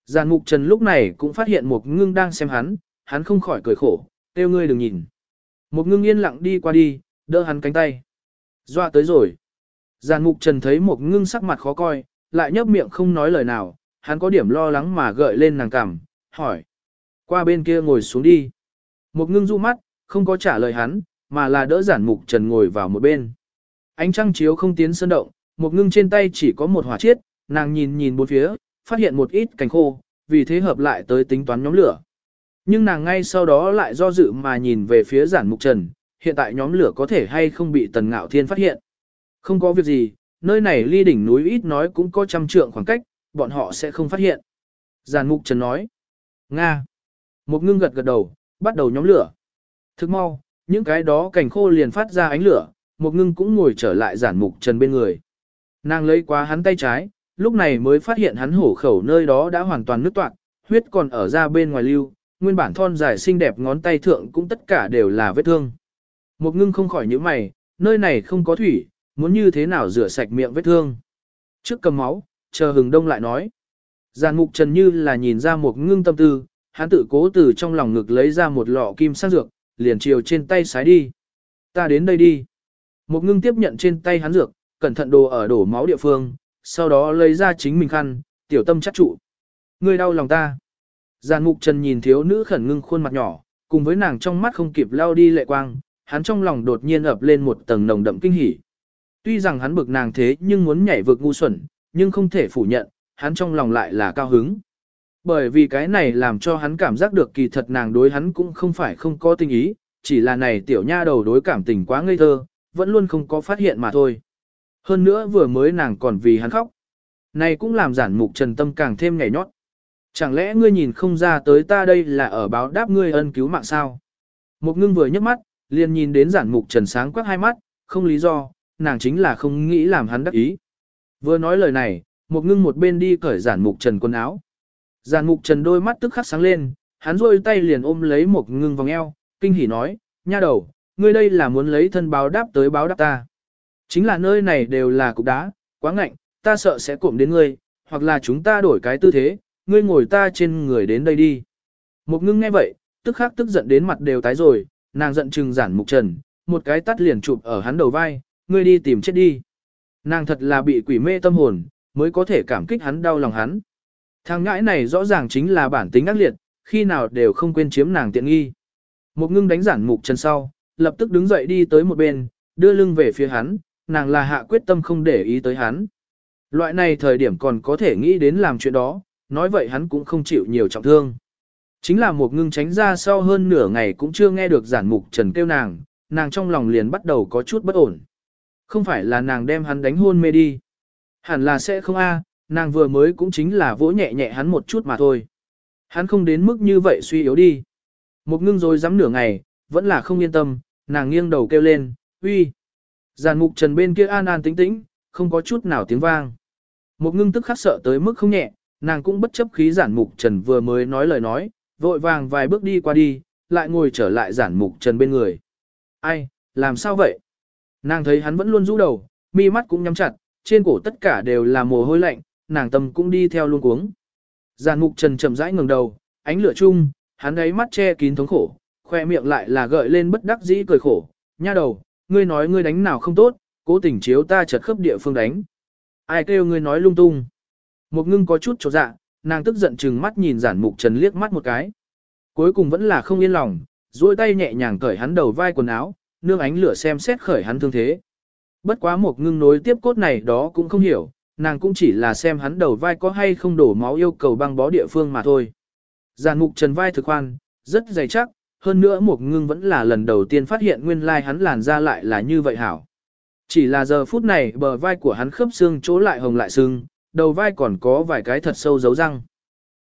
Giàn mục trần lúc này cũng phát hiện một ngưng đang xem hắn, hắn không khỏi cười khổ, kêu ngươi đừng nhìn. Một ngưng yên lặng đi qua đi, đỡ hắn cánh tay. Doa tới rồi. Giàn mục trần thấy một ngưng sắc mặt khó coi, lại nhấp miệng không nói lời nào, hắn có điểm lo lắng mà gợi lên nàng cằm, hỏi. Qua bên kia ngồi xuống đi. Một ngưng du mắt, không có trả lời hắn, mà là đỡ giản mục trần ngồi vào một bên. Ánh trăng chiếu không tiến sơn động, một ngưng trên tay chỉ có một hỏa chiết, nàng nhìn nhìn bốn phía, phát hiện một ít cành khô, vì thế hợp lại tới tính toán nhóm lửa. Nhưng nàng ngay sau đó lại do dự mà nhìn về phía giản mục trần, hiện tại nhóm lửa có thể hay không bị tần ngạo thiên phát hiện. Không có việc gì, nơi này ly đỉnh núi ít nói cũng có trăm trượng khoảng cách, bọn họ sẽ không phát hiện. Giản mục trần nói. Nga. Một ngưng gật gật đầu, bắt đầu nhóm lửa. Thức mau, những cái đó cành khô liền phát ra ánh lửa, một ngưng cũng ngồi trở lại giản mục trần bên người. Nàng lấy quá hắn tay trái, lúc này mới phát hiện hắn hổ khẩu nơi đó đã hoàn toàn nứt toạc, huyết còn ở ra bên ngoài lưu, nguyên bản thon dài xinh đẹp ngón tay thượng cũng tất cả đều là vết thương. Một ngưng không khỏi những mày, nơi này không có thủy, muốn như thế nào rửa sạch miệng vết thương. Trước cầm máu, chờ hừng đông lại nói. Giàn mục trần như là nhìn ra một ngưng tâm tư, hắn tự cố từ trong lòng ngực lấy ra một lọ kim sang dược, liền chiều trên tay sái đi. Ta đến đây đi. Một ngưng tiếp nhận trên tay hắn dược, cẩn thận đồ ở đổ máu địa phương, sau đó lấy ra chính mình khăn, tiểu tâm chắc trụ. Ngươi đau lòng ta. Giàn mục trần nhìn thiếu nữ khẩn ngưng khuôn mặt nhỏ, cùng với nàng trong mắt không kịp lao đi lệ quang, hắn trong lòng đột nhiên ập lên một tầng nồng đậm kinh hỉ. Tuy rằng hắn bực nàng thế nhưng muốn nhảy vực ngu xuẩn, nhưng không thể phủ nhận, hắn trong lòng lại là cao hứng. Bởi vì cái này làm cho hắn cảm giác được kỳ thật nàng đối hắn cũng không phải không có tình ý, chỉ là này tiểu nha đầu đối cảm tình quá ngây thơ, vẫn luôn không có phát hiện mà thôi. Hơn nữa vừa mới nàng còn vì hắn khóc. Này cũng làm giản mục trần tâm càng thêm nhảy nhót. Chẳng lẽ ngươi nhìn không ra tới ta đây là ở báo đáp ngươi ân cứu mạng sao? Một ngưng vừa nhấc mắt, liền nhìn đến giản mục trần sáng quắc hai mắt, không lý do, nàng chính là không nghĩ làm hắn đắc ý. Vừa nói lời này, một ngưng một bên đi cởi giản mục trần quần áo. Giàn mục trần đôi mắt tức khắc sáng lên, hắn rôi tay liền ôm lấy một ngưng vòng eo, kinh hỉ nói, nha đầu, ngươi đây là muốn lấy thân báo đáp tới báo đáp ta. Chính là nơi này đều là cục đá, quá ngạnh, ta sợ sẽ cụm đến ngươi, hoặc là chúng ta đổi cái tư thế, ngươi ngồi ta trên người đến đây đi. Một ngưng nghe vậy, tức khắc tức giận đến mặt đều tái rồi, nàng giận chừng giản mục trần, một cái tắt liền chụp ở hắn đầu vai, ngươi đi tìm chết đi. Nàng thật là bị quỷ mê tâm hồn, mới có thể cảm kích hắn đau lòng hắn. Thằng ngãi này rõ ràng chính là bản tính ác liệt, khi nào đều không quên chiếm nàng tiện nghi. Một ngưng đánh giản mục chân sau, lập tức đứng dậy đi tới một bên, đưa lưng về phía hắn, nàng là hạ quyết tâm không để ý tới hắn. Loại này thời điểm còn có thể nghĩ đến làm chuyện đó, nói vậy hắn cũng không chịu nhiều trọng thương. Chính là một ngưng tránh ra sau hơn nửa ngày cũng chưa nghe được giản mục trần kêu nàng, nàng trong lòng liền bắt đầu có chút bất ổn. Không phải là nàng đem hắn đánh hôn mê đi. Hẳn là sẽ không a, nàng vừa mới cũng chính là vỗ nhẹ nhẹ hắn một chút mà thôi. Hắn không đến mức như vậy suy yếu đi. Một ngưng rồi dám nửa ngày, vẫn là không yên tâm, nàng nghiêng đầu kêu lên, uy. Giàn mục trần bên kia an an tĩnh tĩnh, không có chút nào tiếng vang. Một ngưng tức khắc sợ tới mức không nhẹ, nàng cũng bất chấp khí giản mục trần vừa mới nói lời nói, vội vàng vài bước đi qua đi, lại ngồi trở lại giản mục trần bên người. Ai, làm sao vậy? Nàng thấy hắn vẫn luôn rũ đầu, mi mắt cũng nhắm chặt, trên cổ tất cả đều là mồ hôi lạnh, nàng tâm cũng đi theo luôn cuống. Giản mục trần chậm rãi ngẩng đầu, ánh lửa chung, hắn ấy mắt che kín thống khổ, khoe miệng lại là gợi lên bất đắc dĩ cười khổ. Nha đầu, ngươi nói ngươi đánh nào không tốt, cố tình chiếu ta chật khớp địa phương đánh. Ai kêu ngươi nói lung tung. Một ngưng có chút chỗ dạ, nàng tức giận chừng mắt nhìn giản mục trần liếc mắt một cái. Cuối cùng vẫn là không yên lòng, duỗi tay nhẹ nhàng cởi hắn đầu vai quần áo, nương ánh lửa xem xét khởi hắn thương thế. Bất quá một ngưng nối tiếp cốt này đó cũng không hiểu, nàng cũng chỉ là xem hắn đầu vai có hay không đổ máu yêu cầu băng bó địa phương mà thôi. Giản mục trần vai thực khoan, rất dày chắc, hơn nữa một ngưng vẫn là lần đầu tiên phát hiện nguyên lai hắn làn da lại là như vậy hảo. Chỉ là giờ phút này bờ vai của hắn khớp xương chỗ lại hồng lại sưng, đầu vai còn có vài cái thật sâu dấu răng.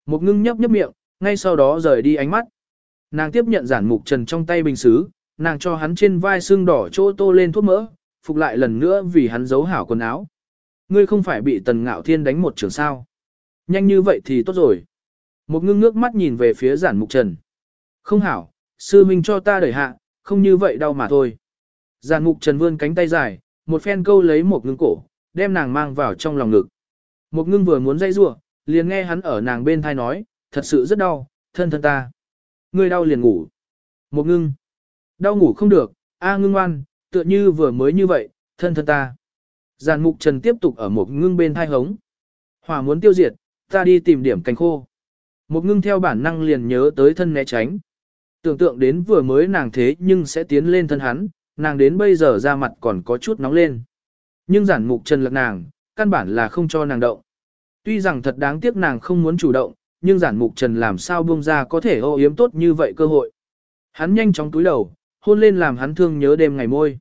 Một ngưng nhấp nhấp miệng, ngay sau đó rời đi ánh mắt. Nàng tiếp nhận giản mục trần trong tay bình xứ, nàng cho hắn trên vai xương đỏ chỗ tô lên thuốc mỡ, phục lại lần nữa vì hắn giấu hảo quần áo. Ngươi không phải bị tần ngạo thiên đánh một trường sao. Nhanh như vậy thì tốt rồi. Một ngưng ngước mắt nhìn về phía giản mục trần. Không hảo, sư minh cho ta đẩy hạ, không như vậy đau mà thôi. Giản mục trần vươn cánh tay dài, một phen câu lấy một ngưng cổ, đem nàng mang vào trong lòng ngực. Một ngưng vừa muốn dây rủa, liền nghe hắn ở nàng bên thai nói, thật sự rất đau, thân thân ta. Ngươi đau liền ngủ. Một ngưng. Đau ngủ không được, a ngưng ngoan, tựa như vừa mới như vậy, thân thân ta. Giàn mục trần tiếp tục ở một ngưng bên thai hống. Hỏa muốn tiêu diệt, ta đi tìm điểm cánh khô. Một ngưng theo bản năng liền nhớ tới thân né tránh. Tưởng tượng đến vừa mới nàng thế nhưng sẽ tiến lên thân hắn, nàng đến bây giờ ra mặt còn có chút nóng lên. Nhưng giản mục trần lật nàng, căn bản là không cho nàng động. Tuy rằng thật đáng tiếc nàng không muốn chủ động, nhưng giản mục trần làm sao buông ra có thể ô yếm tốt như vậy cơ hội. Hắn nhanh chóng túi đầu, hôn lên làm hắn thương nhớ đêm ngày môi.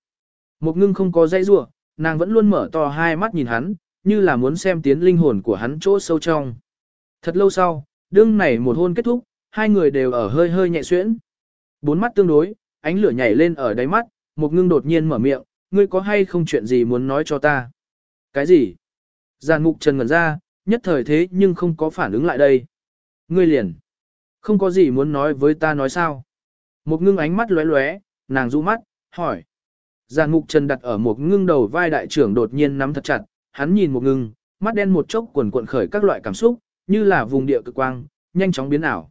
Một ngưng không có dãy rủa, nàng vẫn luôn mở to hai mắt nhìn hắn, như là muốn xem tiến linh hồn của hắn chỗ sâu trong. Thật lâu sau, đương này một hôn kết thúc, hai người đều ở hơi hơi nhẹ xuyễn. Bốn mắt tương đối, ánh lửa nhảy lên ở đáy mắt, một ngưng đột nhiên mở miệng, ngươi có hay không chuyện gì muốn nói cho ta? Cái gì? Giàn mục trần ngẩn ra, nhất thời thế nhưng không có phản ứng lại đây. Ngươi liền. Không có gì muốn nói với ta nói sao? Một ngưng ánh mắt lóe lóe, nàng rũ mắt, hỏi. Giàn mục trần đặt ở một ngưng đầu vai đại trưởng đột nhiên nắm thật chặt, hắn nhìn một ngưng, mắt đen một chốc quần cuộn khởi các loại cảm xúc, như là vùng địa cực quang, nhanh chóng biến ảo.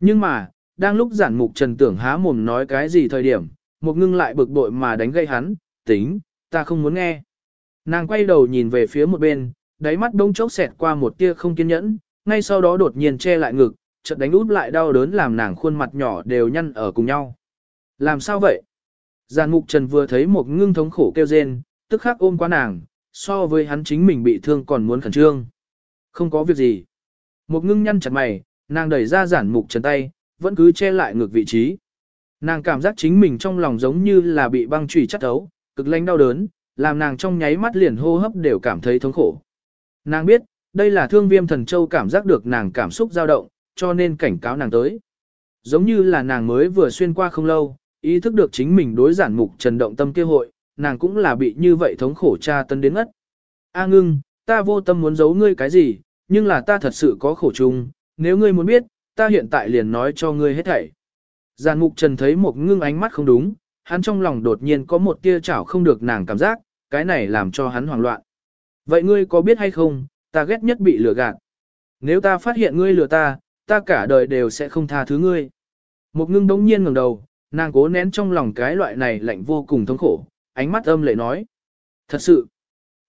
Nhưng mà, đang lúc giản mục trần tưởng há mồm nói cái gì thời điểm, một ngưng lại bực bội mà đánh gây hắn, tính, ta không muốn nghe. Nàng quay đầu nhìn về phía một bên, đáy mắt đông chốc xẹt qua một tia không kiên nhẫn, ngay sau đó đột nhiên che lại ngực, chợt đánh út lại đau đớn làm nàng khuôn mặt nhỏ đều nhăn ở cùng nhau. Làm sao vậy? Giàn mục trần vừa thấy một ngưng thống khổ kêu rên, tức khắc ôm qua nàng, so với hắn chính mình bị thương còn muốn khẩn trương. Không có việc gì. Một ngưng nhăn chặt mày, nàng đẩy ra giản mục trần tay, vẫn cứ che lại ngược vị trí. Nàng cảm giác chính mình trong lòng giống như là bị băng chủy chắt thấu, cực lanh đau đớn, làm nàng trong nháy mắt liền hô hấp đều cảm thấy thống khổ. Nàng biết, đây là thương viêm thần châu cảm giác được nàng cảm xúc dao động, cho nên cảnh cáo nàng tới. Giống như là nàng mới vừa xuyên qua không lâu, ý thức được chính mình đối giản mục trần động tâm kia hội, nàng cũng là bị như vậy thống khổ tra tân đến ngất. A ngưng, ta vô tâm muốn giấu ngươi cái gì, nhưng là ta thật sự có khổ chung, nếu ngươi muốn biết, ta hiện tại liền nói cho ngươi hết thảy. Giản mục trần thấy một ngưng ánh mắt không đúng, hắn trong lòng đột nhiên có một tia chảo không được nàng cảm giác, cái này làm cho hắn hoảng loạn. Vậy ngươi có biết hay không, ta ghét nhất bị lừa gạt. Nếu ta phát hiện ngươi lừa ta, ta cả đời đều sẽ không tha thứ ngươi. Một ngưng đống nhiên ngẩng đầu, nàng cố nén trong lòng cái loại này lạnh vô cùng thống khổ, ánh mắt âm lệ nói. Thật sự,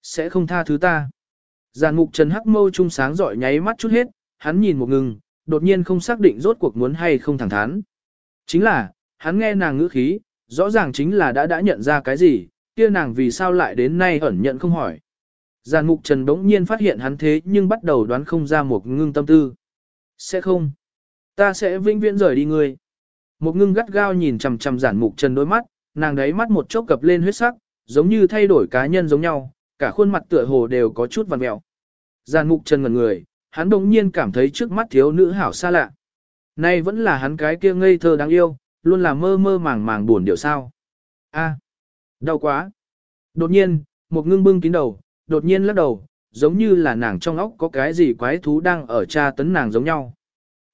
sẽ không tha thứ ta. Giàn mục trần hắc mâu trung sáng giỏi nháy mắt chút hết, hắn nhìn một ngừng, đột nhiên không xác định rốt cuộc muốn hay không thẳng thắn. Chính là, hắn nghe nàng ngữ khí, rõ ràng chính là đã đã nhận ra cái gì, kia nàng vì sao lại đến nay ẩn nhận không hỏi. Giàn mục trần đống nhiên phát hiện hắn thế nhưng bắt đầu đoán không ra một ngưng tâm tư. Sẽ không. Ta sẽ vĩnh viễn rời đi ngươi. Một ngưng gắt gao nhìn chằm chằm giản mục trần đôi mắt, nàng đấy mắt một chốc cập lên huyết sắc, giống như thay đổi cá nhân giống nhau, cả khuôn mặt tựa hồ đều có chút vằn mẹo. Giản mục trần ngẩn người, hắn đồng nhiên cảm thấy trước mắt thiếu nữ hảo xa lạ. Nay vẫn là hắn cái kia ngây thơ đáng yêu, luôn là mơ mơ màng màng buồn điều sao. A, đau quá. Đột nhiên, một ngưng bưng kín đầu, đột nhiên lắc đầu, giống như là nàng trong óc có cái gì quái thú đang ở tra tấn nàng giống nhau.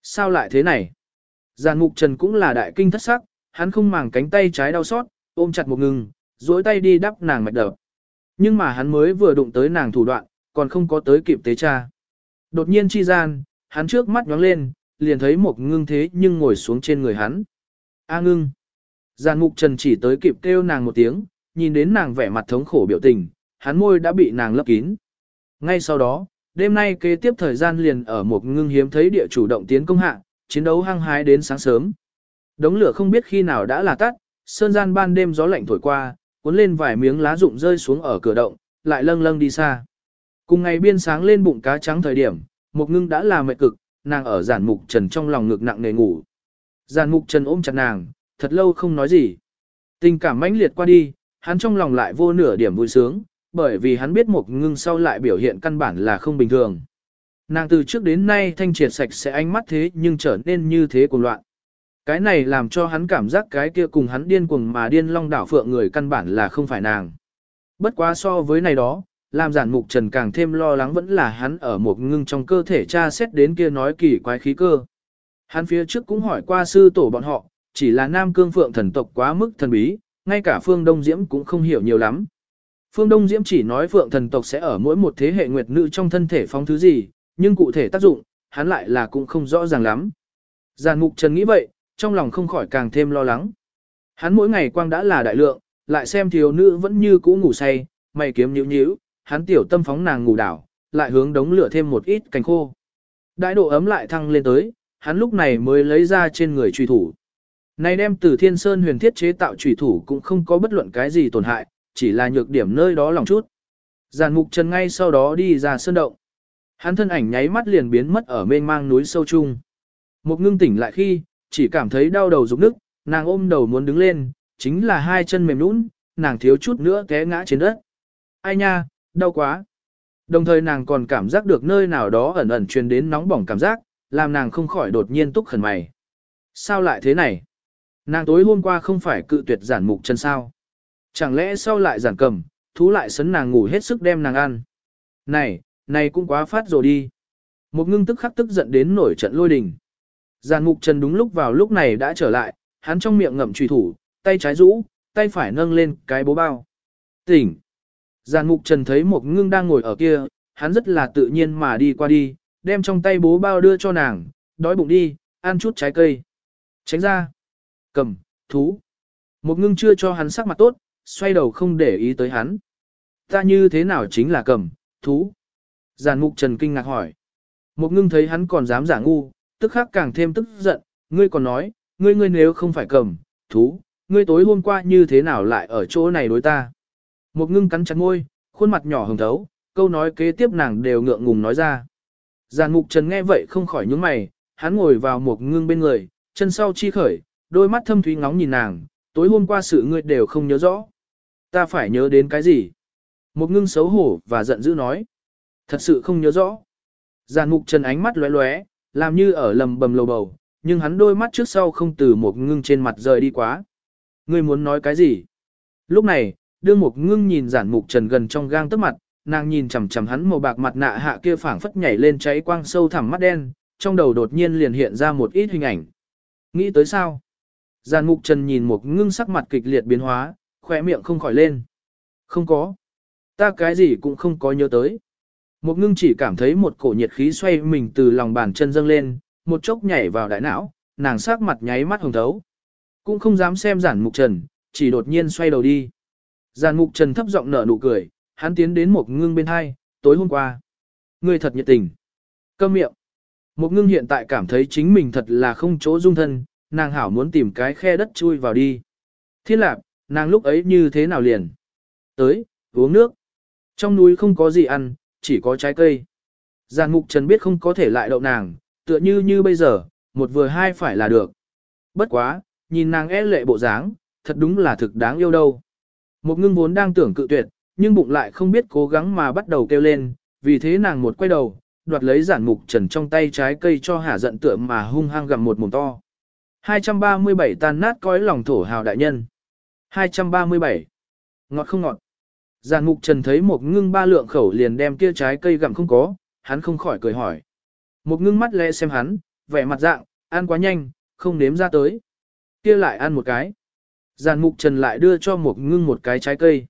Sao lại thế này? Giàn mục trần cũng là đại kinh thất sắc, hắn không màng cánh tay trái đau xót, ôm chặt một ngừng, duỗi tay đi đắp nàng mạch đập. Nhưng mà hắn mới vừa đụng tới nàng thủ đoạn, còn không có tới kịp tế cha. Đột nhiên chi gian, hắn trước mắt nhóng lên, liền thấy một ngưng thế nhưng ngồi xuống trên người hắn. A ngưng. Giàn mục trần chỉ tới kịp kêu nàng một tiếng, nhìn đến nàng vẻ mặt thống khổ biểu tình, hắn môi đã bị nàng lấp kín. Ngay sau đó, đêm nay kế tiếp thời gian liền ở một ngưng hiếm thấy địa chủ động tiến công hạ, chiến đấu hăng hái đến sáng sớm. Đống lửa không biết khi nào đã là tắt, sơn gian ban đêm gió lạnh thổi qua, cuốn lên vài miếng lá rụng rơi xuống ở cửa động, lại lâng lâng đi xa. Cùng ngày biên sáng lên bụng cá trắng thời điểm, Mục ngưng đã là mệt cực, nàng ở giản mục trần trong lòng ngực nặng nề ngủ. Giản mục trần ôm chặt nàng, thật lâu không nói gì. Tình cảm mãnh liệt qua đi, hắn trong lòng lại vô nửa điểm vui sướng, bởi vì hắn biết Mục ngưng sau lại biểu hiện căn bản là không bình thường. Nàng từ trước đến nay thanh triệt sạch sẽ ánh mắt thế nhưng trở nên như thế cuồng loạn. Cái này làm cho hắn cảm giác cái kia cùng hắn điên cuồng mà điên long đảo phượng người căn bản là không phải nàng. Bất quá so với này đó, làm giản mục trần càng thêm lo lắng vẫn là hắn ở một ngưng trong cơ thể tra xét đến kia nói kỳ quái khí cơ. Hắn phía trước cũng hỏi qua sư tổ bọn họ, chỉ là nam cương phượng thần tộc quá mức thần bí, ngay cả phương đông diễm cũng không hiểu nhiều lắm. Phương Đông Diễm chỉ nói phượng thần tộc sẽ ở mỗi một thế hệ nguyệt nữ trong thân thể phong thứ gì, nhưng cụ thể tác dụng, hắn lại là cũng không rõ ràng lắm. Giàn mục trần nghĩ vậy, trong lòng không khỏi càng thêm lo lắng. Hắn mỗi ngày quang đã là đại lượng, lại xem thiếu nữ vẫn như cũ ngủ say, mày kiếm nhíu nhíu, hắn tiểu tâm phóng nàng ngủ đảo, lại hướng đống lửa thêm một ít cành khô. Đại độ ấm lại thăng lên tới, hắn lúc này mới lấy ra trên người truy thủ. Này đem từ thiên sơn huyền thiết chế tạo trùy thủ cũng không có bất luận cái gì tổn hại, chỉ là nhược điểm nơi đó lòng chút. Giàn mục trần ngay sau đó đi ra sơn động. Hắn thân ảnh nháy mắt liền biến mất ở mênh mang núi sâu chung. Một ngưng tỉnh lại khi, chỉ cảm thấy đau đầu rụng nức, nàng ôm đầu muốn đứng lên, chính là hai chân mềm nũng, nàng thiếu chút nữa té ngã trên đất. Ai nha, đau quá. Đồng thời nàng còn cảm giác được nơi nào đó ẩn ẩn truyền đến nóng bỏng cảm giác, làm nàng không khỏi đột nhiên túc khẩn mày. Sao lại thế này? Nàng tối hôm qua không phải cự tuyệt giản mục chân sao? Chẳng lẽ sau lại giản cầm, thú lại sấn nàng ngủ hết sức đem nàng ăn. Này, này cũng quá phát rồi đi. Một ngưng tức khắc tức giận đến nổi trận lôi đình. Giàn mục trần đúng lúc vào lúc này đã trở lại, hắn trong miệng ngậm trùy thủ, tay trái rũ, tay phải nâng lên cái bố bao. Tỉnh. Giàn mục trần thấy một ngưng đang ngồi ở kia, hắn rất là tự nhiên mà đi qua đi, đem trong tay bố bao đưa cho nàng, đói bụng đi, ăn chút trái cây. Tránh ra. Cầm, thú. Một ngưng chưa cho hắn sắc mặt tốt, xoay đầu không để ý tới hắn. Ta như thế nào chính là cầm, thú. Giàn mục trần kinh ngạc hỏi. Một ngưng thấy hắn còn dám giả ngu, tức khắc càng thêm tức giận, ngươi còn nói, ngươi ngươi nếu không phải cầm, thú, ngươi tối hôm qua như thế nào lại ở chỗ này đối ta. Một ngưng cắn chặt môi, khuôn mặt nhỏ hồng thấu, câu nói kế tiếp nàng đều ngượng ngùng nói ra. Giàn mục trần nghe vậy không khỏi nhướng mày, hắn ngồi vào một ngưng bên người, chân sau chi khởi, đôi mắt thâm thúy ngóng nhìn nàng, tối hôm qua sự ngươi đều không nhớ rõ. Ta phải nhớ đến cái gì? Một ngưng xấu hổ và giận dữ nói. Thật sự không nhớ rõ. Giàn mục trần ánh mắt lóe lóe, làm như ở lầm bầm lầu bầu, nhưng hắn đôi mắt trước sau không từ một ngưng trên mặt rời đi quá. Ngươi muốn nói cái gì? Lúc này, đương một ngưng nhìn giản mục trần gần trong gang tức mặt, nàng nhìn chằm chằm hắn màu bạc mặt nạ hạ kia phảng phất nhảy lên cháy quang sâu thẳm mắt đen, trong đầu đột nhiên liền hiện ra một ít hình ảnh. Nghĩ tới sao? Giàn mục trần nhìn một ngưng sắc mặt kịch liệt biến hóa, khỏe miệng không khỏi lên. Không có. Ta cái gì cũng không có nhớ tới. Một ngưng chỉ cảm thấy một cổ nhiệt khí xoay mình từ lòng bàn chân dâng lên, một chốc nhảy vào đại não, nàng sắc mặt nháy mắt hồng thấu. Cũng không dám xem giản mục trần, chỉ đột nhiên xoay đầu đi. Giản mục trần thấp giọng nở nụ cười, hắn tiến đến một ngưng bên hai, tối hôm qua. Ngươi thật nhiệt tình. Câm miệng. Một ngưng hiện tại cảm thấy chính mình thật là không chỗ dung thân, nàng hảo muốn tìm cái khe đất chui vào đi. Thiên lạc, nàng lúc ấy như thế nào liền? Tới, uống nước. Trong núi không có gì ăn, chỉ có trái cây. Giàn mục trần biết không có thể lại đậu nàng, tựa như như bây giờ, một vừa hai phải là được. Bất quá, nhìn nàng e lệ bộ dáng, thật đúng là thực đáng yêu đâu. Một ngưng vốn đang tưởng cự tuyệt, nhưng bụng lại không biết cố gắng mà bắt đầu kêu lên, vì thế nàng một quay đầu, đoạt lấy giản mục trần trong tay trái cây cho hả giận tựa mà hung hăng gặm một mồm to. 237 tan nát cõi lòng thổ hào đại nhân. 237. Ngọt không ngọt. Giản mục trần thấy một ngưng ba lượng khẩu liền đem kia trái cây gặm không có, hắn không khỏi cười hỏi. Một ngưng mắt lẽ xem hắn, vẻ mặt dạng, ăn quá nhanh, không nếm ra tới. Kia lại ăn một cái. Giàn mục trần lại đưa cho một ngưng một cái trái cây.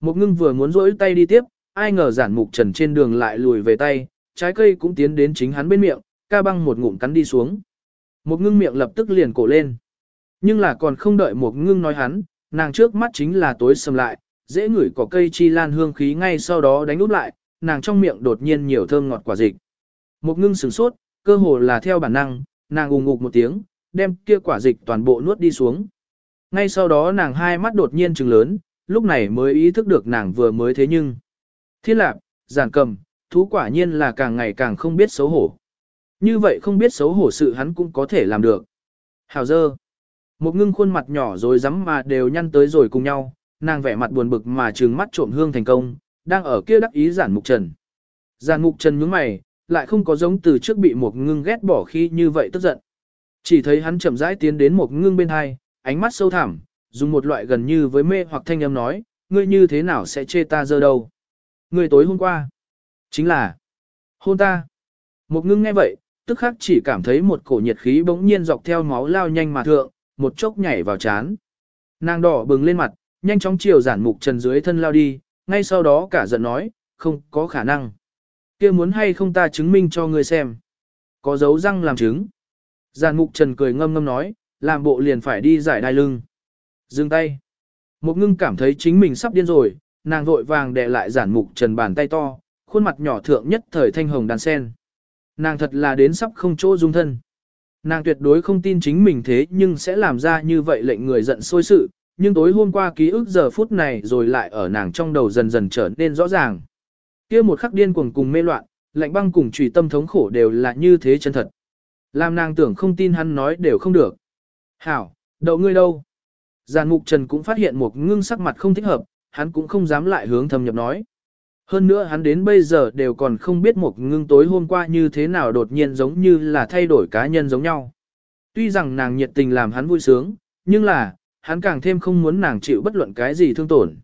Một ngưng vừa muốn rỗi tay đi tiếp, ai ngờ giản mục trần trên đường lại lùi về tay, trái cây cũng tiến đến chính hắn bên miệng, ca băng một ngụm cắn đi xuống. Một ngưng miệng lập tức liền cổ lên. Nhưng là còn không đợi một ngưng nói hắn, nàng trước mắt chính là tối sầm lại, dễ ngửi có cây chi lan hương khí ngay sau đó đánh úp lại, nàng trong miệng đột nhiên nhiều thơm ngọt quả dịch. Một ngưng sửng sốt, cơ hồ là theo bản năng, nàng ùng ngục một tiếng, đem kia quả dịch toàn bộ nuốt đi xuống. Ngay sau đó nàng hai mắt đột nhiên trừng lớn, lúc này mới ý thức được nàng vừa mới thế nhưng. Thiên lạc, giản cầm, thú quả nhiên là càng ngày càng không biết xấu hổ. Như vậy không biết xấu hổ sự hắn cũng có thể làm được. Hào dơ. Một ngưng khuôn mặt nhỏ rồi rắm mà đều nhăn tới rồi cùng nhau, nàng vẻ mặt buồn bực mà trừng mắt trộm hương thành công, đang ở kia đắc ý giản mục trần. Giản mục trần nhướng mày, lại không có giống từ trước bị một ngưng ghét bỏ khi như vậy tức giận. Chỉ thấy hắn chậm rãi tiến đến một ngưng bên hai, ánh mắt sâu thẳm, dùng một loại gần như với mê hoặc thanh âm nói, ngươi như thế nào sẽ chê ta giờ đâu. Ngươi tối hôm qua, chính là hôn ta. Một ngưng nghe vậy, tức khắc chỉ cảm thấy một cổ nhiệt khí bỗng nhiên dọc theo máu lao nhanh mà thượng, một chốc nhảy vào chán. Nàng đỏ bừng lên mặt, nhanh chóng chiều giản mục trần dưới thân lao đi, ngay sau đó cả giận nói, không có khả năng. kia muốn hay không ta chứng minh cho ngươi xem. Có dấu răng làm chứng. Giản mục trần cười ngâm ngâm nói, làm bộ liền phải đi giải đai lưng. Dừng tay. Một ngưng cảm thấy chính mình sắp điên rồi, nàng vội vàng đè lại giản mục trần bàn tay to, khuôn mặt nhỏ thượng nhất thời thanh hồng đàn sen. Nàng thật là đến sắp không chỗ dung thân. Nàng tuyệt đối không tin chính mình thế nhưng sẽ làm ra như vậy lệnh người giận sôi sự, nhưng tối hôm qua ký ức giờ phút này rồi lại ở nàng trong đầu dần dần trở nên rõ ràng. kia một khắc điên cuồng cùng mê loạn, lạnh băng cùng trùy tâm thống khổ đều là như thế chân thật. Làm nàng tưởng không tin hắn nói đều không được. Hảo, đậu ngươi đâu? Giàn mục trần cũng phát hiện một ngưng sắc mặt không thích hợp, hắn cũng không dám lại hướng thâm nhập nói. Hơn nữa hắn đến bây giờ đều còn không biết một ngưng tối hôm qua như thế nào đột nhiên giống như là thay đổi cá nhân giống nhau. Tuy rằng nàng nhiệt tình làm hắn vui sướng, nhưng là, hắn càng thêm không muốn nàng chịu bất luận cái gì thương tổn.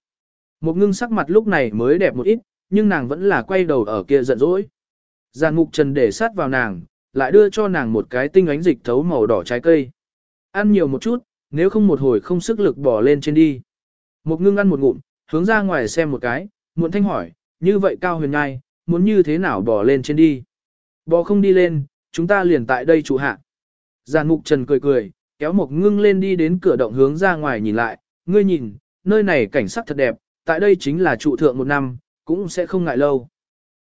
Một ngưng sắc mặt lúc này mới đẹp một ít, nhưng nàng vẫn là quay đầu ở kia giận dỗi. Giàn ngục trần để sát vào nàng, lại đưa cho nàng một cái tinh ánh dịch thấu màu đỏ trái cây. Ăn nhiều một chút, nếu không một hồi không sức lực bỏ lên trên đi. Một ngưng ăn một ngụm, hướng ra ngoài xem một cái, muộn thanh hỏi, như vậy cao huyền ngai, muốn như thế nào bỏ lên trên đi. bỏ không đi lên, chúng ta liền tại đây trụ hạ. Giàn ngục trần cười cười, kéo một ngưng lên đi đến cửa động hướng ra ngoài nhìn lại, ngươi nhìn, nơi này cảnh sắc thật đẹp, tại đây chính là trụ thượng một năm, cũng sẽ không ngại lâu.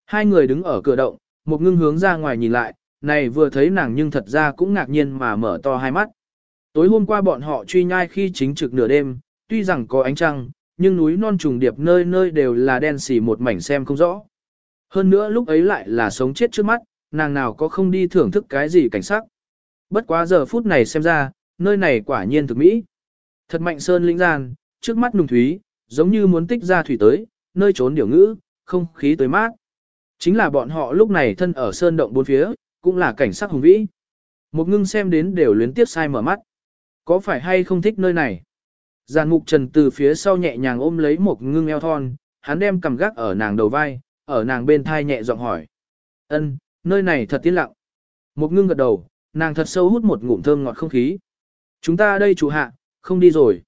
Hai người đứng ở cửa động, một ngưng hướng ra ngoài nhìn lại, này vừa thấy nàng nhưng thật ra cũng ngạc nhiên mà mở to hai mắt. Tối hôm qua bọn họ truy nhai khi chính trực nửa đêm, tuy rằng có ánh trăng, nhưng núi non trùng điệp nơi nơi đều là đen xì một mảnh xem không rõ. Hơn nữa lúc ấy lại là sống chết trước mắt, nàng nào có không đi thưởng thức cái gì cảnh sắc. Bất quá giờ phút này xem ra, nơi này quả nhiên thực mỹ. Thật mạnh sơn lĩnh gian, trước mắt nùng thúy, giống như muốn tích ra thủy tới, nơi trốn điểu ngữ, không khí tới mát. Chính là bọn họ lúc này thân ở sơn động bốn phía, cũng là cảnh sắc hùng vĩ. Một ngưng xem đến đều luyến tiếp sai mở mắt. Có phải hay không thích nơi này? Giàn mục trần từ phía sau nhẹ nhàng ôm lấy một ngưng eo thon, hắn đem cầm gác ở nàng đầu vai, ở nàng bên thai nhẹ giọng hỏi. ân nơi này thật tiến lặng. Một ngưng gật đầu, nàng thật sâu hút một ngụm thơm ngọt không khí. Chúng ta đây chủ hạ, không đi rồi.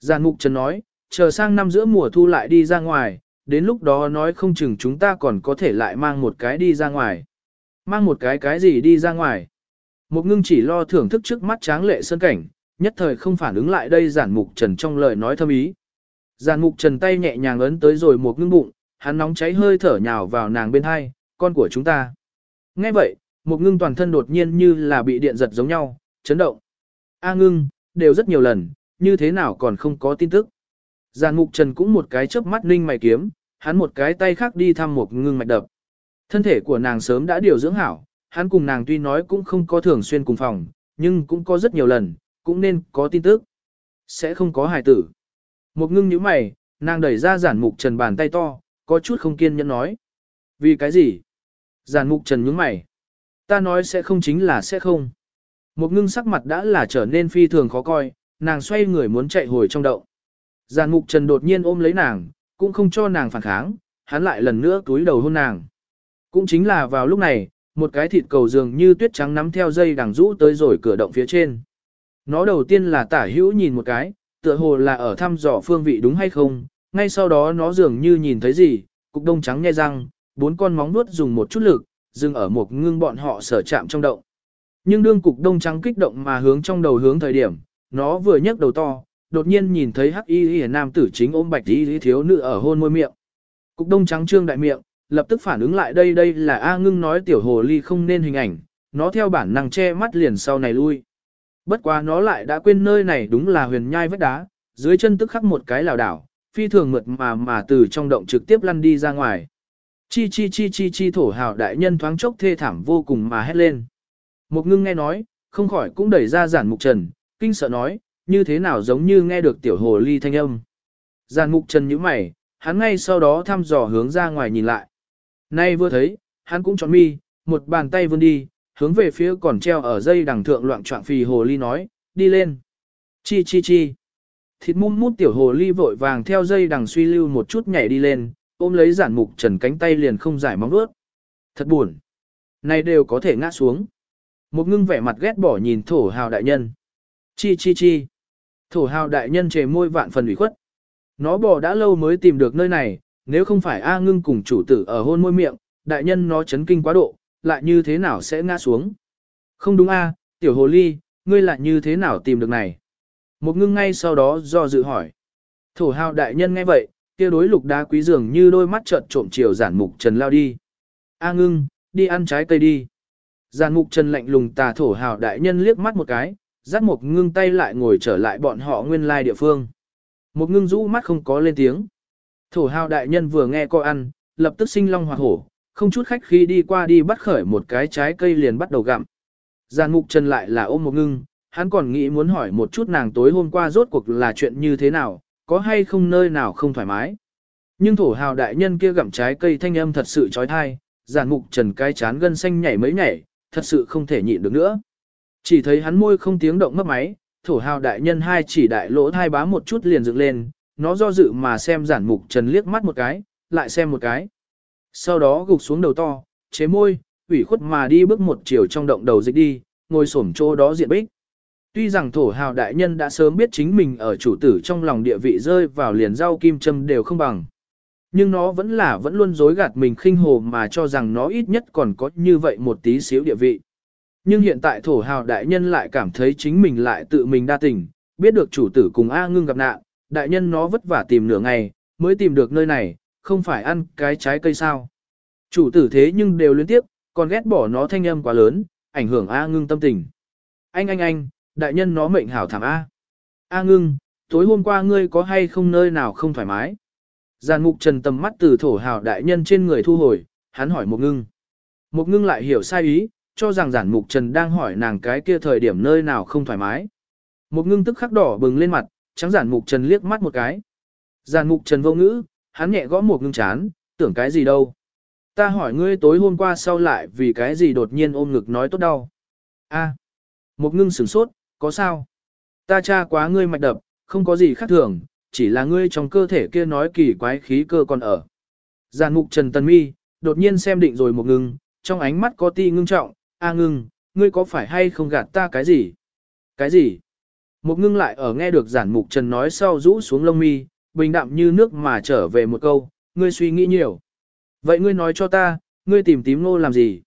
Giàn mục trần nói, chờ sang năm giữa mùa thu lại đi ra ngoài, đến lúc đó nói không chừng chúng ta còn có thể lại mang một cái đi ra ngoài. Mang một cái cái gì đi ra ngoài. Một ngưng chỉ lo thưởng thức trước mắt tráng lệ sơn cảnh, nhất thời không phản ứng lại đây giản mục trần trong lời nói thâm ý. Giản mục trần tay nhẹ nhàng ấn tới rồi một ngưng bụng, hắn nóng cháy hơi thở nhào vào nàng bên hai, con của chúng ta. Nghe vậy, một ngưng toàn thân đột nhiên như là bị điện giật giống nhau, chấn động. A ngưng, đều rất nhiều lần, như thế nào còn không có tin tức. Giàn Ngục trần cũng một cái chớp mắt ninh mày kiếm, hắn một cái tay khác đi thăm một ngưng mạch đập. Thân thể của nàng sớm đã điều dưỡng hảo, hắn cùng nàng tuy nói cũng không có thường xuyên cùng phòng, nhưng cũng có rất nhiều lần, cũng nên có tin tức. Sẽ không có hài tử. Một ngưng như mày, nàng đẩy ra giản mục trần bàn tay to, có chút không kiên nhẫn nói. Vì cái gì? Giản mục trần nhướng mày. Ta nói sẽ không chính là sẽ không. Một ngưng sắc mặt đã là trở nên phi thường khó coi, nàng xoay người muốn chạy hồi trong đậu. Giàn mục trần đột nhiên ôm lấy nàng, cũng không cho nàng phản kháng, hắn lại lần nữa túi đầu hôn nàng. Cũng chính là vào lúc này, một cái thịt cầu dường như tuyết trắng nắm theo dây đằng rũ tới rồi cửa động phía trên. Nó đầu tiên là tả hữu nhìn một cái, tựa hồ là ở thăm dò phương vị đúng hay không, ngay sau đó nó dường như nhìn thấy gì, cục đông trắng nghe răng, bốn con móng nuốt dùng một chút lực, dừng ở một ngưng bọn họ sở chạm trong động. Nhưng đương cục đông trắng kích động mà hướng trong đầu hướng thời điểm, nó vừa nhấc đầu to, đột nhiên nhìn thấy hắc y y nam tử chính ôm bạch y thiếu nữ ở hôn môi miệng. Cục đông trắng trương đại miệng, lập tức phản ứng lại đây đây là A ngưng nói tiểu hồ ly không nên hình ảnh, nó theo bản năng che mắt liền sau này lui. Bất quá nó lại đã quên nơi này đúng là huyền nhai vách đá, dưới chân tức khắc một cái lảo đảo, phi thường mượt mà mà từ trong động trực tiếp lăn đi ra ngoài. Chi chi chi chi chi thổ hào đại nhân thoáng chốc thê thảm vô cùng mà hét lên. Một ngưng nghe nói, không khỏi cũng đẩy ra giản mục trần, kinh sợ nói, như thế nào giống như nghe được tiểu hồ ly thanh âm. Giản mục trần nhíu mày, hắn ngay sau đó thăm dò hướng ra ngoài nhìn lại. Nay vừa thấy, hắn cũng chọn mi, một bàn tay vươn đi, hướng về phía còn treo ở dây đằng thượng loạn trọng phì hồ ly nói, đi lên. Chi chi chi. Thịt mum mút tiểu hồ ly vội vàng theo dây đằng suy lưu một chút nhảy đi lên, ôm lấy giản mục trần cánh tay liền không giải móng vuốt. Thật buồn. Này đều có thể ngã xuống. Một ngưng vẻ mặt ghét bỏ nhìn thổ hào đại nhân. Chi chi chi. Thổ hào đại nhân chề môi vạn phần ủy khuất. Nó bò đã lâu mới tìm được nơi này, nếu không phải A ngưng cùng chủ tử ở hôn môi miệng, đại nhân nó chấn kinh quá độ, lại như thế nào sẽ ngã xuống. Không đúng A, tiểu hồ ly, ngươi lại như thế nào tìm được này. Một ngưng ngay sau đó do dự hỏi. Thổ hào đại nhân nghe vậy, kia đối lục đá quý dường như đôi mắt trợn trộm chiều giản mục trần lao đi. A ngưng, đi ăn trái cây đi. Giàn mục trần lạnh lùng tà thổ hào đại nhân liếc mắt một cái, dắt một ngưng tay lại ngồi trở lại bọn họ nguyên lai địa phương. Một ngưng rũ mắt không có lên tiếng. Thổ hào đại nhân vừa nghe coi ăn, lập tức sinh long hoạt hổ, không chút khách khi đi qua đi bắt khởi một cái trái cây liền bắt đầu gặm. Giàn mục trần lại là ôm một ngưng, hắn còn nghĩ muốn hỏi một chút nàng tối hôm qua rốt cuộc là chuyện như thế nào, có hay không nơi nào không thoải mái. Nhưng thổ hào đại nhân kia gặm trái cây thanh âm thật sự trói thai, giàn mục trần cái chán gân xanh nhảy mấy nhảy, thật sự không thể nhịn được nữa. Chỉ thấy hắn môi không tiếng động mất máy, thổ hào đại nhân hai chỉ đại lỗ thai bám một chút liền dựng lên, nó do dự mà xem giản mục trần liếc mắt một cái, lại xem một cái. Sau đó gục xuống đầu to, chế môi, ủy khuất mà đi bước một chiều trong động đầu dịch đi, ngồi xổm chỗ đó diện bích. Tuy rằng thổ hào đại nhân đã sớm biết chính mình ở chủ tử trong lòng địa vị rơi vào liền rau kim châm đều không bằng. Nhưng nó vẫn là vẫn luôn dối gạt mình khinh hồ mà cho rằng nó ít nhất còn có như vậy một tí xíu địa vị. Nhưng hiện tại thổ hào đại nhân lại cảm thấy chính mình lại tự mình đa tình, biết được chủ tử cùng A ngưng gặp nạn, đại nhân nó vất vả tìm nửa ngày, mới tìm được nơi này, không phải ăn cái trái cây sao. Chủ tử thế nhưng đều liên tiếp, còn ghét bỏ nó thanh âm quá lớn, ảnh hưởng A ngưng tâm tình. Anh anh anh, đại nhân nó mệnh hảo thảm A. A ngưng, tối hôm qua ngươi có hay không nơi nào không thoải mái? Giàn mục trần tầm mắt từ thổ hào đại nhân trên người thu hồi, hắn hỏi một ngưng. Một ngưng lại hiểu sai ý, cho rằng giản mục trần đang hỏi nàng cái kia thời điểm nơi nào không thoải mái. Một ngưng tức khắc đỏ bừng lên mặt, trắng giản mục trần liếc mắt một cái. Giản mục trần vô ngữ, hắn nhẹ gõ một ngưng chán, tưởng cái gì đâu. Ta hỏi ngươi tối hôm qua sau lại vì cái gì đột nhiên ôm ngực nói tốt đau. a một ngưng sửng sốt, có sao? Ta tra quá ngươi mạch đập, không có gì khác thường, chỉ là ngươi trong cơ thể kia nói kỳ quái khí cơ còn ở. Giàn mục Trần Tần Mi, đột nhiên xem định rồi một ngưng, trong ánh mắt có ti ngưng trọng, a ngưng, ngươi có phải hay không gạt ta cái gì? Cái gì? Một ngưng lại ở nghe được giản mục Trần nói sau rũ xuống lông mi, bình đạm như nước mà trở về một câu, ngươi suy nghĩ nhiều. Vậy ngươi nói cho ta, ngươi tìm tím nô làm gì?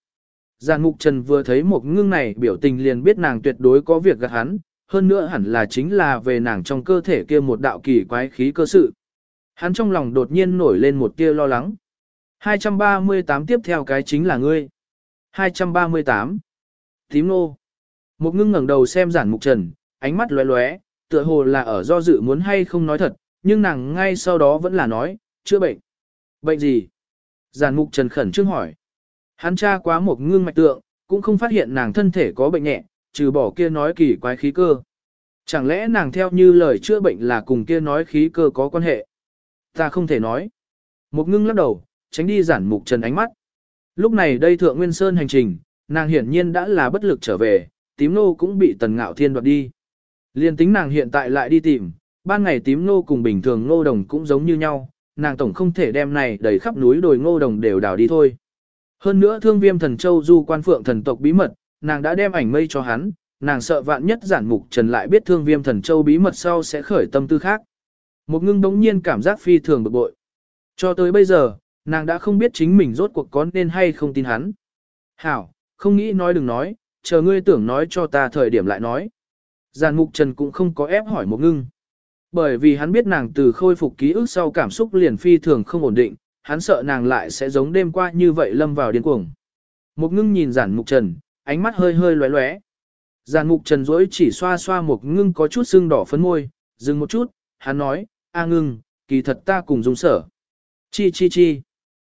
Giản mục Trần vừa thấy một ngưng này biểu tình liền biết nàng tuyệt đối có việc gạt hắn, hơn nữa hẳn là chính là về nàng trong cơ thể kia một đạo kỳ quái khí cơ sự. Hắn trong lòng đột nhiên nổi lên một tia lo lắng. 238 tiếp theo cái chính là ngươi. 238. Tím nô. Một ngưng ngẩng đầu xem giản mục trần, ánh mắt lóe lóe, tựa hồ là ở do dự muốn hay không nói thật, nhưng nàng ngay sau đó vẫn là nói, chữa bệnh. Bệnh gì? Giản mục trần khẩn trương hỏi. Hắn tra quá một ngưng mạch tượng, cũng không phát hiện nàng thân thể có bệnh nhẹ, trừ bỏ kia nói kỳ quái khí cơ. Chẳng lẽ nàng theo như lời chữa bệnh là cùng kia nói khí cơ có quan hệ? Ta không thể nói. Một ngưng lắc đầu, tránh đi giản mục trần ánh mắt. Lúc này đây thượng nguyên sơn hành trình, nàng hiển nhiên đã là bất lực trở về, tím nô cũng bị tần ngạo thiên đoạt đi. Liên tính nàng hiện tại lại đi tìm, ban ngày tím nô cùng bình thường ngô đồng cũng giống như nhau, nàng tổng không thể đem này đầy khắp núi đồi ngô đồng đều đào đi thôi. Hơn nữa thương viêm thần châu du quan phượng thần tộc bí mật, nàng đã đem ảnh mây cho hắn, nàng sợ vạn nhất giản mục trần lại biết thương viêm thần châu bí mật sau sẽ khởi tâm tư khác. Một ngưng đống nhiên cảm giác phi thường bực bội. Cho tới bây giờ, nàng đã không biết chính mình rốt cuộc có nên hay không tin hắn. Hảo, không nghĩ nói đừng nói, chờ ngươi tưởng nói cho ta thời điểm lại nói. Giàn mục trần cũng không có ép hỏi một ngưng. Bởi vì hắn biết nàng từ khôi phục ký ức sau cảm xúc liền phi thường không ổn định, hắn sợ nàng lại sẽ giống đêm qua như vậy lâm vào điên cuồng. Một ngưng nhìn giản mục trần, ánh mắt hơi hơi lóe lóe. Giàn mục trần Rỗi chỉ xoa xoa một ngưng có chút sưng đỏ phấn môi, dừng một chút, hắn nói, a ngưng, kỳ thật ta cùng dùng sở. Chi chi chi.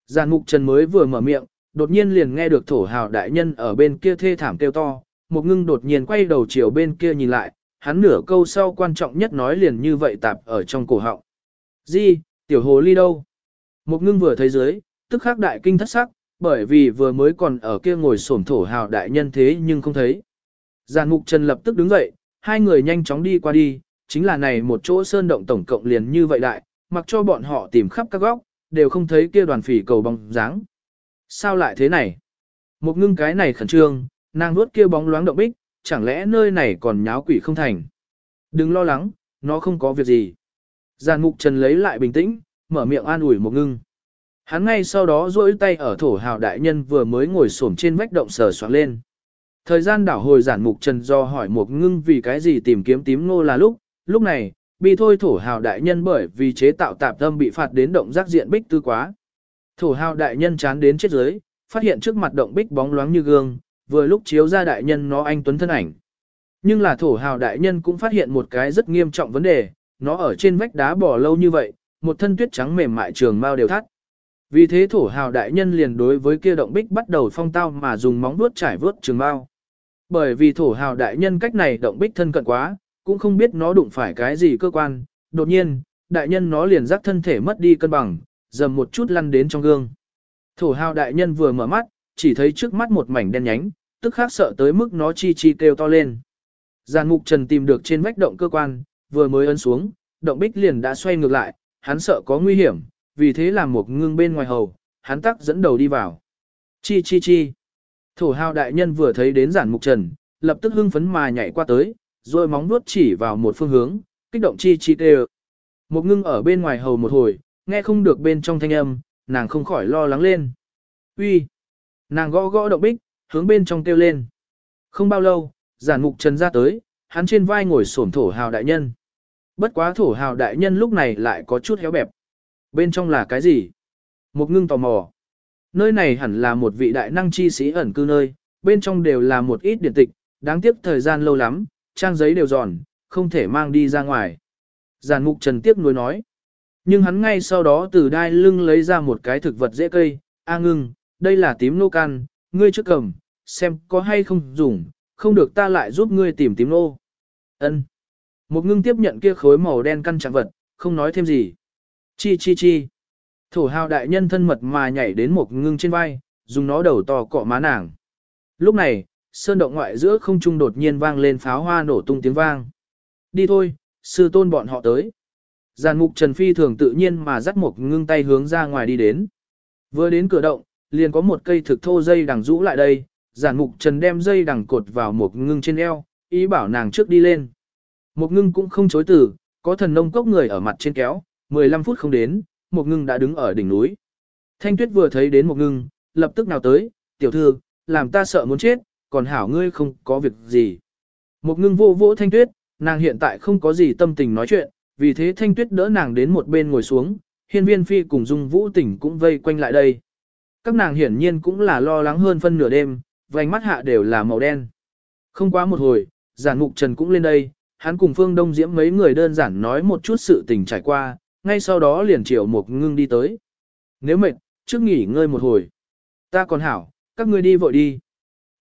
Giàn mục trần mới vừa mở miệng, đột nhiên liền nghe được thổ hào đại nhân ở bên kia thê thảm kêu to, một ngưng đột nhiên quay đầu chiều bên kia nhìn lại, hắn nửa câu sau quan trọng nhất nói liền như vậy tạp ở trong cổ họng. Di, tiểu hồ ly đâu? Một ngưng vừa thấy dưới, tức khắc đại kinh thất sắc, bởi vì vừa mới còn ở kia ngồi xổm thổ hào đại nhân thế nhưng không thấy. Giàn mục trần lập tức đứng dậy, hai người nhanh chóng đi qua đi, chính là này một chỗ sơn động tổng cộng liền như vậy đại, mặc cho bọn họ tìm khắp các góc, đều không thấy kia đoàn phỉ cầu bóng dáng. Sao lại thế này? Một ngưng cái này khẩn trương, nàng nuốt kia bóng loáng động bích, chẳng lẽ nơi này còn nháo quỷ không thành? Đừng lo lắng, nó không có việc gì. Giàn mục trần lấy lại bình tĩnh, mở miệng an ủi một ngưng. Hắn ngay sau đó duỗi tay ở thổ hào đại nhân vừa mới ngồi xổm trên vách động sờ soạn lên. Thời gian đảo hồi giản mục trần do hỏi một ngưng vì cái gì tìm kiếm tím ngô là lúc, lúc này, bị thôi thổ hào đại nhân bởi vì chế tạo tạp tâm bị phạt đến động giác diện bích tư quá. Thổ hào đại nhân chán đến chết giới, phát hiện trước mặt động bích bóng loáng như gương, vừa lúc chiếu ra đại nhân nó anh tuấn thân ảnh. Nhưng là thổ hào đại nhân cũng phát hiện một cái rất nghiêm trọng vấn đề, nó ở trên vách đá bỏ lâu như vậy, một thân tuyết trắng mềm mại trường mau đều thắt. Vì thế thổ hào đại nhân liền đối với kia động bích bắt đầu phong tao mà dùng móng vuốt trải vớt trường bao. Bởi vì thổ hào đại nhân cách này động bích thân cận quá, cũng không biết nó đụng phải cái gì cơ quan, đột nhiên, đại nhân nó liền giác thân thể mất đi cân bằng, dầm một chút lăn đến trong gương. Thổ hào đại nhân vừa mở mắt, chỉ thấy trước mắt một mảnh đen nhánh, tức khác sợ tới mức nó chi chi kêu to lên. Giàn ngục trần tìm được trên vách động cơ quan, vừa mới ấn xuống, động bích liền đã xoay ngược lại, hắn sợ có nguy hiểm, vì thế làm một ngưng bên ngoài hầu, hắn tắc dẫn đầu đi vào. Chi chi chi. Thổ hào đại nhân vừa thấy đến giản mục trần, lập tức hưng phấn mà nhảy qua tới, rồi móng vuốt chỉ vào một phương hướng, kích động chi chi tê Một ngưng ở bên ngoài hầu một hồi, nghe không được bên trong thanh âm, nàng không khỏi lo lắng lên. Uy, Nàng gõ gõ động bích, hướng bên trong kêu lên. Không bao lâu, giản mục trần ra tới, hắn trên vai ngồi xổm thổ hào đại nhân. Bất quá thổ hào đại nhân lúc này lại có chút héo bẹp. Bên trong là cái gì? Một ngưng tò mò. nơi này hẳn là một vị đại năng chi sĩ ẩn cư nơi, bên trong đều là một ít điện tịch, đáng tiếc thời gian lâu lắm, trang giấy đều giòn, không thể mang đi ra ngoài. Giàn mục trần tiếc nuối nói. Nhưng hắn ngay sau đó từ đai lưng lấy ra một cái thực vật dễ cây, a ngưng, đây là tím nô can, ngươi trước cầm, xem có hay không dùng, không được ta lại giúp ngươi tìm tím nô. Ân. Một ngưng tiếp nhận kia khối màu đen căn trạng vật, không nói thêm gì. Chi chi chi. Thổ hào đại nhân thân mật mà nhảy đến một ngưng trên vai, dùng nó đầu to cọ má nàng. Lúc này, sơn động ngoại giữa không trung đột nhiên vang lên pháo hoa nổ tung tiếng vang. Đi thôi, sư tôn bọn họ tới. Giàn mục Trần Phi thường tự nhiên mà dắt một ngưng tay hướng ra ngoài đi đến. Vừa đến cửa động, liền có một cây thực thô dây đằng rũ lại đây, giản mục Trần đem dây đằng cột vào một ngưng trên eo, ý bảo nàng trước đi lên. Một ngưng cũng không chối từ, có thần nông cốc người ở mặt trên kéo, 15 phút không đến, một ngưng đã đứng ở đỉnh núi. Thanh tuyết vừa thấy đến một ngưng, lập tức nào tới, tiểu thư, làm ta sợ muốn chết, còn hảo ngươi không có việc gì. Một ngưng vô vỗ thanh tuyết, nàng hiện tại không có gì tâm tình nói chuyện, vì thế thanh tuyết đỡ nàng đến một bên ngồi xuống, hiên viên phi cùng dung vũ tỉnh cũng vây quanh lại đây. Các nàng hiển nhiên cũng là lo lắng hơn phân nửa đêm, vành mắt hạ đều là màu đen. Không quá một hồi, giản mục trần cũng lên đây, hắn cùng phương đông diễm mấy người đơn giản nói một chút sự tình trải qua, ngay sau đó liền triệu một ngưng đi tới. Nếu mệt, trước nghỉ ngơi một hồi. Ta còn hảo, các ngươi đi vội đi.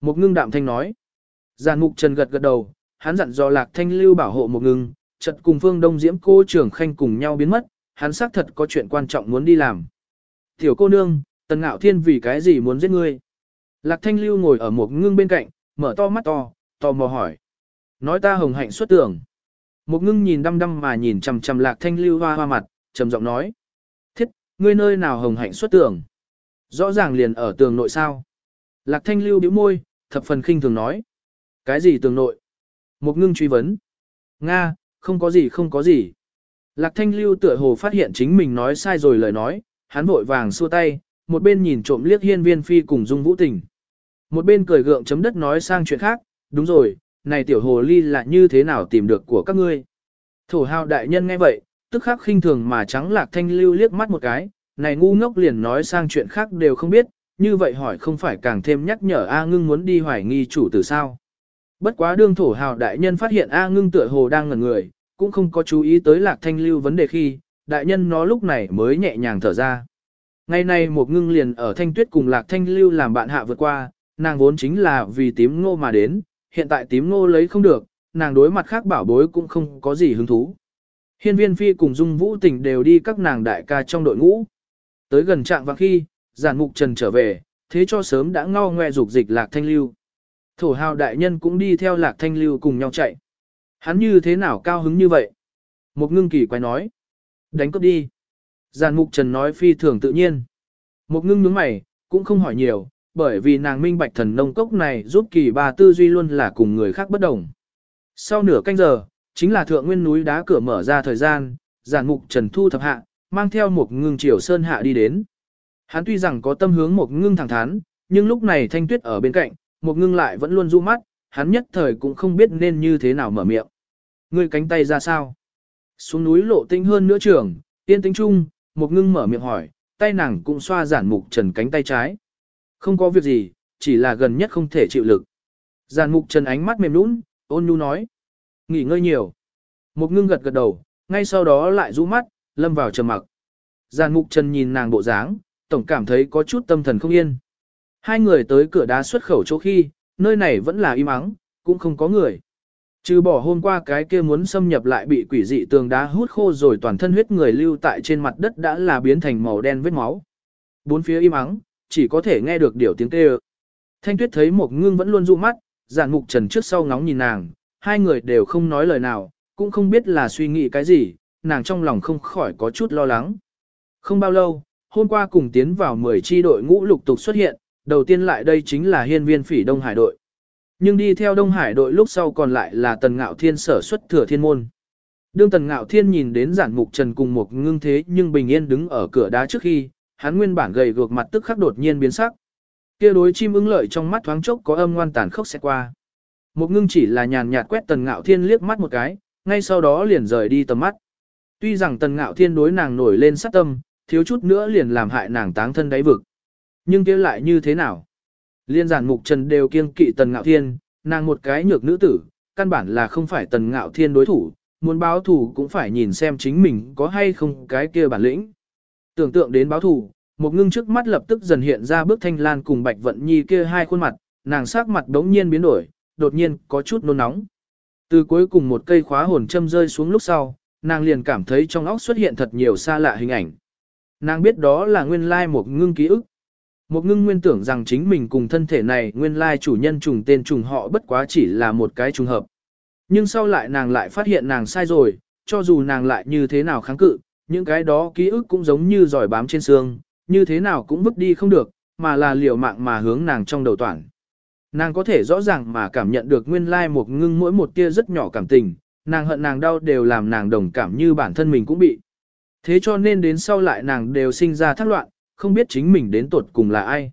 Một ngưng đạm thanh nói. Giàn mục trần gật gật đầu, hắn dặn dò lạc thanh lưu bảo hộ một ngưng, chợt cùng phương đông diễm cô trưởng khanh cùng nhau biến mất, hắn xác thật có chuyện quan trọng muốn đi làm. Tiểu cô nương, tần ngạo thiên vì cái gì muốn giết ngươi? Lạc thanh lưu ngồi ở một ngưng bên cạnh, mở to mắt to, tò mò hỏi. Nói ta hồng hạnh xuất tưởng. Một ngưng nhìn đăm đăm mà nhìn chằm chằm lạc thanh lưu hoa hoa mặt, trầm giọng nói. Thiết, ngươi nơi nào hồng hạnh xuất tường? Rõ ràng liền ở tường nội sao. Lạc thanh lưu bĩu môi, thập phần khinh thường nói. Cái gì tường nội? Một ngưng truy vấn. Nga, không có gì không có gì. Lạc thanh lưu tựa hồ phát hiện chính mình nói sai rồi lời nói, hắn vội vàng xua tay, một bên nhìn trộm liếc hiên viên phi cùng dung vũ tình. Một bên cười gượng chấm đất nói sang chuyện khác, đúng rồi, này tiểu hồ ly là như thế nào tìm được của các ngươi. Thổ hào đại nhân nghe vậy, tức khắc khinh thường mà trắng lạc thanh lưu liếc mắt một cái, này ngu ngốc liền nói sang chuyện khác đều không biết, như vậy hỏi không phải càng thêm nhắc nhở A ngưng muốn đi hoài nghi chủ tử sao. Bất quá đương thổ hào đại nhân phát hiện A ngưng tựa hồ đang ngẩn người, cũng không có chú ý tới lạc thanh lưu vấn đề khi, đại nhân nó lúc này mới nhẹ nhàng thở ra. Ngày nay một ngưng liền ở thanh tuyết cùng lạc thanh lưu làm bạn hạ vượt qua, nàng vốn chính là vì tím ngô mà đến, hiện tại tím ngô lấy không được, nàng đối mặt khác bảo bối cũng không có gì hứng thú. Hiên viên phi cùng dung vũ tình đều đi các nàng đại ca trong đội ngũ. Tới gần trạng vàng khi, giản mục trần trở về, thế cho sớm đã ngao ngoe dục dịch lạc thanh lưu. Thổ hào đại nhân cũng đi theo lạc thanh lưu cùng nhau chạy. Hắn như thế nào cao hứng như vậy? Một ngưng kỳ quay nói. Đánh cướp đi. Giàn mục trần nói phi thường tự nhiên. Một ngưng nhướng mày, cũng không hỏi nhiều, bởi vì nàng minh bạch thần nông cốc này giúp kỳ ba tư duy luôn là cùng người khác bất đồng. Sau nửa canh giờ, chính là thượng nguyên núi đá cửa mở ra thời gian, giản mục trần thu thập hạ, mang theo một ngưng triều sơn hạ đi đến. Hắn tuy rằng có tâm hướng một ngưng thẳng thắn, nhưng lúc này thanh tuyết ở bên cạnh, một ngưng lại vẫn luôn du mắt, hắn nhất thời cũng không biết nên như thế nào mở miệng. Người cánh tay ra sao? Xuống núi lộ tinh hơn nữa trường, tiên tính chung, một ngưng mở miệng hỏi, tay nàng cũng xoa giản mục trần cánh tay trái. Không có việc gì, chỉ là gần nhất không thể chịu lực. Giàn mục trần ánh mắt mềm nũng, ôn nhu nói. Nghỉ ngơi nhiều. Mục ngưng gật gật đầu, ngay sau đó lại rũ mắt, lâm vào trầm mặc. Giàn mục trần nhìn nàng bộ dáng, tổng cảm thấy có chút tâm thần không yên. Hai người tới cửa đá xuất khẩu chỗ khi, nơi này vẫn là im ắng, cũng không có người. Trừ bỏ hôm qua cái kia muốn xâm nhập lại bị quỷ dị tường đá hút khô rồi toàn thân huyết người lưu tại trên mặt đất đã là biến thành màu đen vết máu. Bốn phía im ắng, chỉ có thể nghe được điều tiếng kêu. Thanh tuyết thấy một ngưng vẫn luôn du mắt, giản mục trần trước sau ngóng nhìn nàng, hai người đều không nói lời nào, cũng không biết là suy nghĩ cái gì, nàng trong lòng không khỏi có chút lo lắng. Không bao lâu, hôm qua cùng tiến vào 10 chi đội ngũ lục tục xuất hiện, đầu tiên lại đây chính là hiên viên phỉ Đông Hải đội. Nhưng đi theo Đông Hải đội lúc sau còn lại là Tần Ngạo Thiên sở xuất thừa thiên môn. Đương Tần Ngạo Thiên nhìn đến giản mục trần cùng một ngưng thế nhưng bình yên đứng ở cửa đá trước khi, hắn nguyên bản gầy gược mặt tức khắc đột nhiên biến sắc. Kia đối chim ưng lợi trong mắt thoáng chốc có âm ngoan tàn khốc sẽ qua. Một ngưng chỉ là nhàn nhạt quét Tần Ngạo Thiên liếc mắt một cái, ngay sau đó liền rời đi tầm mắt. Tuy rằng Tần Ngạo Thiên đối nàng nổi lên sát tâm, thiếu chút nữa liền làm hại nàng táng thân đáy vực. Nhưng kia lại như thế nào? Liên giản mục trần đều kiêng kỵ tần ngạo thiên, nàng một cái nhược nữ tử, căn bản là không phải tần ngạo thiên đối thủ, muốn báo thù cũng phải nhìn xem chính mình có hay không cái kia bản lĩnh. Tưởng tượng đến báo thù, một ngưng trước mắt lập tức dần hiện ra bước thanh lan cùng bạch vận nhi kia hai khuôn mặt, nàng sắc mặt đống nhiên biến đổi, đột nhiên có chút nôn nóng. Từ cuối cùng một cây khóa hồn châm rơi xuống lúc sau, nàng liền cảm thấy trong óc xuất hiện thật nhiều xa lạ hình ảnh. Nàng biết đó là nguyên lai một ngưng ký ức. Một ngưng nguyên tưởng rằng chính mình cùng thân thể này nguyên lai chủ nhân trùng tên trùng họ bất quá chỉ là một cái trùng hợp. Nhưng sau lại nàng lại phát hiện nàng sai rồi, cho dù nàng lại như thế nào kháng cự, những cái đó ký ức cũng giống như giỏi bám trên xương, như thế nào cũng vứt đi không được, mà là liều mạng mà hướng nàng trong đầu toàn. Nàng có thể rõ ràng mà cảm nhận được nguyên lai một ngưng mỗi một tia rất nhỏ cảm tình, nàng hận nàng đau đều làm nàng đồng cảm như bản thân mình cũng bị. Thế cho nên đến sau lại nàng đều sinh ra thác loạn, không biết chính mình đến tuột cùng là ai.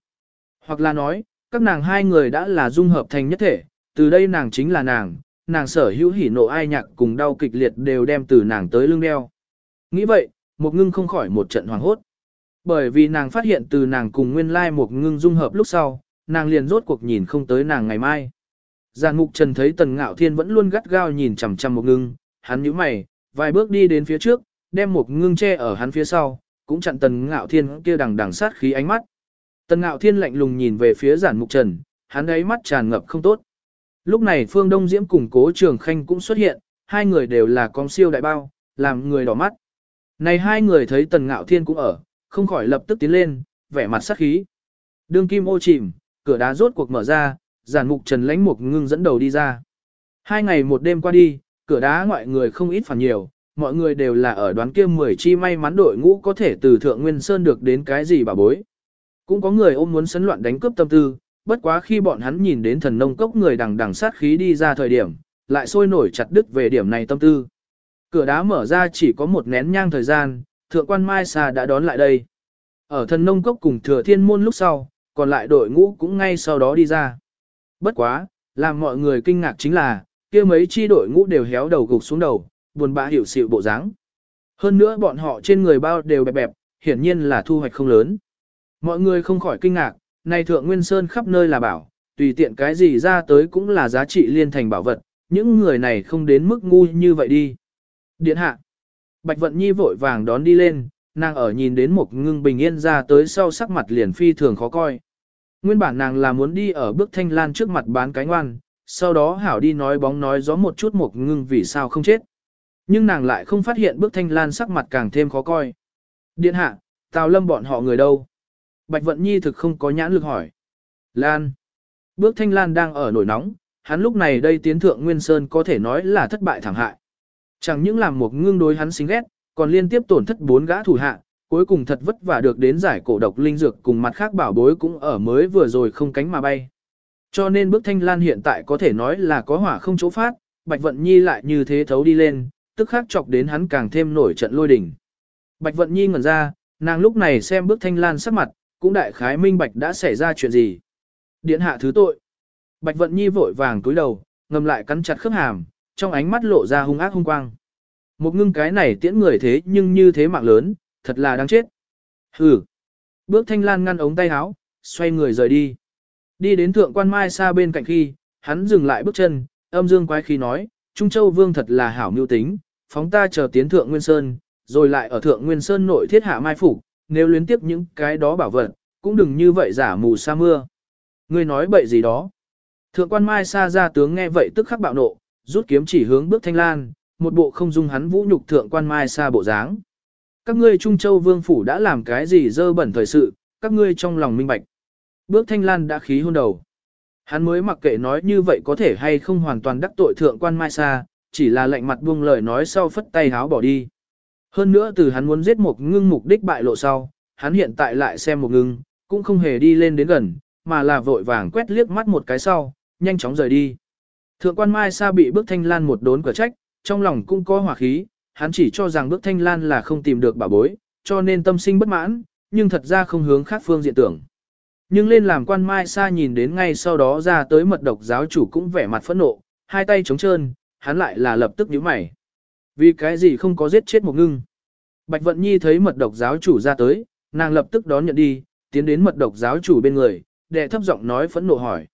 Hoặc là nói, các nàng hai người đã là dung hợp thành nhất thể, từ đây nàng chính là nàng, nàng sở hữu hỉ nộ ai nhạc cùng đau kịch liệt đều đem từ nàng tới lưng đeo. Nghĩ vậy, một ngưng không khỏi một trận hoàng hốt. Bởi vì nàng phát hiện từ nàng cùng nguyên lai một ngưng dung hợp lúc sau, nàng liền rốt cuộc nhìn không tới nàng ngày mai. Giàn mục trần thấy tần ngạo thiên vẫn luôn gắt gao nhìn chằm chằm một ngưng, hắn nhíu mày, vài bước đi đến phía trước, đem một ngưng che ở hắn phía sau, cũng chặn tần ngạo thiên kia đằng đằng sát khí ánh mắt. Tần ngạo thiên lạnh lùng nhìn về phía giản mục trần, hắn ấy mắt tràn ngập không tốt. Lúc này Phương Đông Diễm cùng cố trường khanh cũng xuất hiện, hai người đều là con siêu đại bao, làm người đỏ mắt. Này hai người thấy tần ngạo thiên cũng ở, không khỏi lập tức tiến lên, vẻ mặt sát khí. Đương kim ô chìm, cửa đá rốt cuộc mở ra, giản mục trần lãnh mục ngưng dẫn đầu đi ra. Hai ngày một đêm qua đi, cửa đá ngoại người không ít phản nhiều, mọi người đều là ở đoán kia mười chi may mắn đội ngũ có thể từ thượng nguyên sơn được đến cái gì bà bối. Cũng có người ôm muốn sấn loạn đánh cướp tâm tư, bất quá khi bọn hắn nhìn đến thần nông cốc người đằng đằng sát khí đi ra thời điểm, lại sôi nổi chặt đứt về điểm này tâm tư. Cửa đá mở ra chỉ có một nén nhang thời gian, thượng quan Mai Sa đã đón lại đây. Ở thần nông cốc cùng thừa thiên môn lúc sau, còn lại đội ngũ cũng ngay sau đó đi ra. Bất quá, làm mọi người kinh ngạc chính là, kia mấy chi đội ngũ đều héo đầu gục xuống đầu, buồn bã hiểu sự bộ dáng. Hơn nữa bọn họ trên người bao đều bẹp bẹp, hiển nhiên là thu hoạch không lớn. Mọi người không khỏi kinh ngạc, này thượng nguyên sơn khắp nơi là bảo, tùy tiện cái gì ra tới cũng là giá trị liên thành bảo vật, những người này không đến mức ngu như vậy đi. Điện hạ. Bạch Vận Nhi vội vàng đón đi lên, nàng ở nhìn đến một ngưng bình yên ra tới sau sắc mặt liền phi thường khó coi. Nguyên bản nàng là muốn đi ở bước thanh lan trước mặt bán cái ngoan, sau đó hảo đi nói bóng nói gió một chút một ngưng vì sao không chết. Nhưng nàng lại không phát hiện bước thanh lan sắc mặt càng thêm khó coi. Điện hạ, Tào Lâm bọn họ người đâu? Bạch Vận Nhi thực không có nhãn lực hỏi. Lan. Bước thanh lan đang ở nổi nóng, hắn lúc này đây tiến thượng Nguyên Sơn có thể nói là thất bại thảm hại. Chẳng những làm một ngưng đối hắn xính ghét, còn liên tiếp tổn thất bốn gã thủ hạ, cuối cùng thật vất vả được đến giải cổ độc linh dược cùng mặt khác bảo bối cũng ở mới vừa rồi không cánh mà bay. Cho nên bước thanh lan hiện tại có thể nói là có hỏa không chỗ phát, Bạch Vận Nhi lại như thế thấu đi lên, tức khắc chọc đến hắn càng thêm nổi trận lôi đỉnh. Bạch Vận Nhi ngẩn ra, nàng lúc này xem bước thanh lan sắc mặt, cũng đại khái minh bạch đã xảy ra chuyện gì. Điện hạ thứ tội. Bạch Vận Nhi vội vàng cúi đầu, ngầm lại cắn chặt khớp hàm, trong ánh mắt lộ ra hung ác hung quang. Một ngưng cái này tiễn người thế nhưng như thế mạng lớn, thật là đáng chết. Hừ. Bước thanh lan ngăn ống tay áo, xoay người rời đi. Đi đến thượng quan mai xa bên cạnh khi, hắn dừng lại bước chân, âm dương quái khi nói, Trung Châu Vương thật là hảo mưu tính, phóng ta chờ tiến thượng Nguyên Sơn, rồi lại ở thượng Nguyên Sơn nội thiết hạ mai phủ, nếu liên tiếp những cái đó bảo vật, cũng đừng như vậy giả mù sa mưa. Ngươi nói bậy gì đó. Thượng quan mai xa ra tướng nghe vậy tức khắc bạo nộ, rút kiếm chỉ hướng bước thanh lan, một bộ không dung hắn vũ nhục thượng quan mai xa bộ dáng. Các ngươi Trung Châu Vương Phủ đã làm cái gì dơ bẩn thời sự, các ngươi trong lòng minh bạch. Bước thanh lan đã khí hôn đầu. Hắn mới mặc kệ nói như vậy có thể hay không hoàn toàn đắc tội thượng quan mai xa, chỉ là lạnh mặt buông lời nói sau phất tay háo bỏ đi. Hơn nữa từ hắn muốn giết một ngưng mục đích bại lộ sau, hắn hiện tại lại xem một ngưng, cũng không hề đi lên đến gần, mà là vội vàng quét liếc mắt một cái sau, nhanh chóng rời đi. Thượng quan Mai Sa bị bước thanh lan một đốn cửa trách, trong lòng cũng có hỏa khí, hắn chỉ cho rằng bước thanh lan là không tìm được bà bối, cho nên tâm sinh bất mãn, nhưng thật ra không hướng khác phương diện tưởng. Nhưng lên làm quan Mai Sa nhìn đến ngay sau đó ra tới mật độc giáo chủ cũng vẻ mặt phẫn nộ, hai tay trống trơn, hắn lại là lập tức nhíu mày. Vì cái gì không có giết chết một ngưng. Bạch Vận Nhi thấy mật độc giáo chủ ra tới, nàng lập tức đón nhận đi, tiến đến mật độc giáo chủ bên người, đệ thấp giọng nói phẫn nộ hỏi.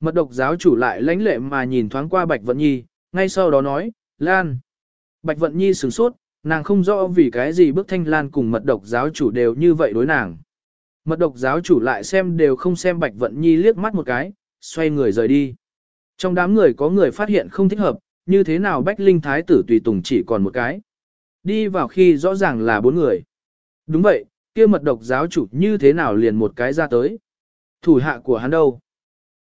Mật độc giáo chủ lại lãnh lệ mà nhìn thoáng qua Bạch Vận Nhi, ngay sau đó nói, Lan. Bạch Vận Nhi sửng sốt, nàng không rõ vì cái gì bức thanh Lan cùng mật độc giáo chủ đều như vậy đối nàng. Mật độc giáo chủ lại xem đều không xem Bạch Vận Nhi liếc mắt một cái, xoay người rời đi. Trong đám người có người phát hiện không thích hợp, như thế nào Bách Linh Thái tử tùy tùng chỉ còn một cái. Đi vào khi rõ ràng là bốn người. Đúng vậy, kia mật độc giáo chủ như thế nào liền một cái ra tới. Thủ hạ của hắn đâu?